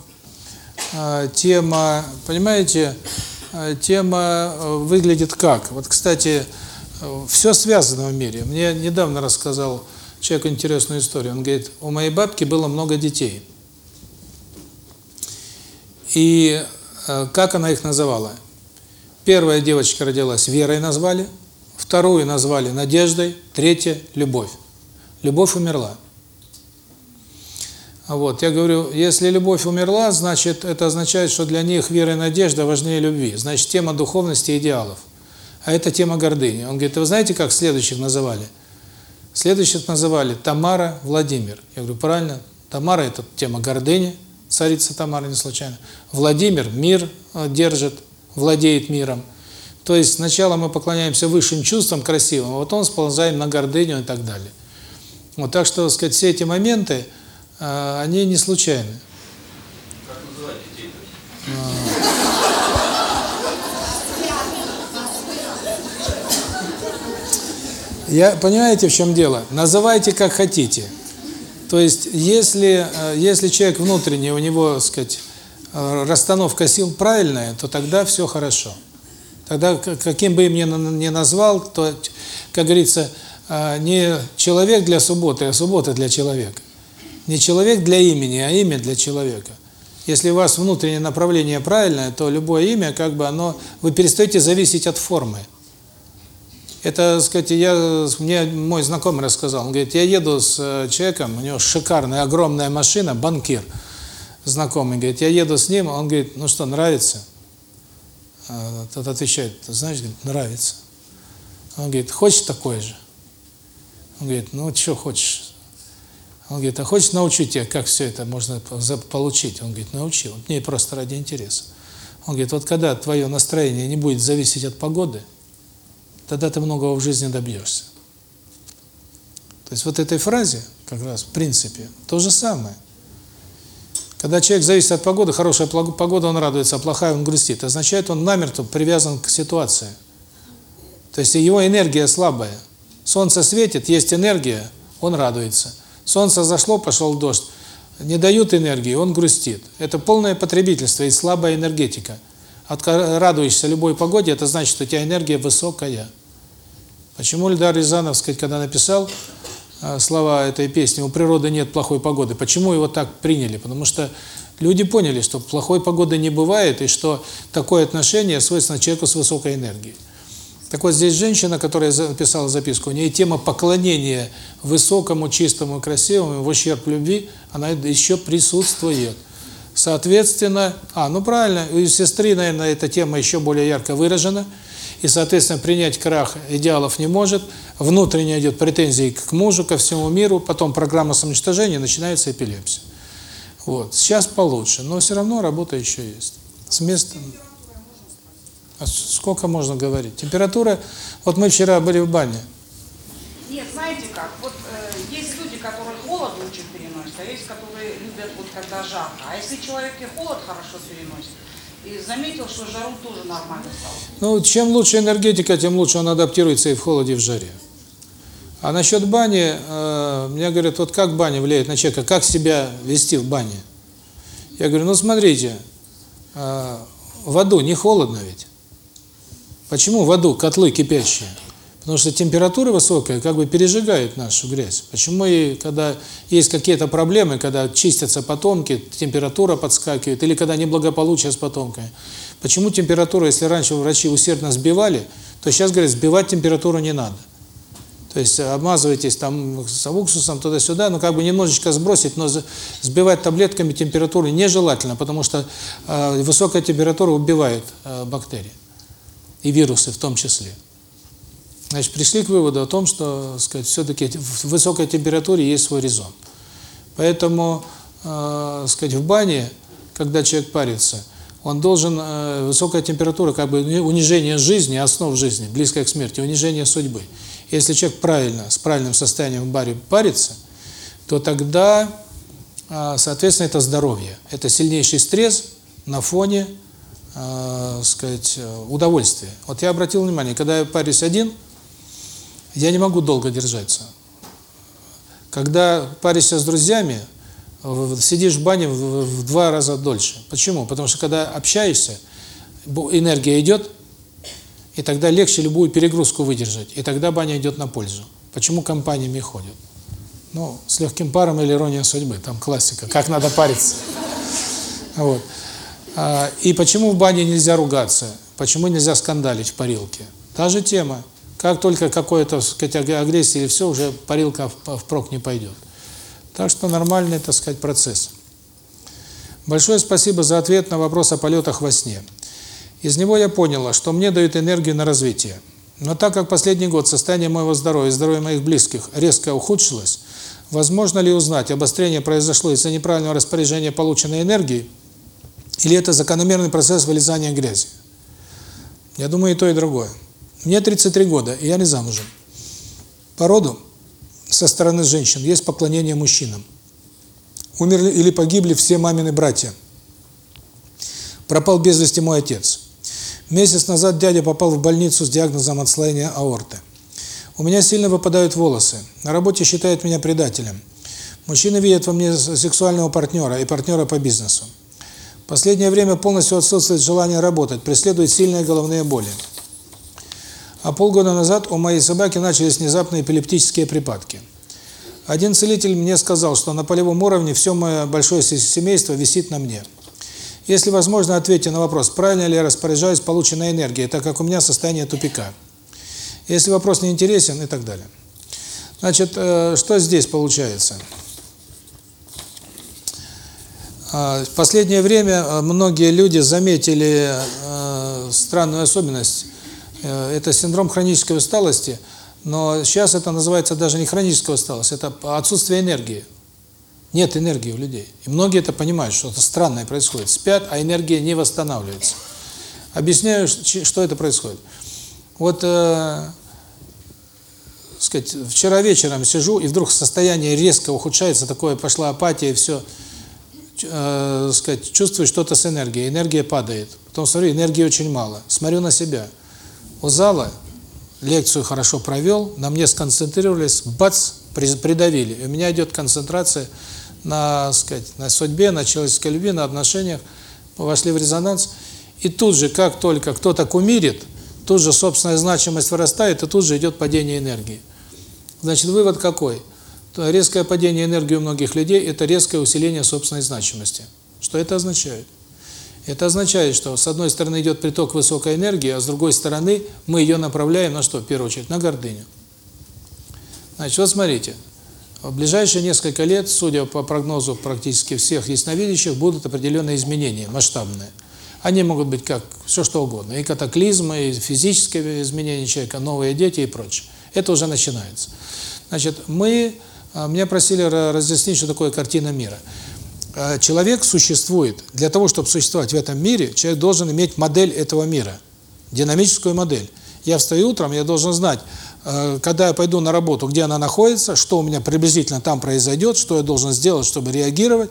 э, тема, понимаете, э, тема выглядит как? Вот, кстати, все связано в мире. Мне недавно рассказал человек интересную историю. Он говорит, у моей бабки было много детей. И э, как она их называла? Первая девочка родилась Верой назвали, вторую назвали Надеждой, третья – Любовь. Любовь умерла. Вот, я говорю, если любовь умерла, значит, это означает, что для них вера и надежда важнее любви. Значит, тема духовности и идеалов. А это тема гордыни. Он говорит, вы знаете, как следующих называли? Следующих называли Тамара, Владимир. Я говорю, правильно, Тамара – это тема гордыни, царица Тамара не случайно. Владимир мир держит, владеет миром. То есть сначала мы поклоняемся высшим чувствам красивым, а потом сползаем на гордыню и так далее. Вот так что, сказать, все эти моменты, они не случайны. Как называть детей? Я, понимаете, в чем дело? Называйте как хотите. То есть, если, если человек внутренний, у него, сказать, расстановка сил правильная, то тогда все хорошо. Тогда, каким бы им ни назвал, то, как говорится, не человек для субботы, а суббота для человека. Не человек для имени, а имя для человека. Если у вас внутреннее направление правильное, то любое имя, как бы оно, вы перестаете зависеть от формы. Это, сказать, я мне мой знакомый рассказал. Он говорит, я еду с человеком, у него шикарная огромная машина, банкир. Знакомый говорит, я еду с ним, он говорит, ну что, нравится? Тот отвечает, знаешь, говорит, нравится. Он говорит, хочешь такое же? Он говорит, ну что хочешь? Он говорит, а хочешь научу тебя, как все это можно получить? Он говорит, научи. Вот мне просто ради интереса. Он говорит, вот когда твое настроение не будет зависеть от погоды, тогда ты многого в жизни добьешься. То есть вот этой фразе, как раз, в принципе, то же самое. Когда человек зависит от погоды, хорошая погода, он радуется, а плохая, он грустит. Означает, он намертво привязан к ситуации. То есть его энергия слабая. Солнце светит, есть энергия, он радуется. Солнце зашло, пошел дождь. Не дают энергии, он грустит. Это полное потребительство и слабая энергетика. Радуешься любой погоде, это значит, что у тебя энергия высокая. Почему Эльдар Рязанов, сказать, когда написал слова этой песни «У природы нет плохой погоды», почему его так приняли? Потому что люди поняли, что плохой погоды не бывает, и что такое отношение свойственно человеку с высокой энергией. Так вот, здесь женщина, которая написала записку, у нее тема поклонения высокому, чистому, красивому, в ущерб любви, она еще присутствует. Соответственно, а, ну правильно, у сестры, наверное, эта тема еще более ярко выражена, и, соответственно, принять крах идеалов не может, внутренне идет претензии к мужу, ко всему миру, потом программа самоуничтожения, начинается эпилепсия. Вот, сейчас получше, но все равно работа еще есть. С места... А сколько можно говорить? Температура... Вот мы вчера были в бане. Нет, знаете как, вот э, есть люди, которые холод лучше переносят, а есть, которые любят, вот когда жарко. А если человек и холод хорошо переносит, и заметил, что жару тоже нормально стало. Ну, чем лучше энергетика, тем лучше он адаптируется и в холоде, и в жаре. А насчет бани, э, мне говорят, вот как баня влияет на человека, как себя вести в бане? Я говорю, ну смотрите, э, в аду не холодно ведь? Почему в аду котлы кипящие? Потому что температура высокая как бы пережигает нашу грязь. Почему и когда есть какие-то проблемы, когда чистятся потомки, температура подскакивает, или когда неблагополучие с потомками. Почему температура, если раньше врачи усердно сбивали, то сейчас говорят, сбивать температуру не надо. То есть обмазывайтесь там с уксусом туда-сюда, ну как бы немножечко сбросить, но сбивать таблетками температуру нежелательно, потому что э, высокая температура убивает э, бактерии и вирусы в том числе. Значит, пришли к выводу о том, что, сказать, все-таки в высокой температуре есть свой резон. Поэтому, э, сказать, в бане, когда человек парится, он должен э, высокая температура, как бы унижение жизни, основ жизни, близкое к смерти, унижение судьбы. Если человек правильно, с правильным состоянием в баре парится, то тогда, э, соответственно, это здоровье. Это сильнейший стресс на фоне, э, сказать, удовольствия. Вот я обратил внимание, когда я парюсь один – я не могу долго держаться. Когда паришься с друзьями, сидишь в бане в два раза дольше. Почему? Потому что когда общаешься, энергия идет, и тогда легче любую перегрузку выдержать, и тогда баня идет на пользу. Почему компаниями ходят? Ну, с легким паром или ирония судьбы, там классика, как надо париться. Вот. А, и почему в бане нельзя ругаться? Почему нельзя скандалить в парилке? Та же тема. Как только какое-то, агрессия или все, уже парилка впрок не пойдет. Так что нормальный, так сказать, процесс. Большое спасибо за ответ на вопрос о полетах во сне. Из него я поняла, что мне дают энергию на развитие. Но так как последний год состояние моего здоровья и здоровья моих близких резко ухудшилось, возможно ли узнать, обострение произошло из-за неправильного распоряжения полученной энергии, или это закономерный процесс вылезания грязи? Я думаю, и то, и другое. Мне 33 года, и я не замужем. По роду со стороны женщин есть поклонение мужчинам. Умерли или погибли все мамины братья. Пропал без вести мой отец. Месяц назад дядя попал в больницу с диагнозом отслоения аорты. У меня сильно выпадают волосы. На работе считают меня предателем. Мужчины видят во мне сексуального партнера и партнера по бизнесу. Последнее время полностью отсутствует желание работать, преследуют сильные головные боли. А полгода назад у моей собаки начались внезапные эпилептические припадки. Один целитель мне сказал, что на полевом уровне все мое большое семейство висит на мне. Если возможно, ответьте на вопрос, правильно ли я распоряжаюсь полученной энергией, так как у меня состояние тупика. Если вопрос не интересен и так далее. Значит, э, что здесь получается? А, в последнее время э, многие люди заметили э, странную особенность это синдром хронической усталости, но сейчас это называется даже не хроническая усталость, это отсутствие энергии. Нет энергии у людей. И многие это понимают, что это странное происходит. Спят, а энергия не восстанавливается. Объясняю, что это происходит. Вот, э, сказать, вчера вечером сижу, и вдруг состояние резко ухудшается, такое пошла апатия, и все. Э, сказать, чувствую что-то с энергией, энергия падает. Потом смотрю, энергии очень мало. Смотрю на себя – у зала, лекцию хорошо провел, на мне сконцентрировались, бац, придавили. И у меня идет концентрация на, сказать, на судьбе, на человеческой любви, на отношениях, вошли в резонанс. И тут же, как только кто-то кумирит, тут же собственная значимость вырастает, и тут же идет падение энергии. Значит, вывод какой? Резкое падение энергии у многих людей – это резкое усиление собственной значимости. Что это означает? Это означает, что с одной стороны идет приток высокой энергии, а с другой стороны мы ее направляем на что, в первую очередь, на гордыню. Значит, вот смотрите, в ближайшие несколько лет, судя по прогнозу практически всех ясновидящих, будут определенные изменения, масштабные. Они могут быть как все что угодно, и катаклизмы, и физические изменения человека, новые дети и прочее. Это уже начинается. Значит, мы, а, меня просили разъяснить, что такое картина мира. Э, человек существует, для того, чтобы существовать в этом мире, человек должен иметь модель этого мира, динамическую модель. Я встаю утром, я должен знать, э, когда я пойду на работу, где она находится, что у меня приблизительно там произойдет, что я должен сделать, чтобы реагировать.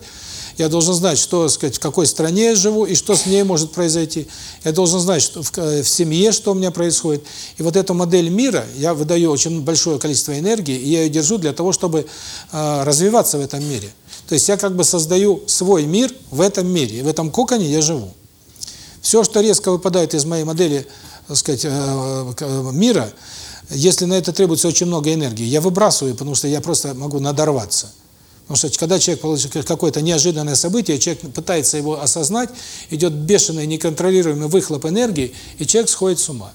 Я должен знать, что, сказать, в какой стране я живу и что с ней может произойти. Я должен знать, что в, э, в семье что у меня происходит. И вот эту модель мира я выдаю очень большое количество энергии, и я ее держу для того, чтобы развиваться в этом мире. То есть я как бы создаю свой мир в этом мире, в этом коконе я живу. Все, что резко выпадает из моей модели, так сказать, э, э, мира, если на это требуется очень много энергии, я выбрасываю, потому что я просто могу надорваться. Потому что когда человек получает какое-то неожиданное событие, человек пытается его осознать, идет бешеный, неконтролируемый выхлоп энергии, и человек сходит с ума.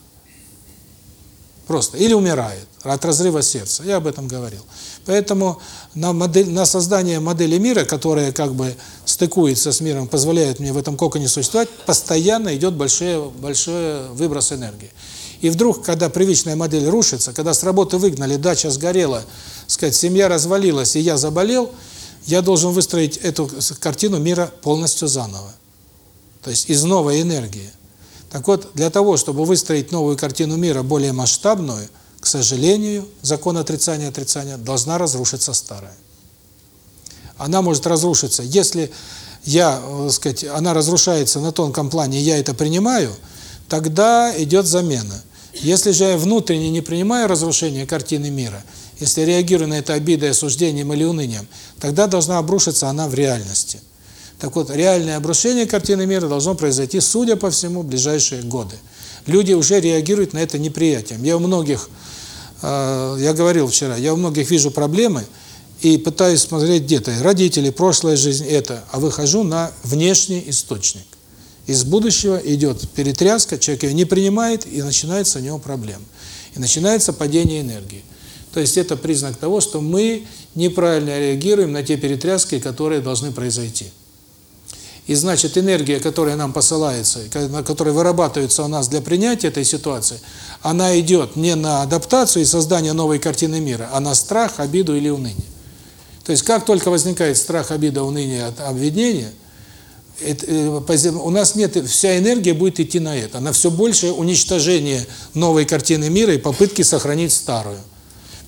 Просто. Или умирает от разрыва сердца. Я об этом говорил. Поэтому на, модель, на создание модели мира, которая как бы стыкуется с миром, позволяет мне в этом коконе существовать, постоянно идет большой, большой выброс энергии. И вдруг, когда привычная модель рушится, когда с работы выгнали, дача сгорела, сказать, семья развалилась, и я заболел, я должен выстроить эту картину мира полностью заново. То есть из новой энергии. Так вот, для того, чтобы выстроить новую картину мира, более масштабную, к сожалению, закон отрицания отрицания должна разрушиться старая. Она может разрушиться, если я, э, сказать, она разрушается на тонком плане, я это принимаю, тогда идет замена. Если же я внутренне не принимаю разрушение картины мира, если реагирую на это обидой, осуждением или унынием, тогда должна обрушиться она в реальности. Так вот, реальное обрушение картины мира должно произойти, судя по всему, в ближайшие годы. Люди уже реагируют на это неприятием. Я у многих, э, я говорил вчера, я у многих вижу проблемы и пытаюсь смотреть где-то родители, прошлая жизнь это, а выхожу на внешний источник. Из будущего идет перетряска, человек ее не принимает, и начинается у него проблема. И начинается падение энергии. То есть это признак того, что мы неправильно реагируем на те перетряски, которые должны произойти. И значит, энергия, которая нам посылается, которая вырабатывается у нас для принятия этой ситуации, она идет не на адаптацию и создание новой картины мира, а на страх, обиду или уныние. То есть как только возникает страх, обида, уныние от обвинения, э, у нас нет, вся энергия будет идти на это, на все большее уничтожение новой картины мира и попытки сохранить старую.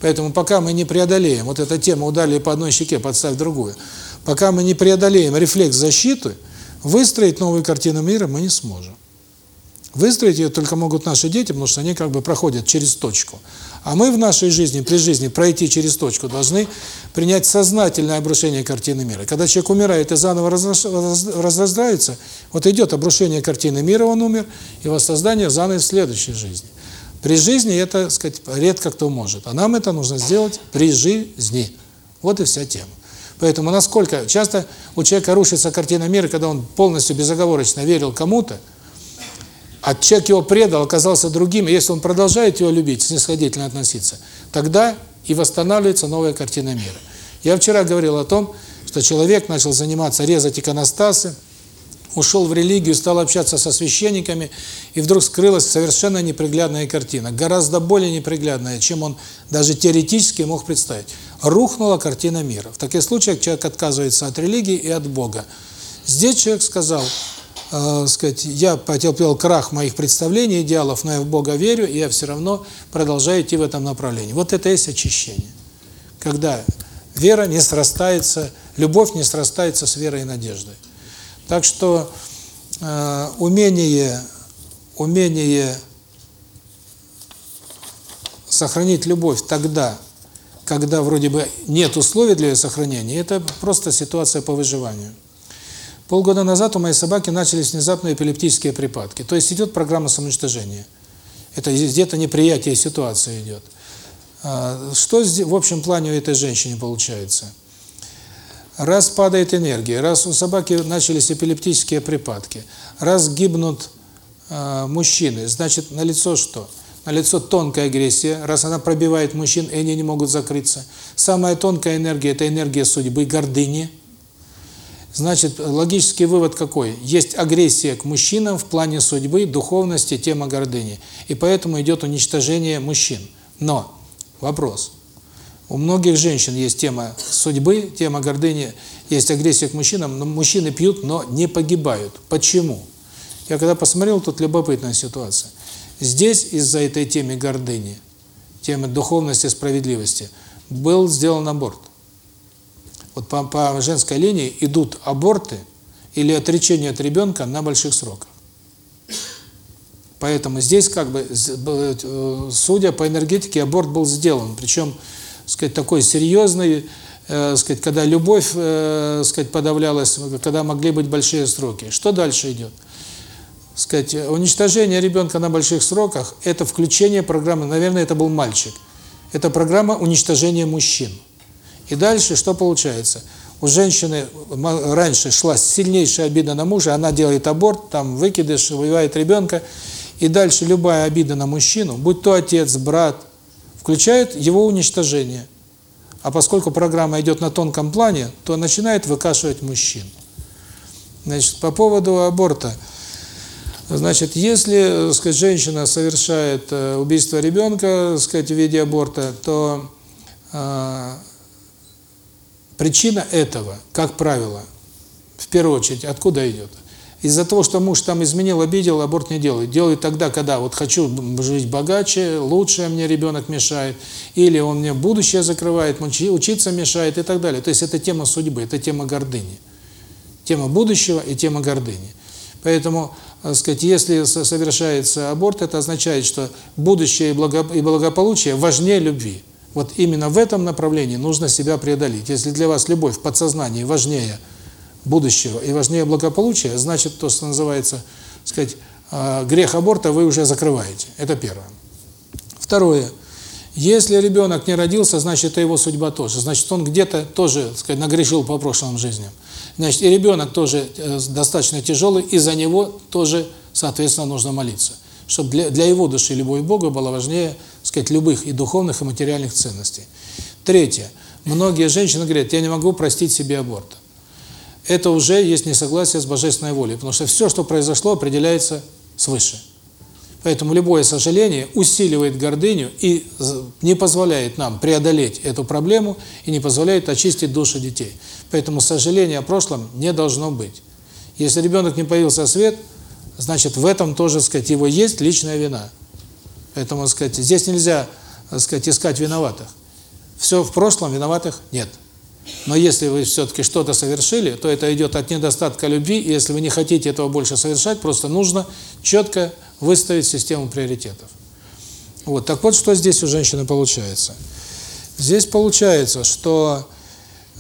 Поэтому пока мы не преодолеем, вот эта тема ударили по одной щеке, подставь другую, пока мы не преодолеем рефлекс защиты, выстроить новую картину мира мы не сможем. Выстроить ее только могут наши дети, потому что они как бы проходят через точку. А мы в нашей жизни, при жизни, пройти через точку должны принять сознательное обрушение картины мира. Когда человек умирает и заново разрастается, вот идет обрушение картины мира, он умер, и воссоздание заново в следующей жизни. При жизни это, сказать, редко кто может. А нам это нужно сделать при жизни. Вот и вся тема. Поэтому насколько часто у человека рушится картина мира, когда он полностью безоговорочно верил кому-то, а человек его предал, оказался другим, и если он продолжает его любить, снисходительно относиться, тогда и восстанавливается новая картина мира. Я вчера говорил о том, что человек начал заниматься, резать иконостасы, ушел в религию, стал общаться со священниками, и вдруг скрылась совершенно неприглядная картина, гораздо более неприглядная, чем он даже теоретически мог представить. Рухнула картина мира. В таких случаях человек отказывается от религии и от Бога. Здесь человек сказал, э, сказать, я потерпел крах моих представлений, идеалов, но я в Бога верю, и я все равно продолжаю идти в этом направлении. Вот это есть очищение. Когда вера не срастается, любовь не срастается с верой и надеждой. Так что э, умение, умение сохранить любовь тогда, когда вроде бы нет условий для ее сохранения, это просто ситуация по выживанию. Полгода назад у моей собаки начались внезапные эпилептические припадки. То есть идет программа самоуничтожения. Это где-то неприятие ситуации идет. А, что в общем плане у этой женщины получается? Раз падает энергия, раз у собаки начались эпилептические припадки, раз гибнут э, мужчины, значит, на лицо что? На лицо тонкая агрессия, раз она пробивает мужчин, и они не могут закрыться. Самая тонкая энергия – это энергия судьбы, гордыни – Значит, логический вывод какой? Есть агрессия к мужчинам в плане судьбы, духовности, тема гордыни. И поэтому идет уничтожение мужчин. Но вопрос. У многих женщин есть тема судьбы, тема гордыни, есть агрессия к мужчинам, но мужчины пьют, но не погибают. Почему? Я когда посмотрел, тут любопытная ситуация. Здесь из-за этой темы гордыни, темы духовности, справедливости, был сделан аборт вот по, по женской линии идут аборты или отречение от ребенка на больших сроках. Поэтому здесь как бы, э, судя по энергетике, аборт был сделан. Причем, сказать, такой серьезный, э, сказать, когда любовь, э, сказать, подавлялась, когда могли быть большие сроки. Что дальше идет? Сказать, уничтожение ребенка на больших сроках – это включение программы, наверное, это был мальчик. Это программа уничтожения мужчин. И дальше что получается? У женщины раньше шла сильнейшая обида на мужа, она делает аборт, там выкидыш, воевает ребенка, и дальше любая обида на мужчину, будь то отец, брат, включает его уничтожение. А поскольку программа идет на тонком плане, то начинает выкашивать мужчин. Значит, по поводу аборта. Значит, если, так сказать, женщина совершает э, убийство ребенка, сказать, в виде аборта, то э, причина этого, как правило, в первую очередь, откуда идет? Из-за того, что муж там изменил, обидел, аборт не делает. Делает тогда, когда вот хочу жить богаче, лучше мне ребенок мешает, или он мне будущее закрывает, учиться мешает и так далее. То есть это тема судьбы, это тема гордыни. Тема будущего и тема гордыни. Поэтому, сказать, если совершается аборт, это означает, что будущее и благополучие важнее любви. Вот именно в этом направлении нужно себя преодолеть. Если для вас любовь в подсознании важнее – будущего и важнее благополучия, значит, то, что называется, сказать, а, грех аборта вы уже закрываете. Это первое. Второе. Если ребенок не родился, значит, это его судьба тоже. Значит, он где-то тоже, сказать, нагрешил по прошлым жизням. Значит, и ребенок тоже э, достаточно тяжелый, и за него тоже, соответственно, нужно молиться. Чтобы для, для его души любовь Бога была важнее, сказать, любых и духовных, и материальных ценностей. Третье. Многие женщины говорят, я не могу простить себе аборт это уже есть несогласие с божественной волей, потому что все, что произошло, определяется свыше. Поэтому любое сожаление усиливает гордыню и не позволяет нам преодолеть эту проблему и не позволяет очистить души детей. Поэтому сожаления о прошлом не должно быть. Если ребенок не появился в свет, значит, в этом тоже, сказать, его есть личная вина. Поэтому, сказать, здесь нельзя, сказать, искать виноватых. Все в прошлом, виноватых нет. Но если вы все-таки что-то совершили, то это идет от недостатка любви, и если вы не хотите этого больше совершать, просто нужно четко выставить систему приоритетов. Вот, так вот, что здесь у женщины получается. Здесь получается, что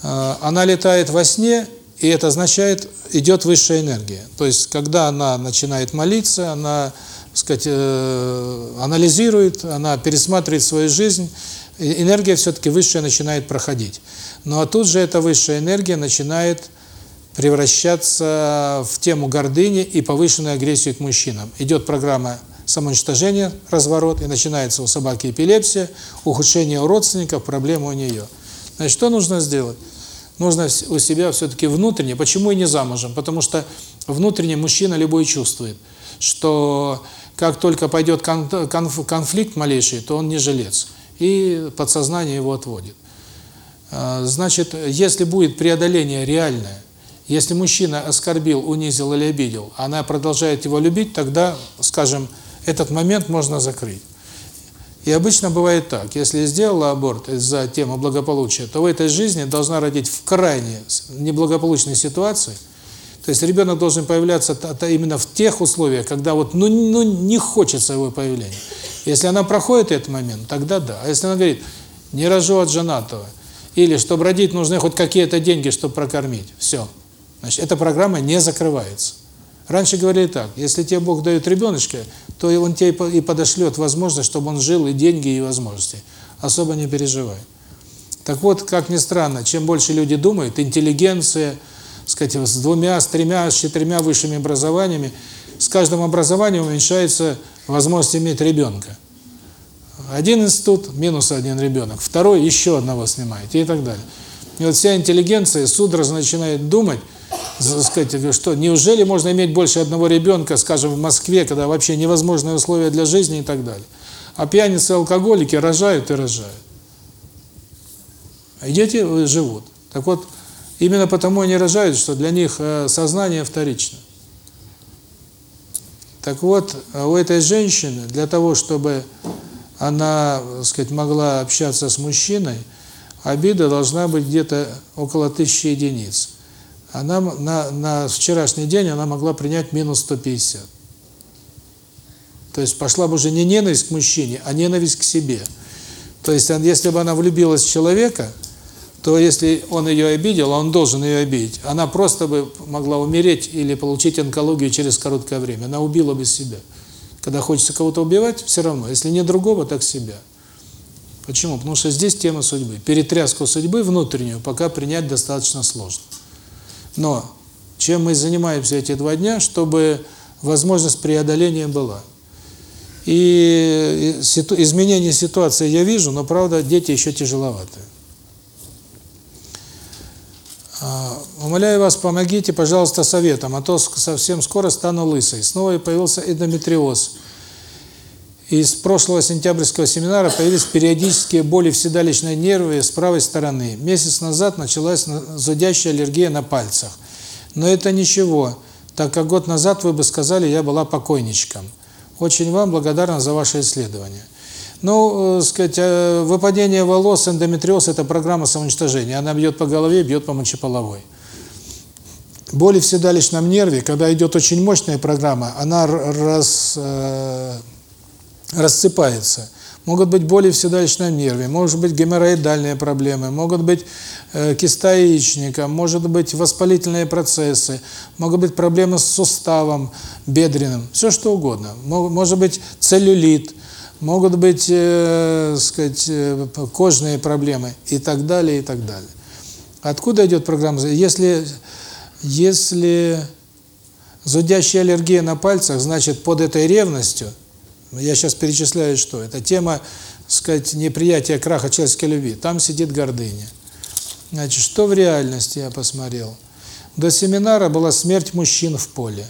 она летает во сне, и это означает, идет высшая энергия. То есть, когда она начинает молиться, она, так сказать, э, анализирует, она пересматривает свою жизнь, энергия все-таки высшая начинает проходить. Ну а тут же эта высшая энергия начинает превращаться в тему гордыни и повышенной агрессии к мужчинам. Идет программа самоуничтожения, разворот, и начинается у собаки эпилепсия, ухудшение у родственников, проблема у нее. Значит, что нужно сделать? Нужно у себя все-таки внутренне, почему и не замужем? Потому что внутренне мужчина любой чувствует, что как только пойдет конфликт малейший, то он не жилец, и подсознание его отводит. А, значит, если будет преодоление реальное, если мужчина оскорбил, унизил или обидел, она продолжает его любить, тогда, скажем, этот момент можно закрыть. И обычно бывает так, если сделала аборт из-за темы благополучия, то в этой жизни должна родить в крайне неблагополучной ситуации, то есть ребенок должен появляться именно в тех условиях, когда вот ну, ну не хочется его появления. Если она проходит этот момент, тогда да. А если она говорит, не рожу от женатого, или, чтобы родить, нужны хоть какие-то деньги, чтобы прокормить. Все. Значит, эта программа не закрывается. Раньше говорили так, если тебе Бог дает ребеночка, то он тебе и подошлет возможность, чтобы он жил, и деньги, и возможности. Особо не переживай. Так вот, как ни странно, чем больше люди думают, интеллигенция, сказать, с двумя, с тремя, с четырьмя высшими образованиями, с каждым образованием уменьшается возможность иметь ребенка. Один институт, минус один ребенок, второй еще одного снимаете и так далее. И вот вся интеллигенция судорожно начинает думать, сказать, что неужели можно иметь больше одного ребенка, скажем, в Москве, когда вообще невозможные условия для жизни и так далее. А пьяницы, алкоголики рожают и рожают. А дети живут. Так вот, именно потому они рожают, что для них э, сознание вторично. Так вот, у этой женщины для того, чтобы она, так сказать, могла общаться с мужчиной, обида должна быть где-то около тысячи единиц. Она на, на вчерашний день она могла принять минус 150. То есть пошла бы уже не ненависть к мужчине, а ненависть к себе. То есть если бы она влюбилась в человека, то если он ее обидел, он должен ее обидеть, она просто бы могла умереть или получить онкологию через короткое время. Она убила бы себя. Когда хочется кого-то убивать, все равно. Если не другого, так себя. Почему? Потому что здесь тема судьбы. Перетряску судьбы внутреннюю пока принять достаточно сложно. Но чем мы занимаемся эти два дня, чтобы возможность преодоления была. И изменение ситуации я вижу, но, правда, дети еще тяжеловатые. Умоляю вас, помогите, пожалуйста, советом, а то совсем скоро стану лысой. Снова появился эндометриоз. Из прошлого сентябрьского семинара появились периодические боли в седалищной нервы с правой стороны. Месяц назад началась зудящая аллергия на пальцах. Но это ничего, так как год назад вы бы сказали, я была покойничком. Очень вам благодарна за ваше исследование. Ну, э, сказать, э, выпадение волос, эндометриоз – это программа самоуничтожения. Она бьет по голове, бьет по мочеполовой. Боли в седалищном нерве, когда идет очень мощная программа, она рас, э, рассыпается. Могут быть боли в седалищном нерве, может быть геморроидальные проблемы, могут быть э, киста яичника, может быть воспалительные процессы, могут быть проблемы с суставом бедренным, все что угодно. Может быть целлюлит, могут быть, э, сказать, э, кожные проблемы и так далее, и так далее. Откуда идет программа? Если, если зудящая аллергия на пальцах, значит, под этой ревностью, я сейчас перечисляю, что это тема, сказать, неприятия краха человеческой любви, там сидит гордыня. Значит, что в реальности я посмотрел? До семинара была смерть мужчин в поле.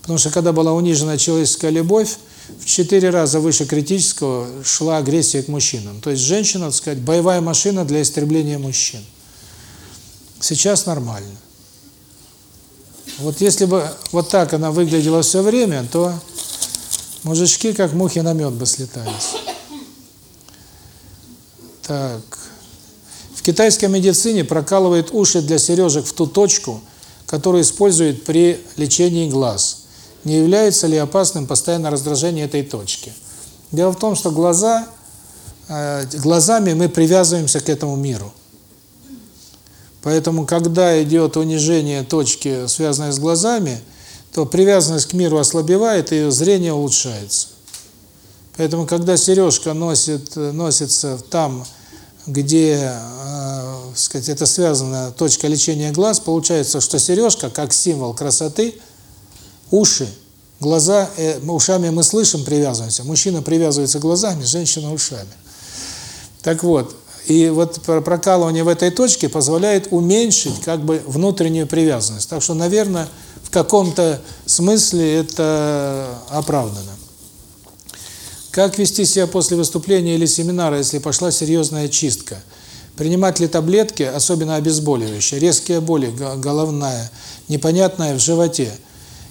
Потому что когда была унижена человеческая любовь, в четыре раза выше критического шла агрессия к мужчинам. То есть женщина, так сказать, боевая машина для истребления мужчин. Сейчас нормально. Вот если бы вот так она выглядела все время, то мужички как мухи на мед бы слетались. Так. В китайской медицине прокалывают уши для сережек в ту точку, которую используют при лечении глаз – не является ли опасным постоянное раздражение этой точки. Дело в том, что глаза, э, глазами мы привязываемся к этому миру. Поэтому, когда идет унижение точки, связанной с глазами, то привязанность к миру ослабевает, и зрение улучшается. Поэтому, когда сережка носит, носится там, где, э, сказать, это связано точка лечения глаз, получается, что сережка, как символ красоты – Уши, глаза, э, ушами мы слышим, привязываемся. Мужчина привязывается глазами, женщина ушами. Так вот, и вот прокалывание в этой точке позволяет уменьшить как бы внутреннюю привязанность. Так что, наверное, в каком-то смысле это оправдано. Как вести себя после выступления или семинара, если пошла серьезная чистка? Принимать ли таблетки, особенно обезболивающие, резкие боли, головная, непонятная в животе –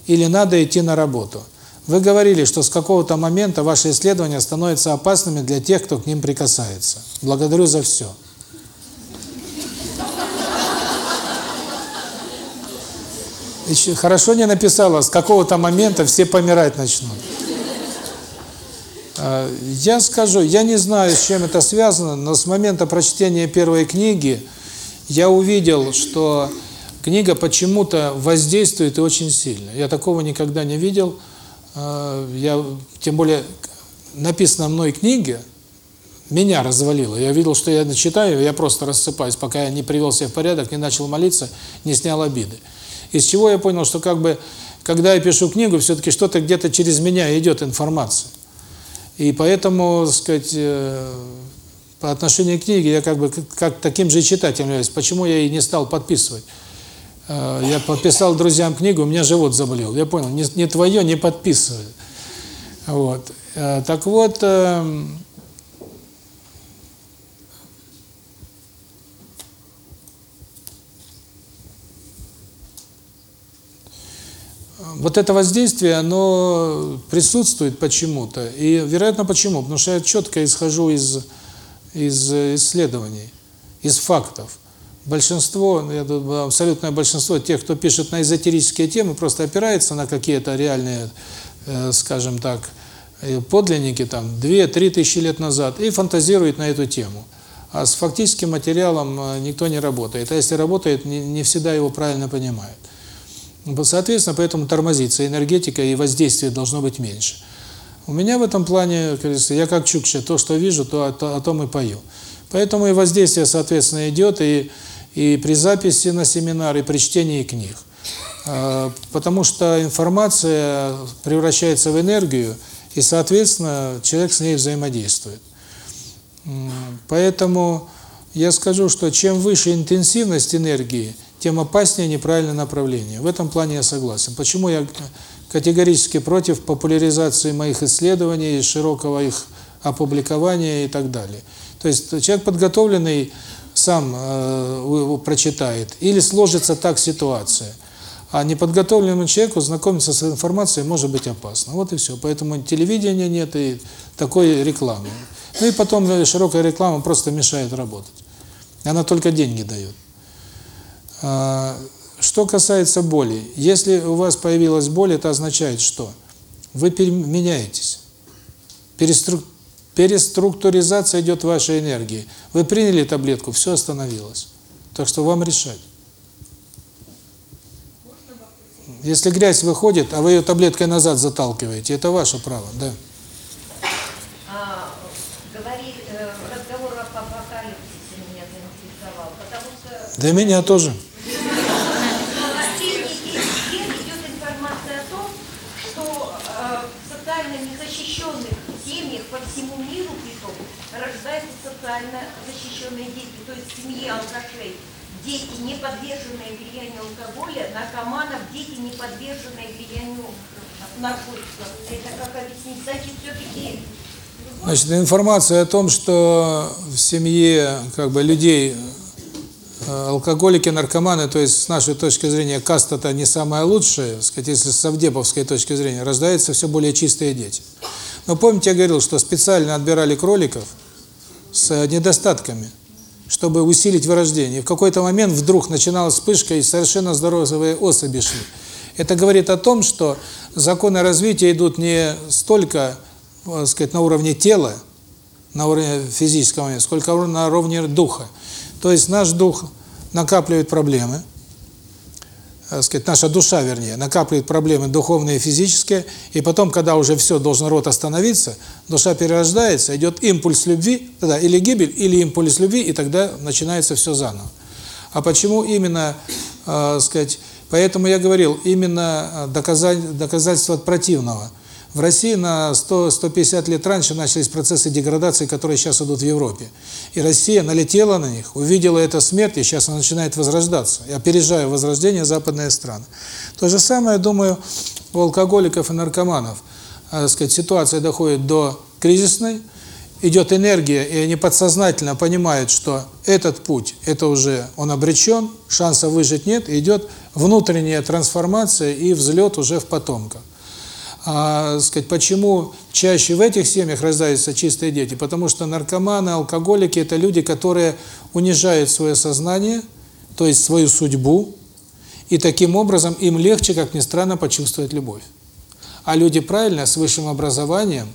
или надо идти на работу. Вы говорили, что с какого-то момента ваши исследования становятся опасными для тех, кто к ним прикасается. Благодарю за все. Еще хорошо не написала, с какого-то момента все помирать начнут. А, я скажу, я не знаю, с чем это связано, но с момента прочтения первой книги я увидел, что книга почему-то воздействует очень сильно. Я такого никогда не видел. А, я, тем более, написано мной книги, меня развалило. Я видел, что я читаю, я просто рассыпаюсь, пока я не привел себя в порядок, не начал молиться, не снял обиды. Из чего я понял, что как бы, когда я пишу книгу, все-таки что-то где-то через меня идет информация. И поэтому, так сказать, э, по отношению к книге я как бы как таким же читателем являюсь. Почему я и не стал подписывать? Э, я подписал друзьям книгу, у меня живот заболел. Я понял, не, не твое, не подписывай. Вот. Э, так вот, вот это воздействие, оно присутствует почему-то. И, вероятно, почему? Потому что я четко исхожу из, из исследований, из фактов большинство, я думаю, абсолютное большинство тех, кто пишет на эзотерические темы, просто опирается на какие-то реальные, э, скажем так, э, подлинники там 2-3 тысячи лет назад и фантазирует на эту тему. А с фактическим материалом э, никто не работает. А если работает, не, не всегда его правильно понимает. Соответственно, поэтому тормозится энергетика и воздействие должно быть меньше. У меня в этом плане, я как Чукча, то, что вижу, то о, то- о том и пою. Поэтому и воздействие, соответственно, идет и, и при записи на семинар, и при чтении книг. А, Потому что информация превращается в энергию, и, соответственно, человек с ней взаимодействует. Поэтому я скажу, что чем выше интенсивность энергии, тем опаснее неправильное направление. В этом плане я согласен. Почему я категорически против популяризации моих исследований, широкого их опубликования и так далее. То есть человек подготовленный сам э, его прочитает, или сложится так ситуация. А неподготовленному человеку знакомиться с информацией может быть опасно. Вот и все. Поэтому телевидения нет и такой рекламы. Ну и потом э, широкая реклама просто мешает работать. Она только деньги дает. А, Что касается боли, если у вас появилась боль, это означает что? Вы меняетесь. Перестру- Переструктуризация идет вашей энергии. Вы приняли таблетку, все остановилось. Так что вам решать. Если грязь выходит, а вы ее таблеткой назад заталкиваете, это ваше право, да. А, говори, э, разговор об апокалипсисе меня заинтересовал, потому что Для меня тоже. в активнике везде идет информация о том, что э, в социально незащищенных семьях по всему миру притом рождаются социально защищенные дети, то есть в семье алкашей. Дети, не подверженные влиянию алкоголя, наркоманов, дети, не подверженные влиянию наркотиков. Это как объяснить? Значит, все-таки Значит, информация о том, что в семье как бы людей э, алкоголики, наркоманы, то есть с нашей точки зрения каста-то не самая лучшая, сказать, если с совдеповской точки зрения, рождаются все более чистые дети. Но помните, я говорил, что специально отбирали кроликов с э, недостатками, чтобы усилить вырождение. В какой-то момент вдруг начиналась вспышка, и совершенно здоровые особи шли. Это говорит о том, что законы развития идут не столько, так сказать, на уровне тела, на уровне физического, сколько на уровне духа. То есть наш дух накапливает проблемы, так сказать, наша душа, вернее, накапливает проблемы духовные и физические, и потом, когда уже все, должен род остановиться, душа перерождается, идет импульс любви, тогда или гибель, или импульс любви, и тогда начинается все заново. А почему именно, э, сказать, поэтому я говорил, именно доказать, доказательство от противного. В России на 100-150 лет раньше начались процессы деградации, которые сейчас идут в Европе. И Россия налетела на них, увидела это смерть, и сейчас она начинает возрождаться, опережая возрождение западные страны. То же самое, думаю, у алкоголиков и наркоманов. э, сказать, ситуация доходит до кризисной, идет энергия, и они подсознательно понимают, что этот путь, это уже он обречен, шанса выжить нет, идет внутренняя трансформация и взлет уже в потомках. А, сказать, почему чаще в этих семьях рождаются чистые дети? Потому что наркоманы, алкоголики – это люди, которые унижают свое сознание, то есть свою судьбу, и таким образом им легче, как ни странно, почувствовать любовь. А люди правильно, с высшим образованием,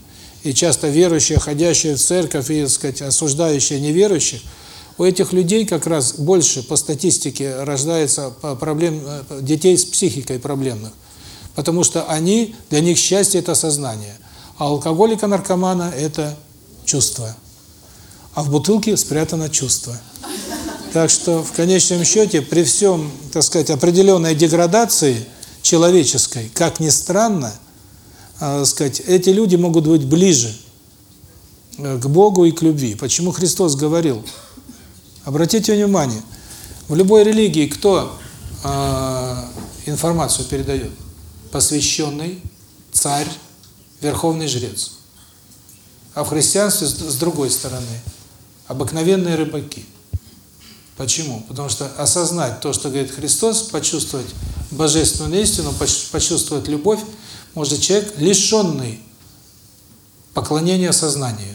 и часто верующие, ходящие в церковь и, так сказать, осуждающие неверующих, у этих людей как раз больше по статистике рождается проблем детей с психикой проблемных. Потому что они, для них счастье – это сознание. А алкоголика, наркомана – это чувство. А в бутылке спрятано чувство. Так что, в конечном счете, при всем, так сказать, определенной деградации человеческой, как ни странно, э, сказать, эти люди могут быть ближе к Богу и к любви. Почему Христос говорил? Обратите внимание, в любой религии кто э, информацию передает? Посвященный, царь, верховный жрец. А в христианстве, с другой стороны, обыкновенные рыбаки. Почему? Потому что осознать то, что говорит Христос, почувствовать божественную истину, почувствовать любовь, может человек, лишенный поклонения сознанию,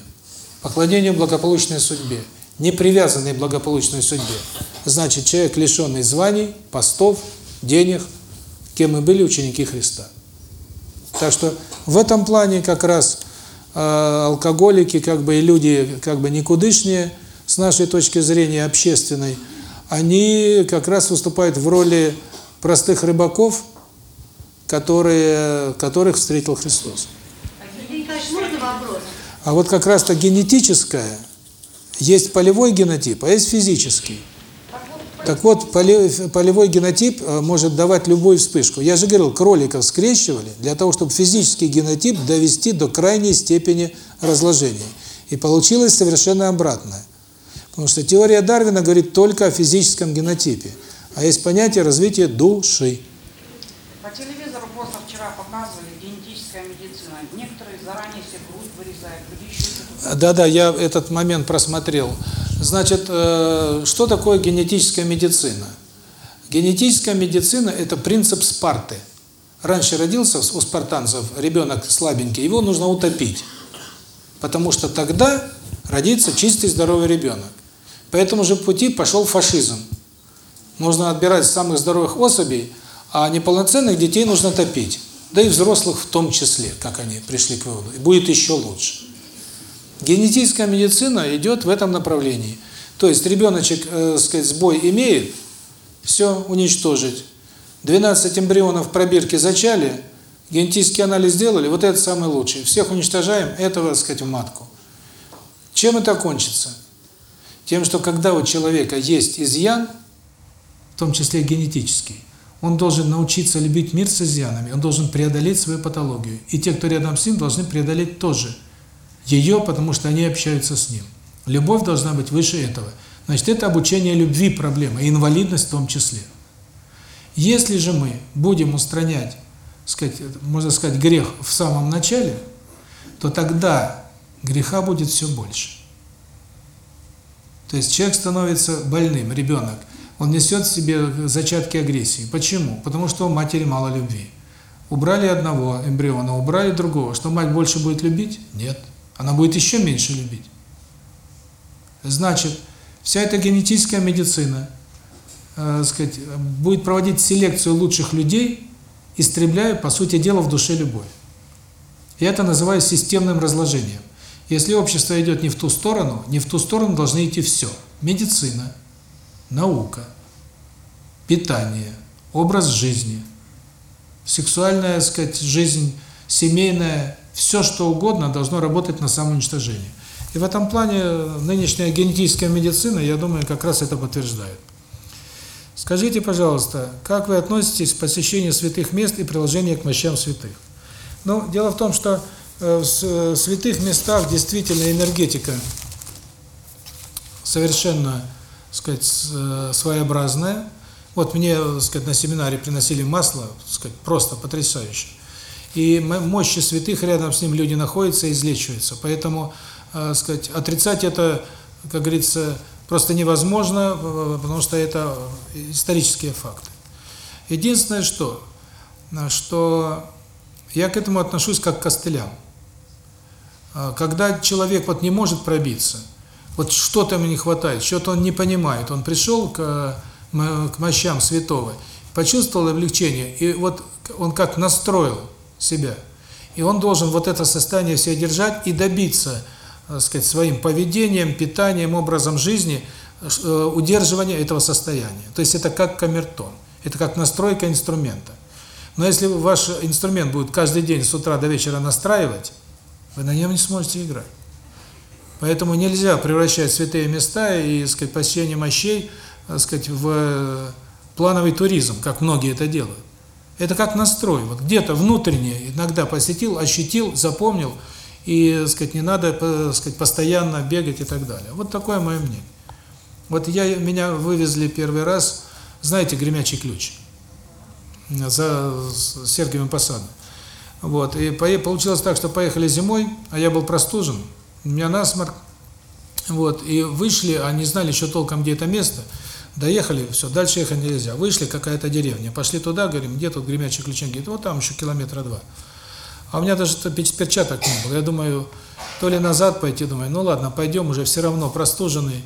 поклонению благополучной судьбе, не привязанный благополучной судьбе. Значит, человек, лишенный званий, постов, денег, кем мы были ученики Христа. Так что в этом плане как раз э, алкоголики, как бы и люди как бы никудышнее, с нашей точки зрения общественной, они как раз выступают в роли простых рыбаков, которые, которых встретил Христос. А вот как раз-то генетическое, есть полевой генотип, а есть физический. Так вот, поле- полевой генотип э, может давать любую вспышку. Я же говорил, кроликов скрещивали для того, чтобы физический генотип довести до крайней степени разложения. И получилось совершенно обратное. Потому что теория Дарвина говорит только о физическом генотипе. А есть понятие развития души. По телевизору просто вчера показывали генетическая медицина. Некоторые заранее себе грудь вырезают, другие еще что-то. Да-да, я этот момент просмотрел. Значит, э, что такое генетическая медицина? Генетическая медицина – это принцип Спарты. Раньше родился у спартанцев ребенок слабенький, его нужно утопить. Потому что тогда родится чистый здоровый ребенок. По этому же пути пошел фашизм. Нужно отбирать самых здоровых особей, а неполноценных детей нужно топить. Да и взрослых в том числе, как они пришли к выводу. И будет еще лучше. Генетическая медицина идет в этом направлении. То есть ребеночек, э, сказать, сбой имеет, все уничтожить. 12 эмбрионов в пробирке зачали, генетический анализ сделали, вот это самый лучший. Всех уничтожаем, этого, так сказать, в матку. Чем это кончится? Тем, что когда у человека есть изъян, в том числе генетический, он должен научиться любить мир с изъянами, он должен преодолеть свою патологию. И те, кто рядом с ним, должны преодолеть тоже ее, потому что они общаются с ним. Любовь должна быть выше этого. Значит, это обучение любви проблема, и инвалидность в том числе. Если же мы будем устранять, сказать, можно сказать, грех в самом начале, то тогда греха будет все больше. То есть человек становится больным, ребенок. Он несет в себе зачатки агрессии. Почему? Потому что у матери мало любви. Убрали одного эмбриона, убрали другого. Что мать больше будет любить? Нет. Она будет еще меньше любить. Значит, вся эта генетическая медицина, э, сказать, будет проводить селекцию лучших людей, истребляя, по сути дела, в душе любовь. И это называю системным разложением. Если общество идет не в ту сторону, не в ту сторону должны идти все. Медицина, наука, питание, образ жизни, сексуальная, сказать, жизнь, семейная, все что угодно должно работать на самоуничтожение. И в этом плане нынешняя генетическая медицина, я думаю, как раз это подтверждает. Скажите, пожалуйста, как вы относитесь к посещению святых мест и приложению к мощам святых? Ну, дело в том, что в святых местах действительно энергетика совершенно, сказать, своеобразная. Вот мне, сказать, на семинаре приносили масло, сказать, просто потрясающе. И мощи святых рядом с ним люди находятся и излечиваются. Поэтому, сказать, отрицать это, как говорится, просто невозможно, потому что это исторические факты. Единственное, что, что я к этому отношусь как к костылям. Когда человек вот не может пробиться, вот что-то ему не хватает, что-то он не понимает, он пришел к, к мощам святого, почувствовал облегчение, и вот он как настроил себя. И он должен вот это состояние все держать и добиться, так сказать, своим поведением, питанием, образом жизни удерживания этого состояния. То есть это как камертон, это как настройка инструмента. Но если ваш инструмент будет каждый день с утра до вечера настраивать, вы на нем не сможете играть. Поэтому нельзя превращать святые места и, так сказать, посещение мощей, так сказать, в плановый туризм, как многие это делают. Это как настрой. Вот где-то внутренне иногда посетил, ощутил, запомнил, и, сказать, не надо, так сказать, постоянно бегать и так далее. Вот такое мое мнение. Вот я меня вывезли первый раз, знаете, гремячий ключ за Сергиевым посадом. Вот, и получилось так, что поехали зимой, а я был простужен, у меня насморк, вот, и вышли, а не знали еще толком, где это место, доехали, все, дальше ехать нельзя, вышли, какая-то деревня, пошли туда, говорим, где тут гремячий ключ, говорит, вот там еще километра два. А у меня даже перчаток не было, я думаю, то ли назад пойти, думаю, ну ладно, пойдем, уже все равно простуженный.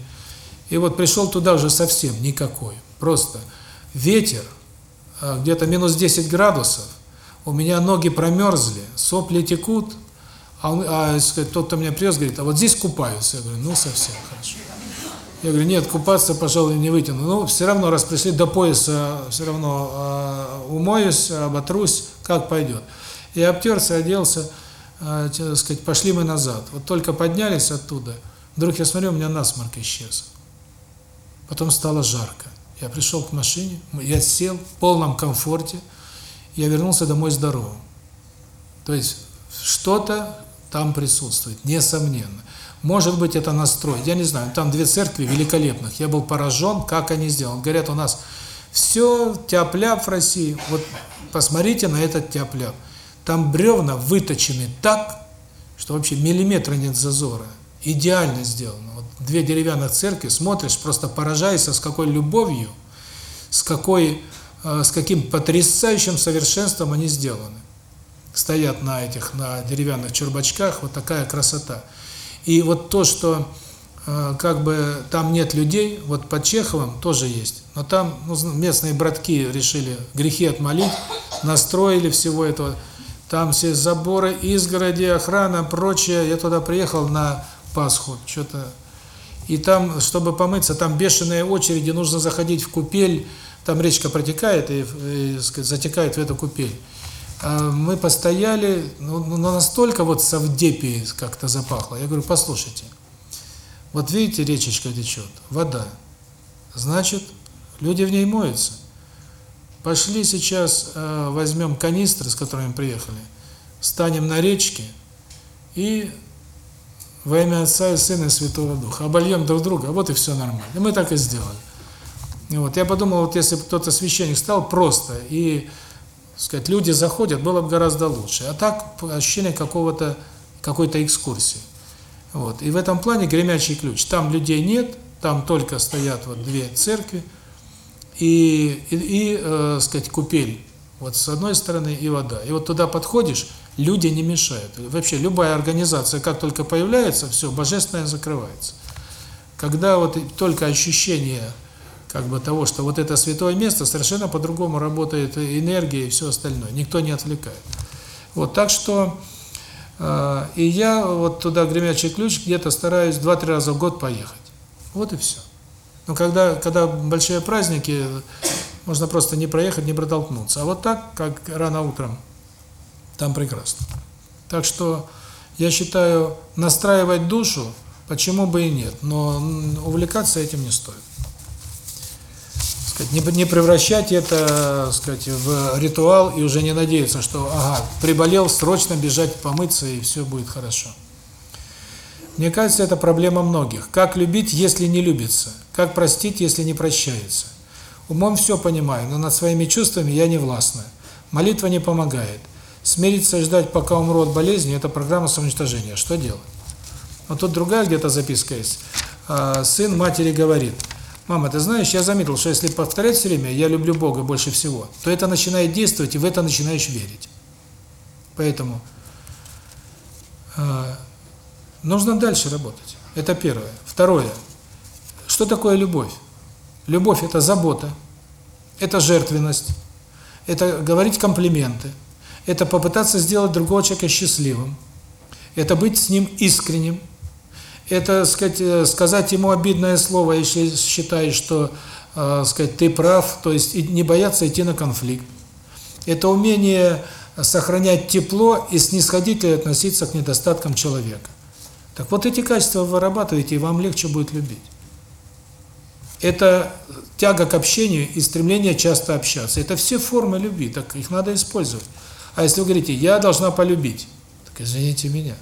И вот пришел туда уже совсем никакой, просто ветер, где-то минус 10 градусов, у меня ноги промерзли, сопли текут, а, он, а тот, кто меня привез, говорит, а вот здесь купаются. Я говорю, ну совсем хорошо. Я говорю, нет, купаться, пожалуй, не вытяну. Ну, все равно, раз пришли до пояса, все равно э, умоюсь, оботрусь, как пойдет. Я обтерся, оделся, э, так сказать, пошли мы назад. Вот только поднялись оттуда, вдруг я смотрю, у меня насморк исчез. Потом стало жарко. Я пришел к машине, я сел в полном комфорте, я вернулся домой здоровым. То есть что-то там присутствует, несомненно. Может быть, это настрой, я не знаю. Там две церкви великолепных. Я был поражен, как они сделаны. Говорят, у нас все тяп-ляп в России. Вот посмотрите на этот тяп-ляп. Там бревна выточены так, что вообще миллиметра нет зазора. Идеально сделано. Вот две деревянных церкви, смотришь, просто поражаешься, с какой любовью, с какой, э, с каким потрясающим совершенством они сделаны. Стоят на этих, на деревянных чурбачках, вот такая красота. И вот то, что э, как бы там нет людей, вот под Чеховым тоже есть. Но там ну, местные братки решили грехи отмолить, настроили всего этого. Там все заборы, изгороди, охрана, прочее. Я туда приехал на Пасху, что-то. И там, чтобы помыться, там бешеные очереди, нужно заходить в купель. Там речка протекает и, и затекает в эту купель. А мы постояли, ну, ну настолько вот совдепии как-то запахло. Я говорю, послушайте, вот видите, речечка течет, вода. Значит, люди в ней моются. Пошли сейчас, э, возьмем канистры, с которыми приехали, станем на речке и во имя Отца и Сына и Святого Духа обольем друг друга, вот и все нормально. И мы так и сделали. И вот я подумал, вот если бы кто-то священник стал просто и сказать, люди заходят, было бы гораздо лучше. А так ощущение какого-то какой-то экскурсии. Вот. И в этом плане гремячий ключ. Там людей нет, там только стоят вот две церкви и и, и э, сказать, купель. Вот с одной стороны и вода. И вот туда подходишь, люди не мешают. Вообще любая организация, как только появляется, все, божественное закрывается. Когда вот только ощущение как бы того, что вот это святое место, совершенно по-другому работает энергия и все остальное. Никто не отвлекает. Вот, так что э, и я вот туда гремячий ключ где-то стараюсь два-три раза в год поехать. Вот и все. Но когда когда большие праздники, можно просто не проехать, не протолкнуться. А вот так, как рано утром, там прекрасно. Так что я считаю, настраивать душу, почему бы и нет, но увлекаться этим не стоит сказать, не, не превращать это, сказать, в ритуал и уже не надеяться, что, ага, приболел, срочно бежать помыться и все будет хорошо. Мне кажется, это проблема многих. Как любить, если не любится? Как простить, если не прощается? Умом все понимаю, но над своими чувствами я не властна. Молитва не помогает. Смириться и ждать, пока умру от болезни – это программа самоуничтожения. Что делать? Но тут другая где-то записка есть. А, сын матери говорит – Мама, ты знаешь, я заметил, что если повторять все время «я люблю Бога больше всего», то это начинает действовать, и в это начинаешь верить. Поэтому э, нужно дальше работать. Это первое. Второе. Что такое любовь? Любовь – это забота, это жертвенность, это говорить комплименты, это попытаться сделать другого человека счастливым, это быть с ним искренним, это, сказать, э, сказать ему обидное слово, если считаешь, что, э, сказать, ты прав, то есть не бояться идти на конфликт. Это умение сохранять тепло и снисходительно относиться к недостаткам человека. Так вот эти качества вырабатываете, и вам легче будет любить. Это тяга к общению и стремление часто общаться. Это все формы любви, так их надо использовать. А если вы говорите, я должна полюбить, так извините меня.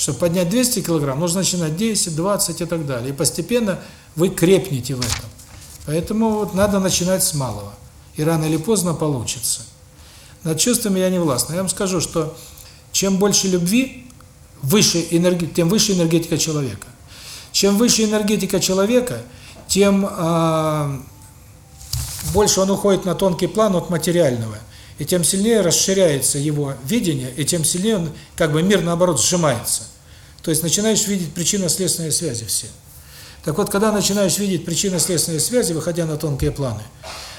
Чтобы поднять 200 килограмм, нужно начинать 10, 20 и так далее. И постепенно вы крепнете в этом. Поэтому вот надо начинать с малого. И рано или поздно получится. Над чувствами я не властна. Я вам скажу, что чем больше любви, выше энерги... тем выше энергетика человека. Чем выше энергетика человека, тем э, больше он уходит на тонкий план от материального. И тем сильнее расширяется его видение, и тем сильнее он, как бы мир, наоборот, сжимается. То есть начинаешь видеть причинно-следственные связи все. Так вот, когда начинаешь видеть причинно-следственные связи, выходя на тонкие планы,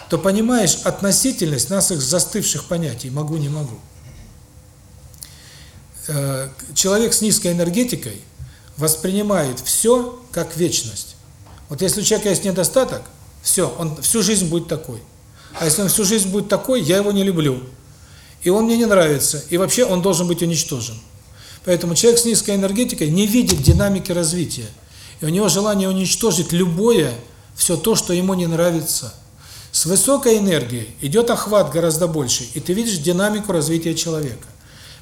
то понимаешь относительность наших застывших понятий «могу, не могу». Э, человек с низкой энергетикой воспринимает все как вечность. Вот если у человека есть недостаток, все, он всю жизнь будет такой. А если он всю жизнь будет такой, я его не люблю. И он мне не нравится. И вообще он должен быть уничтожен. Поэтому человек с низкой энергетикой не видит динамики развития. И у него желание уничтожить любое, все то, что ему не нравится. С высокой энергией идет охват гораздо больше, и ты видишь динамику развития человека.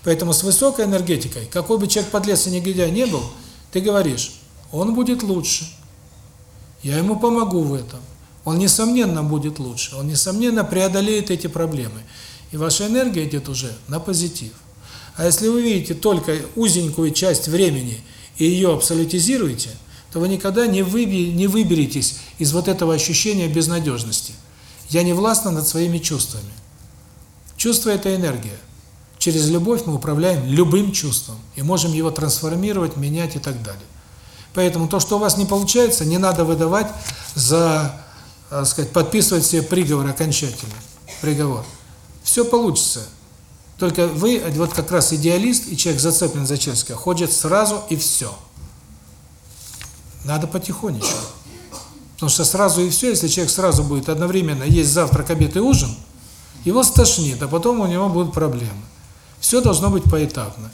Поэтому с высокой энергетикой, какой бы человек подлец и негодяй не был, ты говоришь, он будет лучше. Я ему помогу в этом. Он, несомненно, будет лучше. Он, несомненно, преодолеет эти проблемы. И ваша энергия идет уже на позитив. А если вы видите только узенькую часть времени и ее абсолютизируете, то вы никогда не, не выберетесь из вот этого ощущения безнадежности. Я не властна над своими чувствами. Чувство – это энергия. Через любовь мы управляем любым чувством и можем его трансформировать, менять и так далее. Поэтому то, что у вас не получается, не надо выдавать за, так сказать, подписывать себе приговор окончательный, приговор. Все получится. Только вы, вот как раз идеалист и человек зацеплен за человеческое, ходит сразу и все. Надо потихонечку. Потому что сразу и все, если человек сразу будет одновременно есть завтрак, обед и ужин, его стошнит, а потом у него будут проблемы. Все должно быть поэтапно.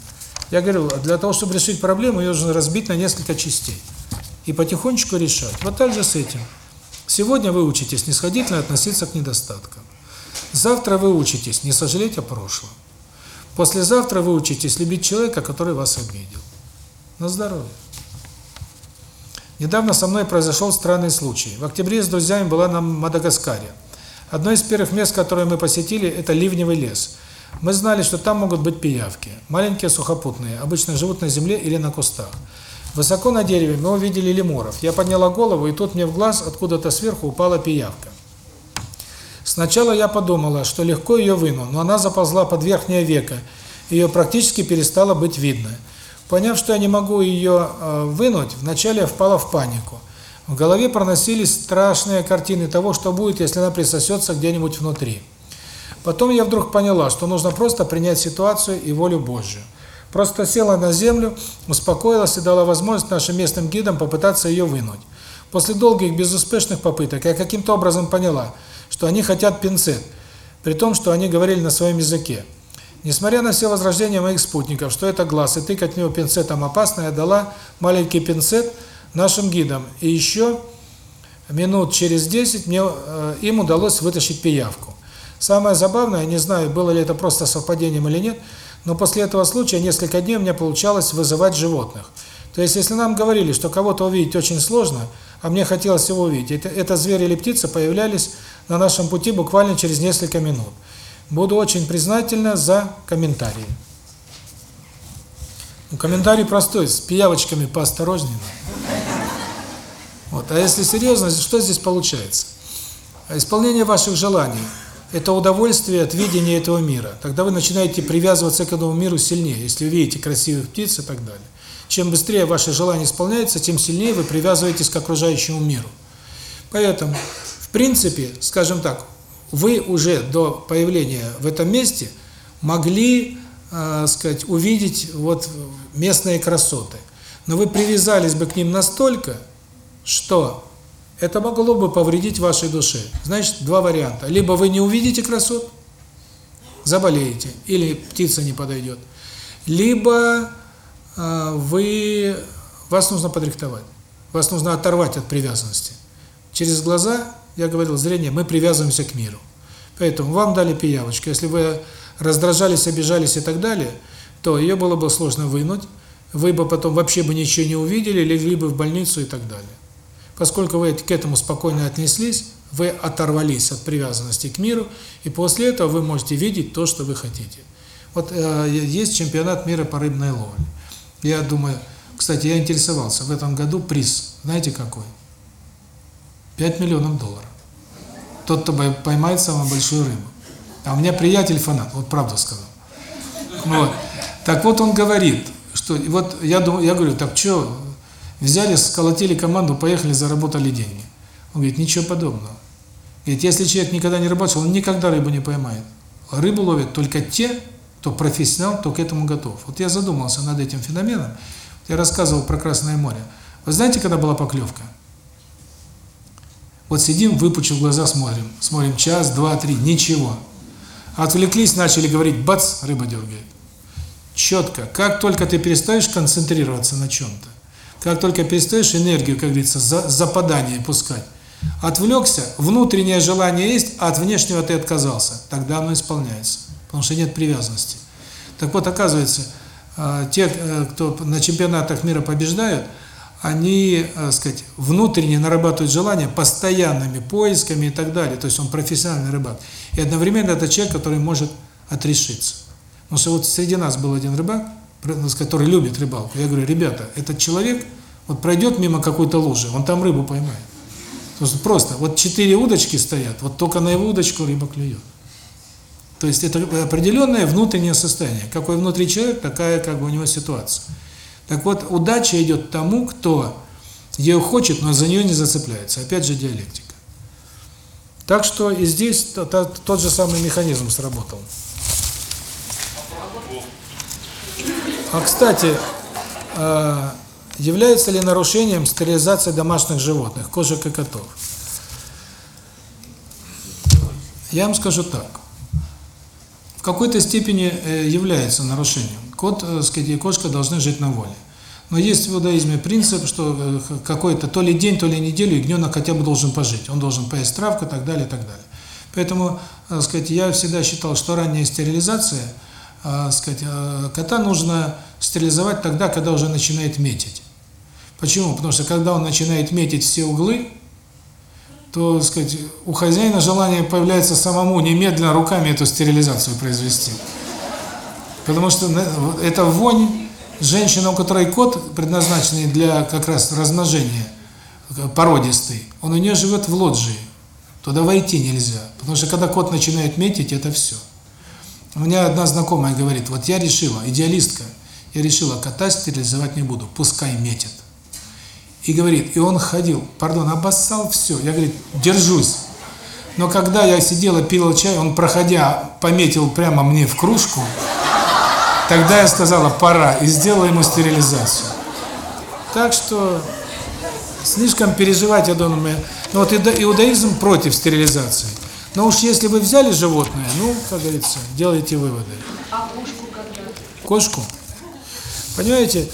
Я говорил, для того, чтобы решить проблему, ее нужно разбить на несколько частей. И потихонечку решать. Вот так же с этим. Сегодня вы учитесь нисходительно относиться к недостаткам. Завтра вы учитесь не сожалеть о прошлом. Послезавтра вы учитесь любить человека, который вас обидел. На здоровье. Недавно со мной произошел странный случай. В октябре с друзьями была на Мадагаскаре. Одно из первых мест, которое мы посетили, это ливневый лес. Мы знали, что там могут быть пиявки. Маленькие сухопутные, обычно живут на земле или на кустах. Высоко на дереве мы увидели лемуров. Я подняла голову, и тут мне в глаз откуда-то сверху упала пиявка. Сначала я подумала, что легко ее выну, но она заползла под верхнее веко. Ее практически перестало быть видно. Поняв, что я не могу ее э, вынуть, вначале я впала в панику. В голове проносились страшные картины того, что будет, если она присосется где-нибудь внутри. Потом я вдруг поняла, что нужно просто принять ситуацию и волю Божью. Просто села на землю, успокоилась и дала возможность нашим местным гидам попытаться ее вынуть. После долгих безуспешных попыток я каким-то образом поняла, что они хотят пинцет, при том, что они говорили на своем языке. Несмотря на все возражения моих спутников, что это глаз, и тыкать в него пинцетом опасно, я дала маленький пинцет нашим гидам. И еще минут через 10 мне э, им удалось вытащить пиявку. Самое забавное, не знаю, было ли это просто совпадением или нет, но после этого случая несколько дней у меня получалось вызывать животных. То есть, если нам говорили, что кого-то увидеть очень сложно, а мне хотелось его увидеть, это, это звери или птица появлялись на нашем пути буквально через несколько минут. Буду очень признательна за комментарии. Ну, комментарий простой, с пиявочками поосторожнее. Вот. А если серьезно, что здесь получается? Исполнение ваших желаний – это удовольствие от видения этого мира. Тогда вы начинаете привязываться к этому миру сильнее, если видите красивых птиц и так далее. Чем быстрее ваше желание исполняется, тем сильнее вы привязываетесь к окружающему миру. Поэтому, в принципе, скажем так, вы уже до появления в этом месте могли, э, сказать, увидеть вот местные красоты. Но вы привязались бы к ним настолько, что это могло бы повредить вашей душе. Значит, два варианта. Либо вы не увидите красот, заболеете, или птица не подойдет. Либо вы вас нужно подрихтовать. Вас нужно оторвать от привязанности. Через глаза я говорил, зрение, мы привязываемся к миру. Поэтому вам дали пиявочку. Если вы раздражались, обижались и так далее, то ее было бы сложно вынуть, вы бы потом вообще бы ничего не увидели, легли бы в больницу и так далее. Поскольку вы к этому спокойно отнеслись, вы оторвались от привязанности к миру, и после этого вы можете видеть то, что вы хотите. Вот э, есть чемпионат мира по рыбной ловле. Я думаю, кстати, я интересовался, в этом году приз, знаете какой? 5 миллионов долларов. Тот, кто поймает самую большую рыбу. А у меня приятель фанат, вот правду сказал. Вот. Так вот он говорит, что вот я думаю, я говорю, так что, взяли, сколотили команду, поехали, заработали деньги. Он говорит, ничего подобного. Говорит, если человек никогда не рыбачил, он никогда рыбу не поймает. Рыбу ловят только те, кто профессионал, кто к этому готов. Вот я задумался над этим феноменом. Я рассказывал про Красное море. Вы знаете, когда была поклевка? Вот сидим, выпучив глаза, смотрим. Смотрим час, два, три, ничего. Отвлеклись, начали говорить, бац, рыба дергает. Четко. Как только ты перестаешь концентрироваться на чем-то, как только перестаешь энергию, как говорится, за, западание пускать, отвлекся, внутреннее желание есть, а от внешнего ты отказался, тогда оно исполняется, потому что нет привязанности. Так вот, оказывается, э, те, э, кто на чемпионатах мира побеждают, они, так сказать, внутренне нарабатывают желание постоянными поисками и так далее. То есть он профессиональный рыбак. И одновременно это человек, который может отрешиться. Потому что вот среди нас был один рыбак, который любит рыбалку. Я говорю, ребята, этот человек вот пройдет мимо какой-то лужи, он там рыбу поймает. Просто, вот четыре удочки стоят, вот только на его удочку рыба клюет. То есть это определенное внутреннее состояние. Какой внутри человек, такая как бы у него ситуация. Так вот, удача идет тому, кто ее хочет, но за нее не зацепляется. Опять же диалектика. Так что и здесь тот же самый механизм сработал. А, кстати, а, является ли нарушением стерилизация домашних животных, кошек и котов? Я вам скажу так. Какой-то степени э, является нарушением. Кот, э, сказать, и кошка должны жить на воле. Но есть в иудаизме принцип, что э, какой-то то ли день, то ли неделю ягненок хотя бы должен пожить. Он должен поесть травку и так далее, и так далее. Поэтому, так сказать, я всегда считал, что ранняя стерилизация, так сказать, кота нужно стерилизовать тогда, когда уже начинает метить. Почему? Потому что когда он начинает метить все углы, то, сказать, у хозяина желание появляется самому немедленно руками эту стерилизацию произвести. Потому что это вонь женщина, у которой кот, предназначенный для как раз размножения, породистый, он у нее живет в лоджии. Туда войти нельзя. Потому что когда кот начинает метить, это все. У меня одна знакомая говорит, вот я решила, идеалистка, я решила, кота стерилизовать не буду, пускай метит. И говорит, и он ходил, пардон, обоссал все. Я, говорит, держусь. Но когда я сидела, пила чай, он, проходя, пометил прямо мне в кружку, тогда я сказала, пора, и сделала ему стерилизацию. Так что слишком переживать, я думаю, ну вот иудаизм против стерилизации. Но уж если вы взяли животное, ну, как говорится, делайте выводы. А кошку когда? Кошку? Понимаете,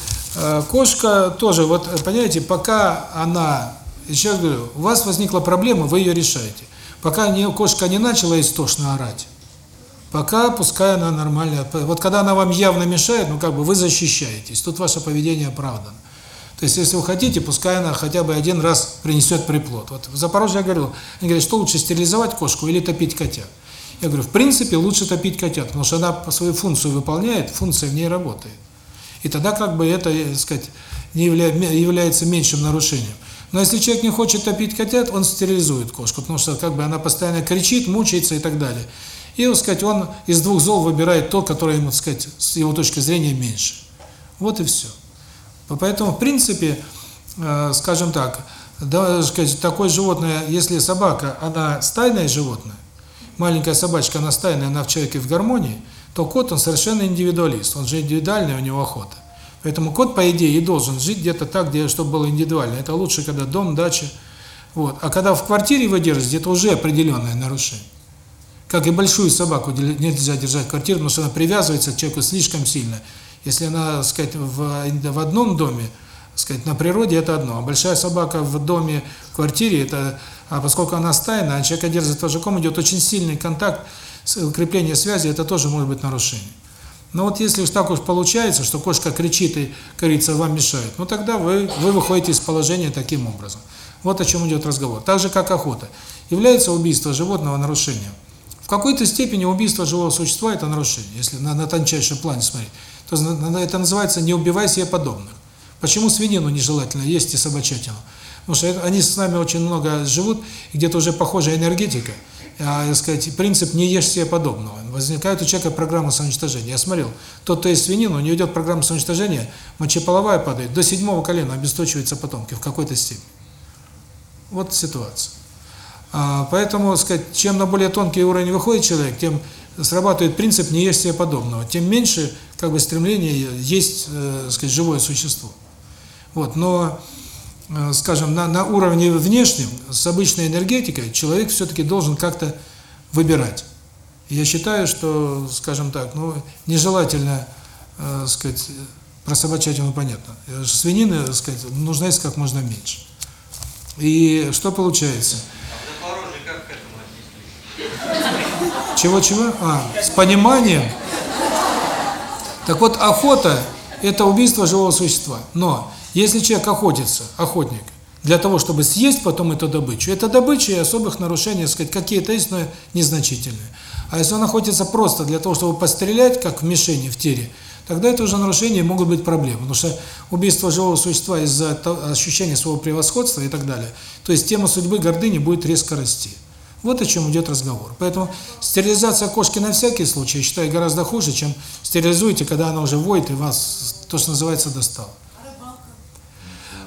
кошка тоже, вот, понимаете, пока она, еще говорю, у вас возникла проблема, вы ее решаете. Пока не, кошка не начала истошно орать, пока пускай она нормально, вот когда она вам явно мешает, ну как бы вы защищаетесь, тут ваше поведение оправдано. То есть, если вы хотите, пускай она хотя бы один раз принесет приплод. Вот в Запорожье я говорил, они говорят, что лучше стерилизовать кошку или топить котят? Я говорю, в принципе, лучше топить котят, потому что она свою функцию выполняет, функция в ней работает. И тогда как бы это, так сказать, не является меньшим нарушением. Но если человек не хочет топить котят, он стерилизует кошку, потому что как бы она постоянно кричит, мучается и так далее. И, так сказать, он из двух зол выбирает то, которое ему, так сказать, с его точки зрения меньше. Вот и все. Поэтому, в принципе, э, скажем так, да, сказать, такое животное, если собака, она стайное животное, маленькая собачка, она стайная, она в человеке в гармонии, то кот, он совершенно индивидуалист, он же индивидуальный, у него охота. Поэтому кот, по идее, и должен жить где-то так, где чтобы было индивидуально. Это лучше, когда дом, дача. Вот. А когда в квартире вы держите, это уже определенное нарушение. Как и большую собаку нельзя держать в квартире, потому что она привязывается к человеку слишком сильно. Если она, так сказать, в, в одном доме, так сказать, на природе это одно, а большая собака в доме, в квартире, это, а поскольку она стайная, а человека держит вожаком, идет очень сильный контакт, укрепление связи, это тоже может быть нарушение. Но вот если так уж получается, что кошка кричит и, говорится, вам мешает, ну тогда вы, вы выходите из положения таким образом. Вот о чем идет разговор. Так же, как охота. Является убийство животного нарушением. В какой-то степени убийство живого существа – это нарушение, если на, на тончайшем плане смотреть. То это называется «не убивай себе подобных». Почему свинину нежелательно есть и собачатину? Потому что они с нами очень много живут, где-то уже похожая энергетика – так сказать, принцип «не ешь себе подобного». Возникает у человека программа самоуничтожения. Я смотрел, тот, кто есть свинину, у него идет программа самоуничтожения, мочеполовая падает, до седьмого колена обесточиваются потомки в какой-то степени. Вот ситуация. А, поэтому, сказать, чем на более тонкий уровень выходит человек, тем срабатывает принцип «не ешь себе подобного», тем меньше как бы стремление есть, э, сказать, живое существо. Вот, но э, скажем, на, на уровне внешнем, с обычной энергетикой, человек все-таки должен как-то выбирать. Я считаю, что, скажем так, ну, нежелательно, э, сказать, про собачатину понятно. Э, Свинины, так сказать, нужно есть как можно меньше. И что получается? Чего-чего? А, с пониманием. Так вот, охота – это убийство живого существа. Но если человек охотится, охотник, для того, чтобы съесть потом эту добычу, это добыча и особых нарушений, сказать, какие-то есть, но незначительные. А если он охотится просто для того, чтобы пострелять, как в мишени, в тире, тогда это уже нарушения могут быть проблемы. Потому что убийство живого существа из-за ощущения своего превосходства и так далее, то есть тема судьбы гордыни будет резко расти. Вот о чем идет разговор. Поэтому стерилизация кошки на всякий случай, я считаю, гораздо хуже, чем стерилизуете, когда она уже воет и вас, то, что называется, достала.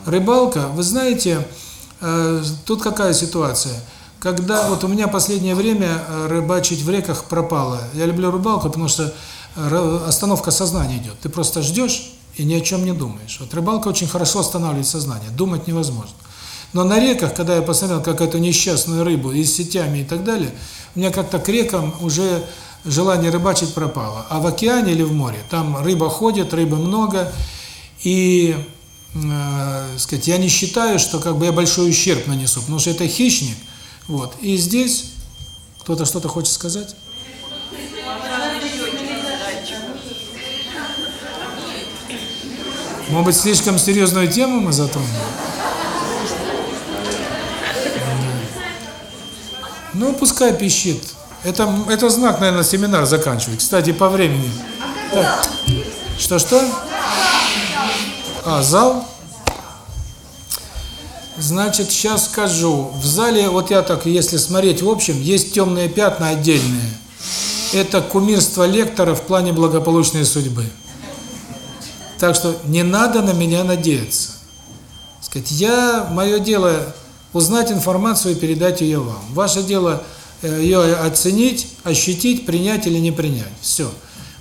Рыбалка, вы знаете, э, тут какая ситуация? Когда вот у меня последнее время э, рыбачить в реках пропало. Я люблю рыбалку, потому что э, остановка сознания идет. Ты просто ждешь и ни о чем не думаешь. Вот рыбалка очень хорошо останавливает сознание, думать невозможно. Но на реках, когда я посмотрел, как эту несчастную рыбу и с сетями и так далее, у меня как-то к рекам уже желание рыбачить пропало. А в океане или в море, там рыба ходит, рыбы много, и, э, сказать, я не считаю, что как бы я большой ущерб нанесу, потому что это хищник, вот. И здесь кто-то что-то хочет сказать? Может быть, слишком серьезную тему мы затронули? Ну, пускай пищит. Это, это знак, наверное, семинар заканчивать. Кстати, по времени. Что-что? А, зал? Значит, сейчас скажу. В зале, вот я так, если смотреть в общем, есть темные пятна отдельные. Это кумирство лектора в плане благополучной судьбы. Так что не надо на меня надеяться. Сказать, я, мое дело узнать информацию и передать ее вам. Ваше дело ее оценить, ощутить, принять или не принять. Все.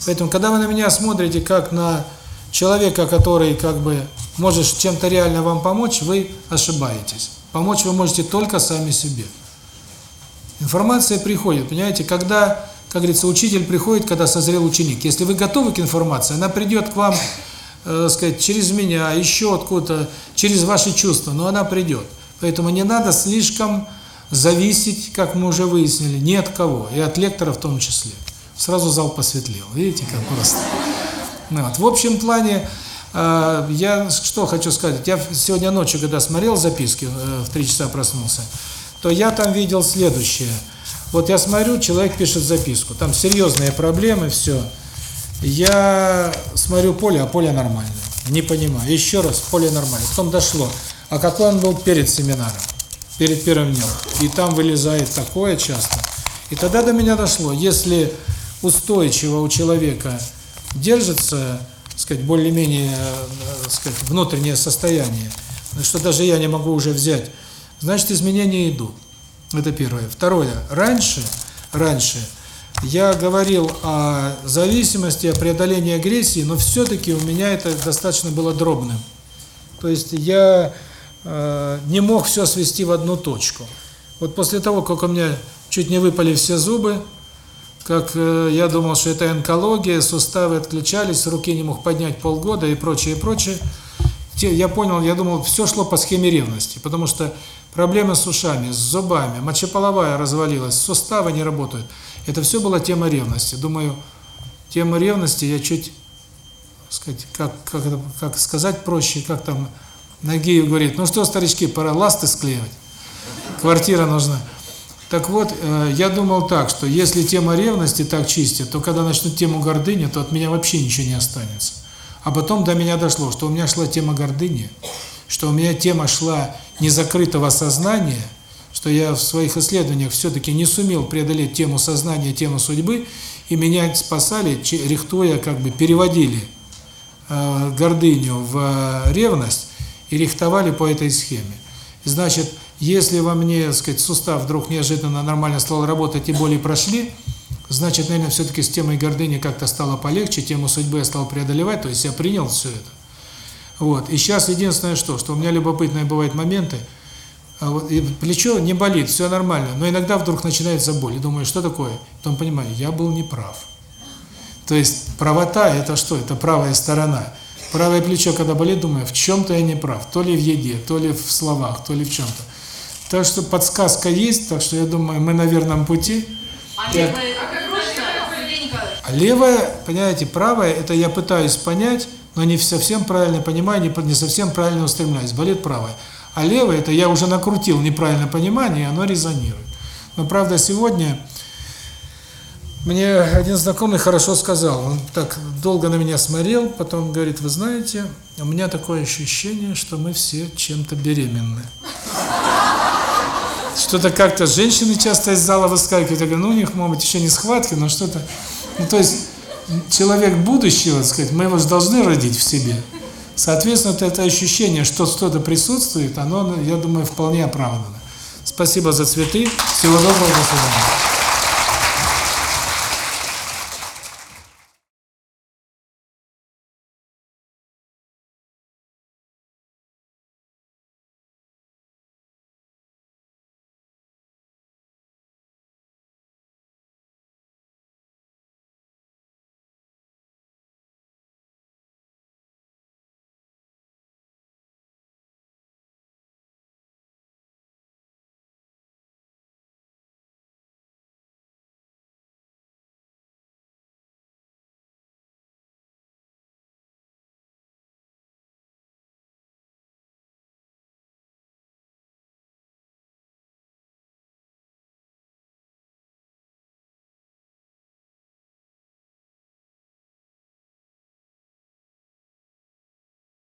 Поэтому, когда вы на меня смотрите как на человека, который как бы может чем-то реально вам помочь, вы ошибаетесь. Помочь вы можете только сами себе. Информация приходит, понимаете, когда, как говорится, учитель приходит, когда созрел ученик. Если вы готовы к информации, она придет к вам, э, сказать, через меня, еще откуда-то, через ваши чувства, но она придет. Поэтому не надо слишком зависеть, как мы уже выяснили, ни от кого, и от лектора в том числе. Сразу зал посветлел, видите, как просто. Ну, вот. В общем плане, э, я что хочу сказать, я сегодня ночью, когда смотрел записки, э, в три часа проснулся, то я там видел следующее. Вот я смотрю, человек пишет записку, там серьезные проблемы, все. Я смотрю поле, а поле нормальное. Не понимаю. Еще раз, поле нормальное. Потом дошло. А какой он был перед семинаром, перед первым днем. И там вылезает такое часто. И тогда до меня дошло, если устойчиво у человека держится, сказать, более-менее, сказать, внутреннее состояние, что даже я не могу уже взять, значит, изменения идут. Это первое. Второе. Раньше, раньше я говорил о зависимости, о преодолении агрессии, но все-таки у меня это достаточно было дробным. То есть я э, не мог все свести в одну точку. Вот после того, как у меня чуть не выпали все зубы, как э, я думал, что это онкология, суставы отключались, руки не мог поднять полгода и прочее, прочее, я понял, я думал, все шло по схеме ревности, потому что проблемы с ушами, с зубами, мочеполовая развалилась, суставы не работают. Это все была тема ревности. Думаю, тема ревности я чуть, сказать, как, как, как сказать проще, как там Нагиев говорит, ну что, старички, пора ласты склеивать, квартира нужна. Так вот, э, я думал так, что если тема ревности так чистит, то когда начнут тему гордыни, то от меня вообще ничего не останется. А потом до меня дошло, что у меня шла тема гордыни, что у меня тема шла незакрытого сознания, что я в своих исследованиях все-таки не сумел преодолеть тему сознания, тему судьбы, и меня спасали, рихтуя, как бы переводили э, гордыню в ревность и рихтовали по этой схеме. Значит, если во мне, так сказать, сустав вдруг неожиданно нормально стал работать и боли прошли, значит, наверное, все-таки с темой гордыни как-то стало полегче, тему судьбы я стал преодолевать, то есть я принял все это. Вот. И сейчас единственное что, что у меня любопытные бывают моменты, а вот, и плечо не болит, все нормально, но иногда вдруг начинается боль. И думаю, что такое? Потом понимаю, я был неправ. То есть правота – это что? Это правая сторона. Правое плечо, когда болит, думаю, в чем-то я не прав. То ли в еде, то ли в словах, то ли в чем-то. Так что подсказка есть, так что я думаю, мы на верном пути. А Я- левая Николаевич? А левая, понимаете, правая, это я пытаюсь понять, но не совсем правильно понимаю, не, не совсем правильно устремляюсь, болит правая. А левая, это я уже накрутил неправильное понимание, и оно резонирует. Но, правда, сегодня мне один знакомый хорошо сказал, он так долго на меня смотрел, потом говорит, вы знаете, у меня такое ощущение, что мы все чем-то беременны. Что-то как-то женщины часто из зала выскакивают, я говорю, ну у них, может быть, еще не схватки, но что-то... Ну, то есть, человек будущего, так сказать, мы его же должны родить в себе. Соответственно, это ощущение, что что-то присутствует, оно, я думаю, вполне оправдано. Спасибо за цветы. Всего доброго, до свидания.